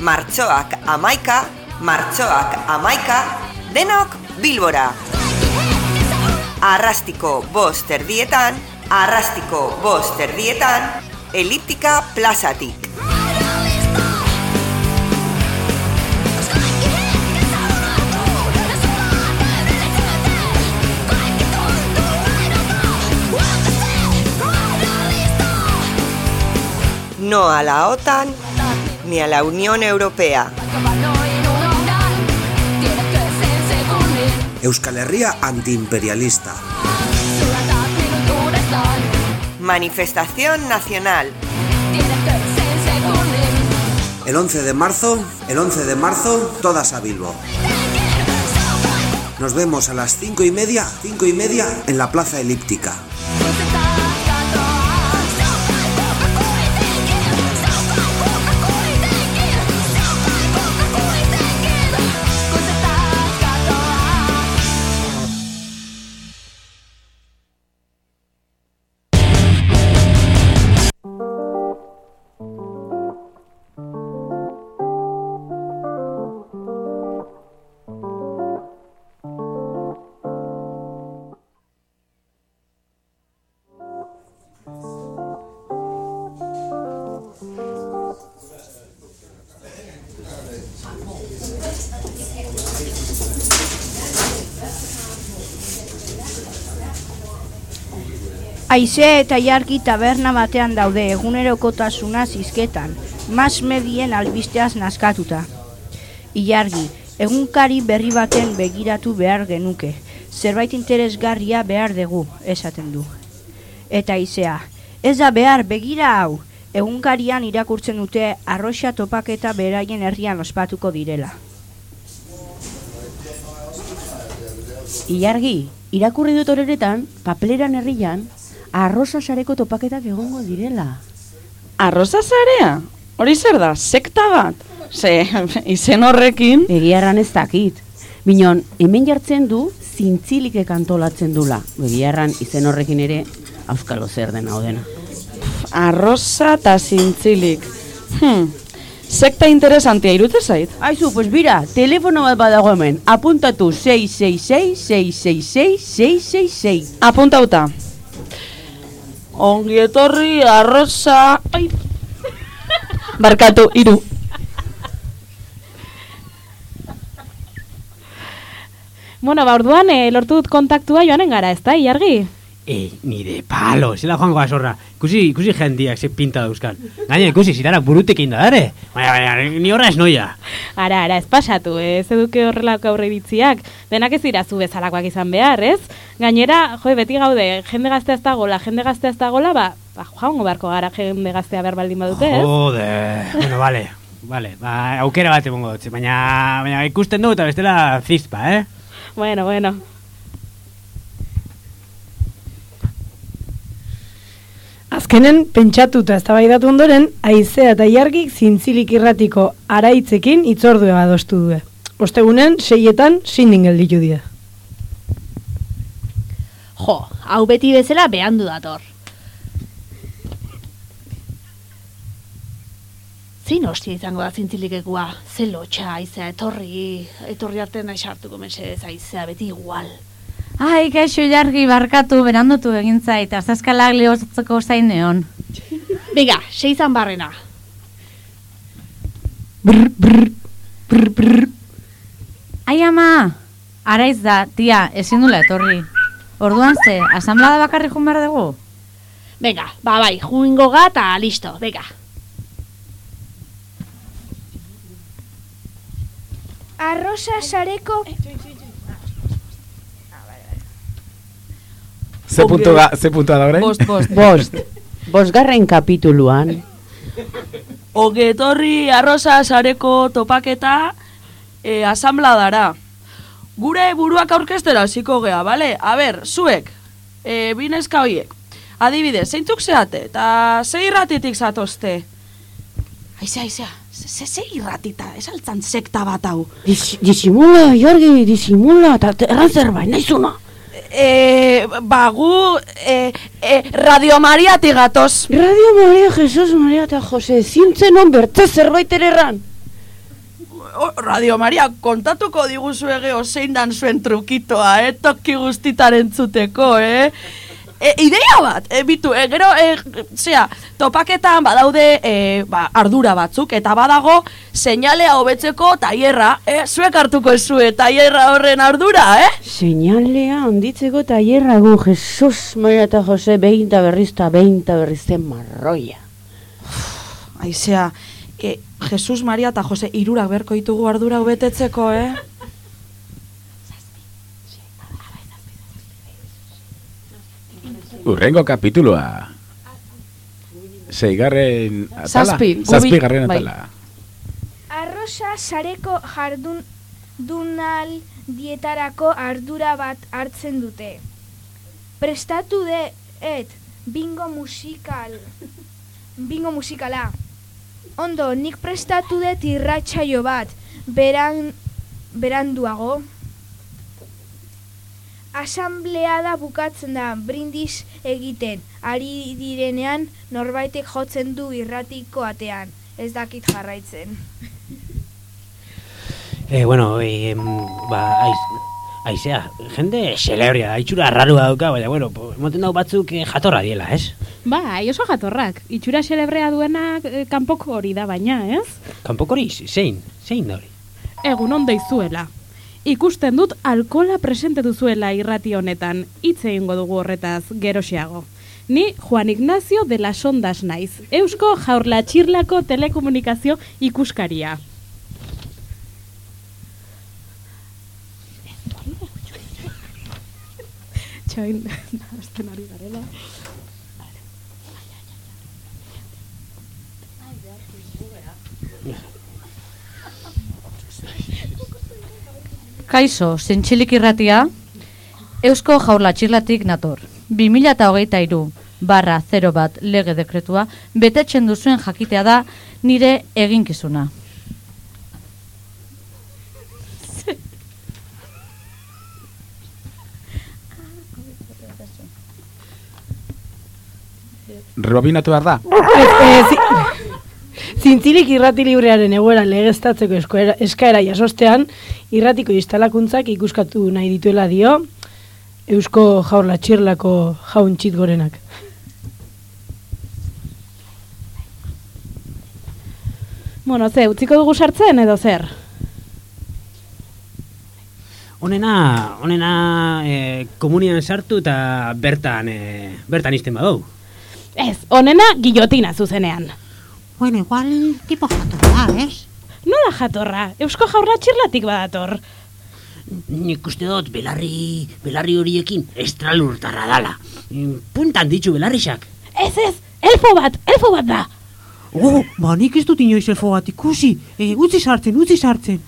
Martxoak amaika, martxoak amaika, denok bilbora. Arrastiko bost erdietan, arrastiko bost erdietan, eliptika plazatik. No a la OTAN ni a la Unión Europea. Euskal Herria antiimperialista. Manifestación nacional. El 11 de marzo, el 11 de marzo, todas a Bilbo. Nos vemos a las cinco y media, cinco y media en la Plaza Elíptica. Aize eta jarki taberna batean daude egunerokotasuna zizketan, mas medien albisteaz naskatuta. Ilargi, egunkari berri baten begiratu behar genuke, zerbait interesgarria behar dugu, esaten du. Eta aizea, ez da behar begira hau, egunkarian irakurtzen dute arroxa topaketa beraien herrian ospatuko direla. Ilargi, irakurri dut horeretan, papeleran herrian, arrosa sareko topaketak egongo direla. Arroza zarea? Hori zer da, sekta bat? Ze, izen horrekin... Egiarran ez dakit. Minon, hemen jartzen du, zintzilik kantolatzen dula. Egiarran izen horrekin ere, auskalo zer den hau dena. Arroza eta zintzilik. Hmm. Sekta interesantia irute zait. Aizu, pues bira, telefono bat badago hemen. Apuntatu 666-666-666. Apuntauta. Ongi etorri, arroza... Ai. Barkatu, iru. Bueno, ba, orduan, e, lortu dut kontaktua joanen gara, ez da, iargi? Ei, nire palo, zela joango azorra. Ikusi, ikusi jendiak ze pinta dauzkan. Gaina, ikusi, zirara burutekin da, dare? Baina, baina, ni horra ez noia. Ara, ara, ez pasatu, ez eduke horrelako aurre iritziak. Denak ez dira zu bezalakoak izan behar, ez? Gainera, jo, beti gaude, jende gaztea ez dagola, jende gaztea ez dagola, ba, ba joango beharko gara jende gaztea behar baldin badute, ez? Jode, bueno, vale, vale, ba, aukera bat emongo dutze, baina, baina ikusten du eta bestela zizpa, eh? Bueno, bueno. Azkenen, pentsatuta eztabaidatu ondoren, aizea eta jargik zintzilik irratiko araitzekin itzordua adostu du. Ostegunen, seietan, sindin gelditu dira. Jo, hau beti bezala behandu dator. Zin hostia izango da zintzilikekua, ze lotxa, aizea, etorri, etorri arte nahi sartuko mesedez, aizea, beti igual. Ai, kaixo jargi barkatu, berandotu egin zait, azazkalak lehozatzeko zain neon. Biga, seizan barrena. Ai, ama, araiz da, tia, ezin dula etorri. Orduan ze, asamblada bakarri jun behar dugu? Venga, ba bai, juingo gata, listo, venga. Arrosa sareko Ze puntu da, ze puntua da orain? Bost, bost. Bost. Bosgarren kapituluan. Ogetorri arrosa sareko topaketa e, asambladara. Gure buruak aurkestera hasiko gea, bale? A ber, zuek, e, bineska hoiek. Adibidez, zeintzuk zeate, eta ze irratitik zatozte? Aizea, aizea, ze, ze irratita, ez altzan sekta bat hau. Dis, disimula, Jorgi, disimula, eta erran zerbait, naizuna. E, ba, gu, e, e, Radio Mariatik gatoz. Radio Maria, Jesus Maria eta Jose, zintzen hon bertze zerbait ere erran. Radio Maria, kontatuko diguzu egeo zein dan zuen trukitoa, eh? Toki guztitaren zuteko, eh? E, ideia bat, e, bitu, e, gero, e, zera, topaketan badaude e, ba, ardura batzuk, eta badago seinalea hobetzeko tailerra, e, zuek hartuko ezue tailerra horren ardura, eh? Seinalea handitzeko tailerra gu, Jesus Maria eta Jose, behin eta berriz eta behin eta berriz zen marroia. Aizea, e, Jesus Maria eta Jose irurak berko ditugu ardura hobetetzeko, eh? Urrengo kapitulua. Seigarren atala. Zazpi, Zazpi gubi- garren bai. atala. arrosa sareko jardun dunal dietarako ardura bat hartzen dute. Prestatu de et bingo musikal. Bingo musikala. Ondo, nik prestatu dut irratsaio bat. Beran, beranduago. Asambleada bukatzen da, brindis egiten. Ari direnean, norbaitek jotzen du irratiko atean. Ez dakit jarraitzen. [laughs] Eh, bueno, eh, ba, aiz, aizea, jende celebria, itxura arrarua dauka, baina, bueno, po, emoten dau batzuk eh, jatorra diela, ez? Bai, oso jatorrak. Itxura celebrea duenak eh, kanpoko hori da baina, ez? Kanpoko hori, zein, zein da hori? Egun on deizuela. Ikusten dut alkola presente duzuela irrati honetan. Hitz egingo dugu horretaz geroxeago. Ni Juan Ignacio de las Ondas naiz. Eusko Jaurlatxirlako telekomunikazio ikuskaria. [laughs] Txoin, [laughs] hasten [laughs] ari garela. Kaixo, zintxilik irratia, Eusko jaurla txirlatik nator. 2008 barra 0 bat lege dekretua, betetzen duzuen jakitea da nire eginkizuna. Rebobinatu behar da? Eh, zi- Zintzilik irrati librearen egoera legeztatzeko eskoera- eskaera jasostean, irratiko instalakuntzak ikuskatu nahi dituela dio, Eusko jaurla txirlako jaun txit gorenak. Bueno, ze, utziko dugu sartzen edo zer? Honena, honena e, komunian sartu eta bertan, e, bertan izten badau. Ez, onena guillotina zuzenean. Bueno, igual tipo jatorra, ez? Nola jatorra? Eusko jaurra txirlatik badator. Nik uste dut belarri, belarri horiekin estralurtarra dala. Mm, Puntan ditzu belarrixak. Ez ez, elfo bat, elfo bat da. Oh, ba nik ez dut inoiz elfo bat ikusi. E, utzi sartzen, utzi sartzen.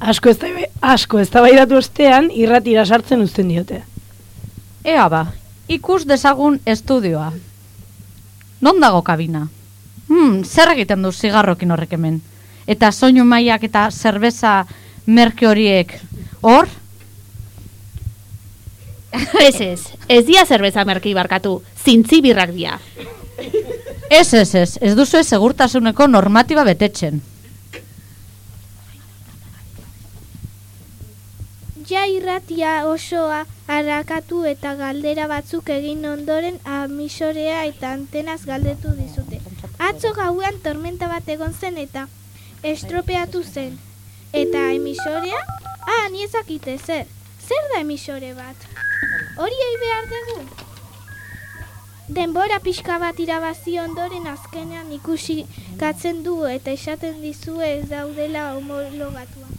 Asko ez asko eztabaidatu ostean irratira sartzen uzten diote. Ea ba, ikus dezagun estudioa. Non dago kabina? Hmm, zer egiten du zigarrokin horrek hemen? Eta soinu mailak eta zerbeza merke horiek, hor? [laughs] Ez ez, ez dia zerbeza merkei barkatu, zintzi birrak dia. Ez, ez, ez, ez duzu segurtasuneko normatiba betetzen. Ja irratia osoa harakatu eta galdera batzuk egin ondoren amisorea eta antenaz galdetu dizute. Atzo gauean tormenta bat egon zen eta estropeatu zen. Eta emisorea? Ah, ni ezakite zer. Zer da emisore bat? Hori egin behar dugu? Denbora pixka bat irabazi ondoren azkenean ikusi katzen du eta esaten dizue ez daudela homologatua.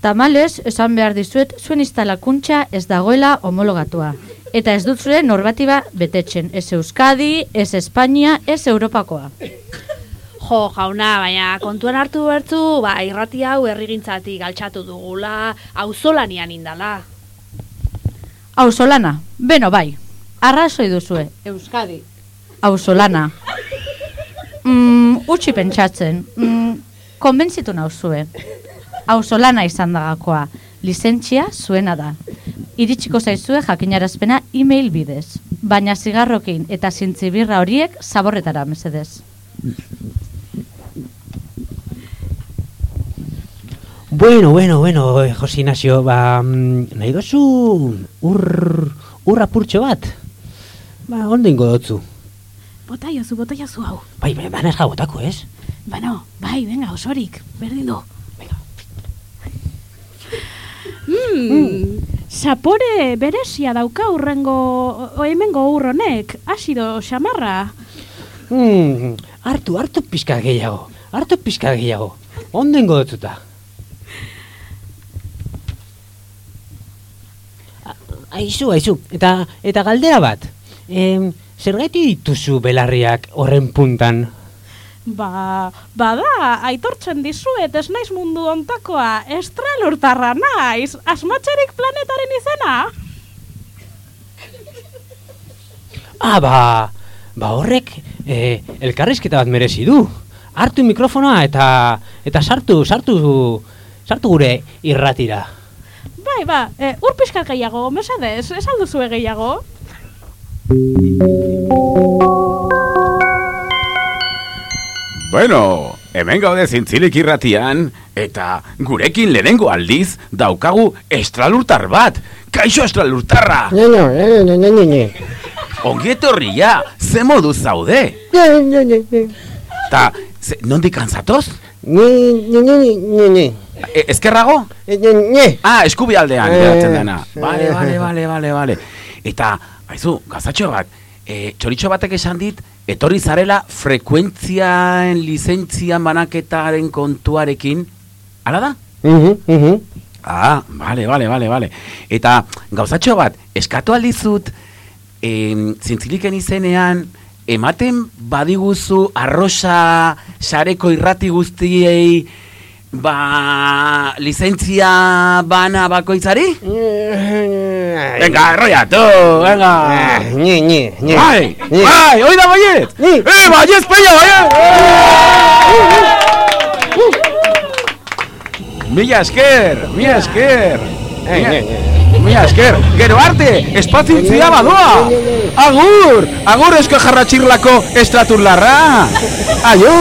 Tamales, esan behar dizuet, zuen instalakuntza ez dagoela homologatua. Eta ez dut zure normatiba betetzen. Ez Euskadi, ez Espainia, ez Europakoa. Jo, jauna, baina kontuan hartu bertu, ba, irrati hau herrigintzatik altxatu dugula, auzolanian indala. Auzolana, beno bai, arrazoi duzue. Euskadi. Auzolana. Mm, utxi pentsatzen, mm, konbentzitu nauzue. Auzolana izan dagakoa, lizentzia zuena da. Iritsiko zaizue jakinarazpena e-mail bidez, baina zigarrokin eta zintzibirra horiek zaborretara mesedez. Bueno, bueno, bueno, Jose Ignacio, ba, mm, nahi dozu ur, ur apurtxo bat? Ba, ondo ingo dotzu. Bota jozu, bota jozu hau. Bai, bai, baina ez botako, ez? Bueno, bai, venga, osorik, berdin du. Mm, sapore beresia dauka urrengo, o, hemengo urronek, asido xamarra. Mm, hartu, hartu pixka gehiago, hartu pixka gehiago. Ondo ingo dotzuta. Aizu, aizu, eta, eta galdera bat. Em, zergaiti dituzu belarriak horren puntan? Ba, bada, aitortzen dizuet, ez naiz mundu ontakoa, estralurtarra naiz, asmatxerik planetaren izena? Ah, ba, ba horrek e, elkarrizketa bat merezi du. Hartu mikrofonoa eta eta sartu, sartu, sartu gure irratira. Bai, ba, e, ur pixkat gehiago, mesedez, ez alduzue gehiago? Bueno, hemen gaude zintzilik irratian, eta gurekin lehenengo aldiz daukagu estralurtar bat. Kaixo estralurtarra! No, ne, ne, ne. Ongi etorria, ze modu zaude? Ne, ne, ne, ne. Ta, ze, nondik ne, ne, ne, ne. E, ezkerrago? Ne, ne. Ah, eskubi aldean, Eh, geratzen dena. eh. Vale, vale, vale, vale, vale. Eta, haizu, gazatxo bat, e, txoritxo batek esan dit, etorri zarela frekuentziaen lizentzian banaketaren kontuarekin, hala da? Mhm, mhm. Ah, vale, vale, vale, vale. Eta gauzatxo bat, eskatu aldizut, em, zintziliken izenean, ematen badiguzu arrosa sareko irrati guztiei, ba, lizentzia bana bakoitzari? Venga, arroiatu, venga! Ni, ni, ni. Bai, Ni. bai, hoi da baiet! Eh, baiet, peña, baiet! Mila esker, mila esker! Mila- Mila esker, gero arte, espazintzia badoa! Agur, agur esko jarratxirlako estraturlarra! Aio!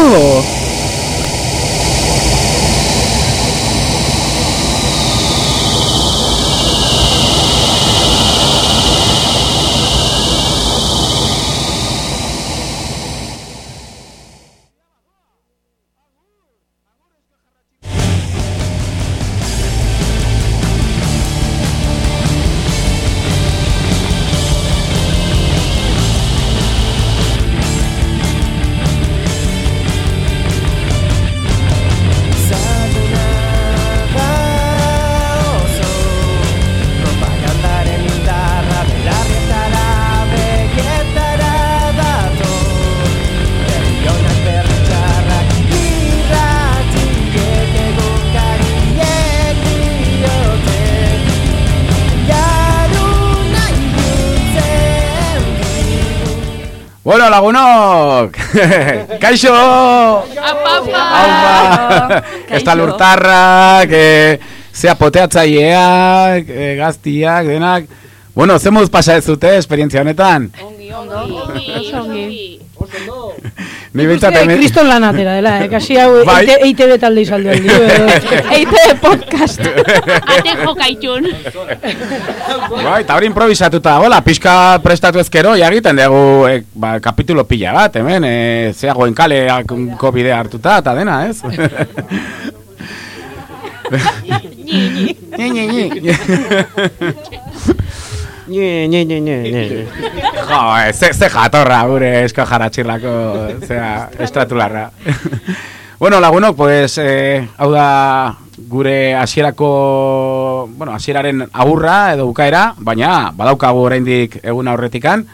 Bueno, lagunok! [laughs] Kaixo! Aupa! Ez da lurtarrak, e, zea poteatzaileak, e, gaztiak, denak. Bueno, ze moduz pasa ez dute, esperientzia honetan? Oso ongi. Ni behintzat Uste, hemen... kriston lan atera dela, eh? Kasi hau [laughs] Bai. EIT- EITB talde izaldu aldi. [laughs] EITB podcast. [laughs] Ate jokaitun. Bai, eta hori improvisatuta dagoela, pixka prestatu ezkero, ja egiten dugu e, ba, kapitulo pila bat, hemen, e, zeagoen kaleak bidea hartuta, eta dena, ez? Ni, ni, ni. Nye, nye, nye, nye, nye. Jo, [laughs] eh, ze, ze jatorra gure esko jaratxirlako, zera, estratularra. [laughs] bueno, lagunok, pues, eh, hau da gure hasierako, bueno, hasieraren aurra edo bukaera, baina badaukagu oraindik egun aurretikan,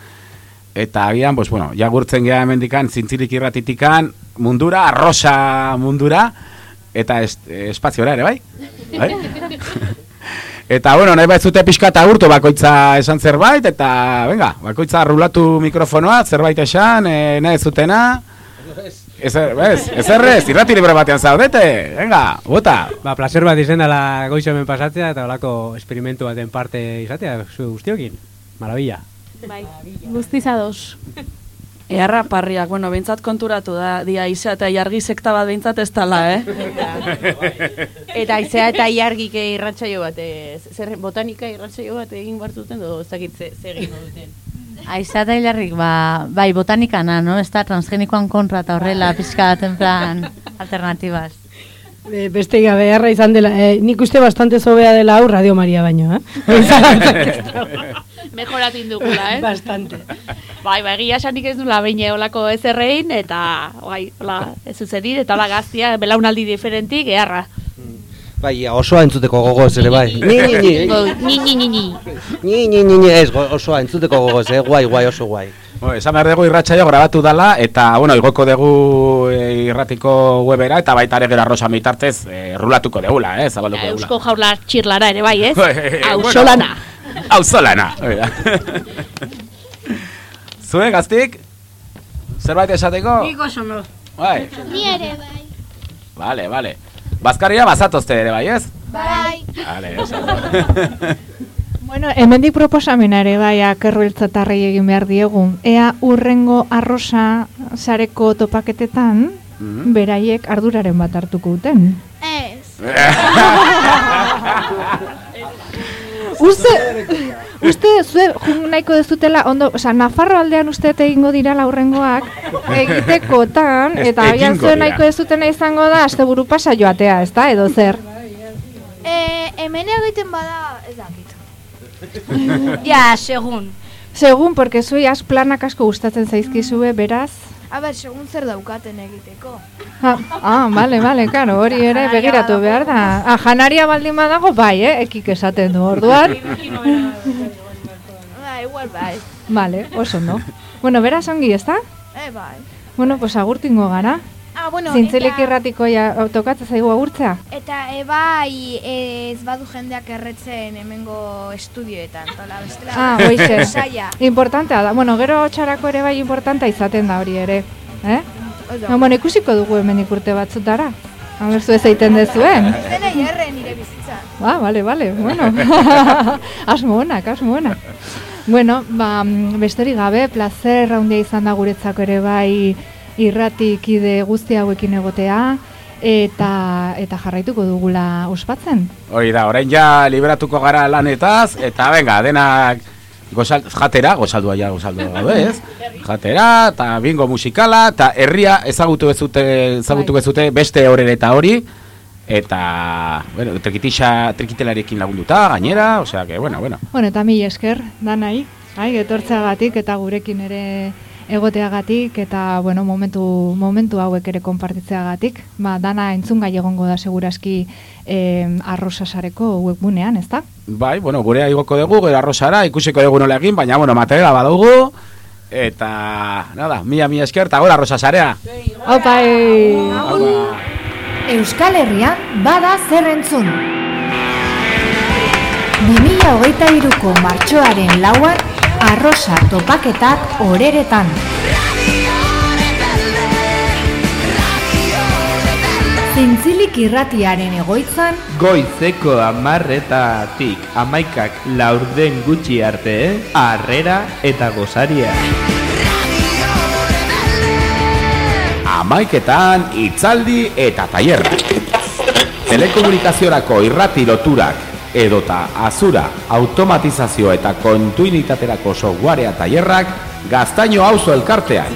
eta agian, pues, bueno, jagurtzen gea hemendikan, zintzilik irratitikan, mundura, arrosa mundura, eta es, espaziora ere, bai? bai? [laughs] Eta, bueno, nahi zute pixka eta urtu bakoitza esan zerbait, eta, venga, bakoitza rulatu mikrofonoa, zerbait esan, e, nahi zutena. Ezer, bez, ezerrez, irrati libre batean zaudete, venga, bota. Ba, placer bat izen dela goizo hemen pasatzea eta olako esperimentu baten parte izatea, zu guztiokin. Maravilla. Bai, guztizados. Earra parriak, bueno, behintzat konturatu da, dia izea eta jargi sekta bat behintzat ez tala, eh? Eta aizea eta iargik irratsaio bat, eh, zer botanika irratsaio bat egin bartuten, edo ez dakit ze, ze egingo duten. Aiza eta hilarrik, ba, bai, botanikana, no? Ez da transgenikoan kontra eta horrela pixka bat en plan alternatibaz. E, beste gabe beharra izan dela, e, nik uste bastante zobea dela hau Radio Maria baino, eh? [laughs] Mejoratu indugula, eh? Bastante. Bai, bai, egia esan nik ez nula behin olako ez errein, eta, bai, hola, ez zuzenin, eta hola gaztia, belaunaldi diferentik, eharra. Bai, osoa entzuteko gogoz ere bai. Ni, ni, ni. Ni, ni, ni, ni. Ni, ni, ni, ni, ez, osoa entzuteko gogoz, eh? Guai, guai, oso guai. Bo, esan behar dugu irratsaio grabatu dala, eta, bueno, igoko dugu e, irratiko webera, eta baita ere gero arrosa mitartez, e, rulatuko degula, eh, zabalduko degula. Eusko jaula txirlara ere bai, ez? [laughs] Hau Bueno. Solana. Hau zolana. hori da. Zue, gaztik? Zerbait esateko? oso no. Bai, Ni ere bai. vale, vale. Bazkaria bazatozte ere, bai ez? Bai. Vale, oso. [laughs] Bueno, hemendik proposamena ere bai akerrueltzatarrei egin behar diegu. Ea urrengo arrosa sareko topaketetan, Mhm. beraiek arduraren bat hartuko duten. Ez. [laughs] Uste, uste zue nahiko dezutela, ondo, oza, Nafarro aldean uste egingo dira laurrengoak, egitekotan, Ez, eta zuen dira. nahiko dezutena izango da, asteburu pasa joatea, ezta, edo zer. E, hemen egiten bada, ez dakit. [laughs] ja, segun. Segun, porque zui az planak asko gustatzen zaizkizue, beraz. A ber, segun zer daukaten egiteko. Ah, ah, vale, vale, claro, hori ere begiratu behar da. Ah, janaria baldin badago, bai, eh, ekik esaten du, orduan. Ba, igual bai. Vale, oso no. Bueno, beraz ongi, ezta? E, bai. Bueno, pues agurtingo gara. Ah, bueno, Zintzilik eta- irratiko ja, tokatzen zaigu agurtzea? Eta ebai ez badu jendeak erretzen hemengo estudioetan, tola bestela. Ah, hoize. [laughs] Saia. Importantea da. Bueno, gero txarako ere bai importantea izaten da hori ere. Eh? Oso. No, bueno, ikusiko dugu hemen urte batzutara. Haber zu ez egiten dezuen. Dena jarre nire bizitza. Ah, vale, vale, bueno. [laughs] asmo onak, asmo onak. Bueno, ba, besterik gabe, placer handia izan da guretzako ere bai irratik ide guzti hauekin egotea, eta eta jarraituko dugula ospatzen. Hori da, orain ja liberatuko gara lanetaz, eta venga, denak gozal, jatera, gozaldua ja gozaldua gaude, ez? Jatera, eta bingo musikala, eta herria ezagutu bezute, ezagutu bezute beste horren eta hori, eta, bueno, trikitixa, trikitelarekin lagunduta, gainera, osea, que, bueno, bueno. Bueno, eta mil esker, danai, ai, etortzeagatik eta gurekin ere egoteagatik eta bueno, momentu, momentu hauek ere konpartitzeagatik. Ba, dana entzungai egongo da seguraski eh, arrosasareko webgunean, ezta? Bai, bueno, gurea igoko dugu, gero arrosara, ikusiko dugu nola egin, baina, bueno, materiala badugu, eta, nada, mila, mila esker, eta gora arrosa zarea. Opa, Euskal Herrian bada zer entzun. 2023ko martxoaren lauan arrosa topaketak oreretan. Zintzilik irratiaren egoitzan, Goizeko amarretatik amaikak laurden gutxi arte, harrera eta gozaria. Amaiketan itzaldi eta tailerra. Telekomunikaziorako irrati loturak edota azura automatizazio eta kontuinitaterako softwarea tailerrak gaztaino auzo elkartean.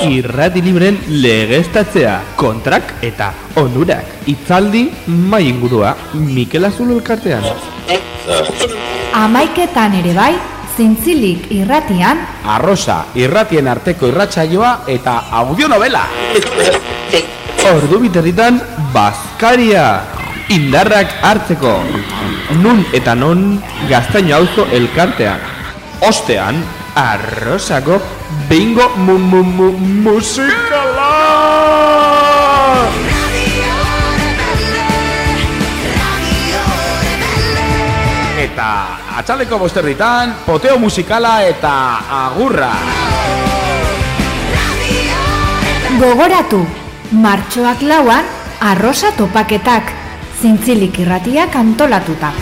Irrati libren legeztatzea, kontrak eta onurak. Itzaldi mai ingurua Mikel Azul elkartean. amaiketan ere bai, zintzilik irratian, Arrosa irratien arteko irratsaioa eta audionovela. Ordu biterritan Baskaria Indarrak hartzeko. Nun eta non gaztaino auzo elkartean Ostean Arrosako bingo mu mu mu musikala! Eta atxaleko bosterritan poteo musikala eta agurra. gogoratu, martxoak lauan, arrosa topaketak, zintzilik irratiak antolatuta.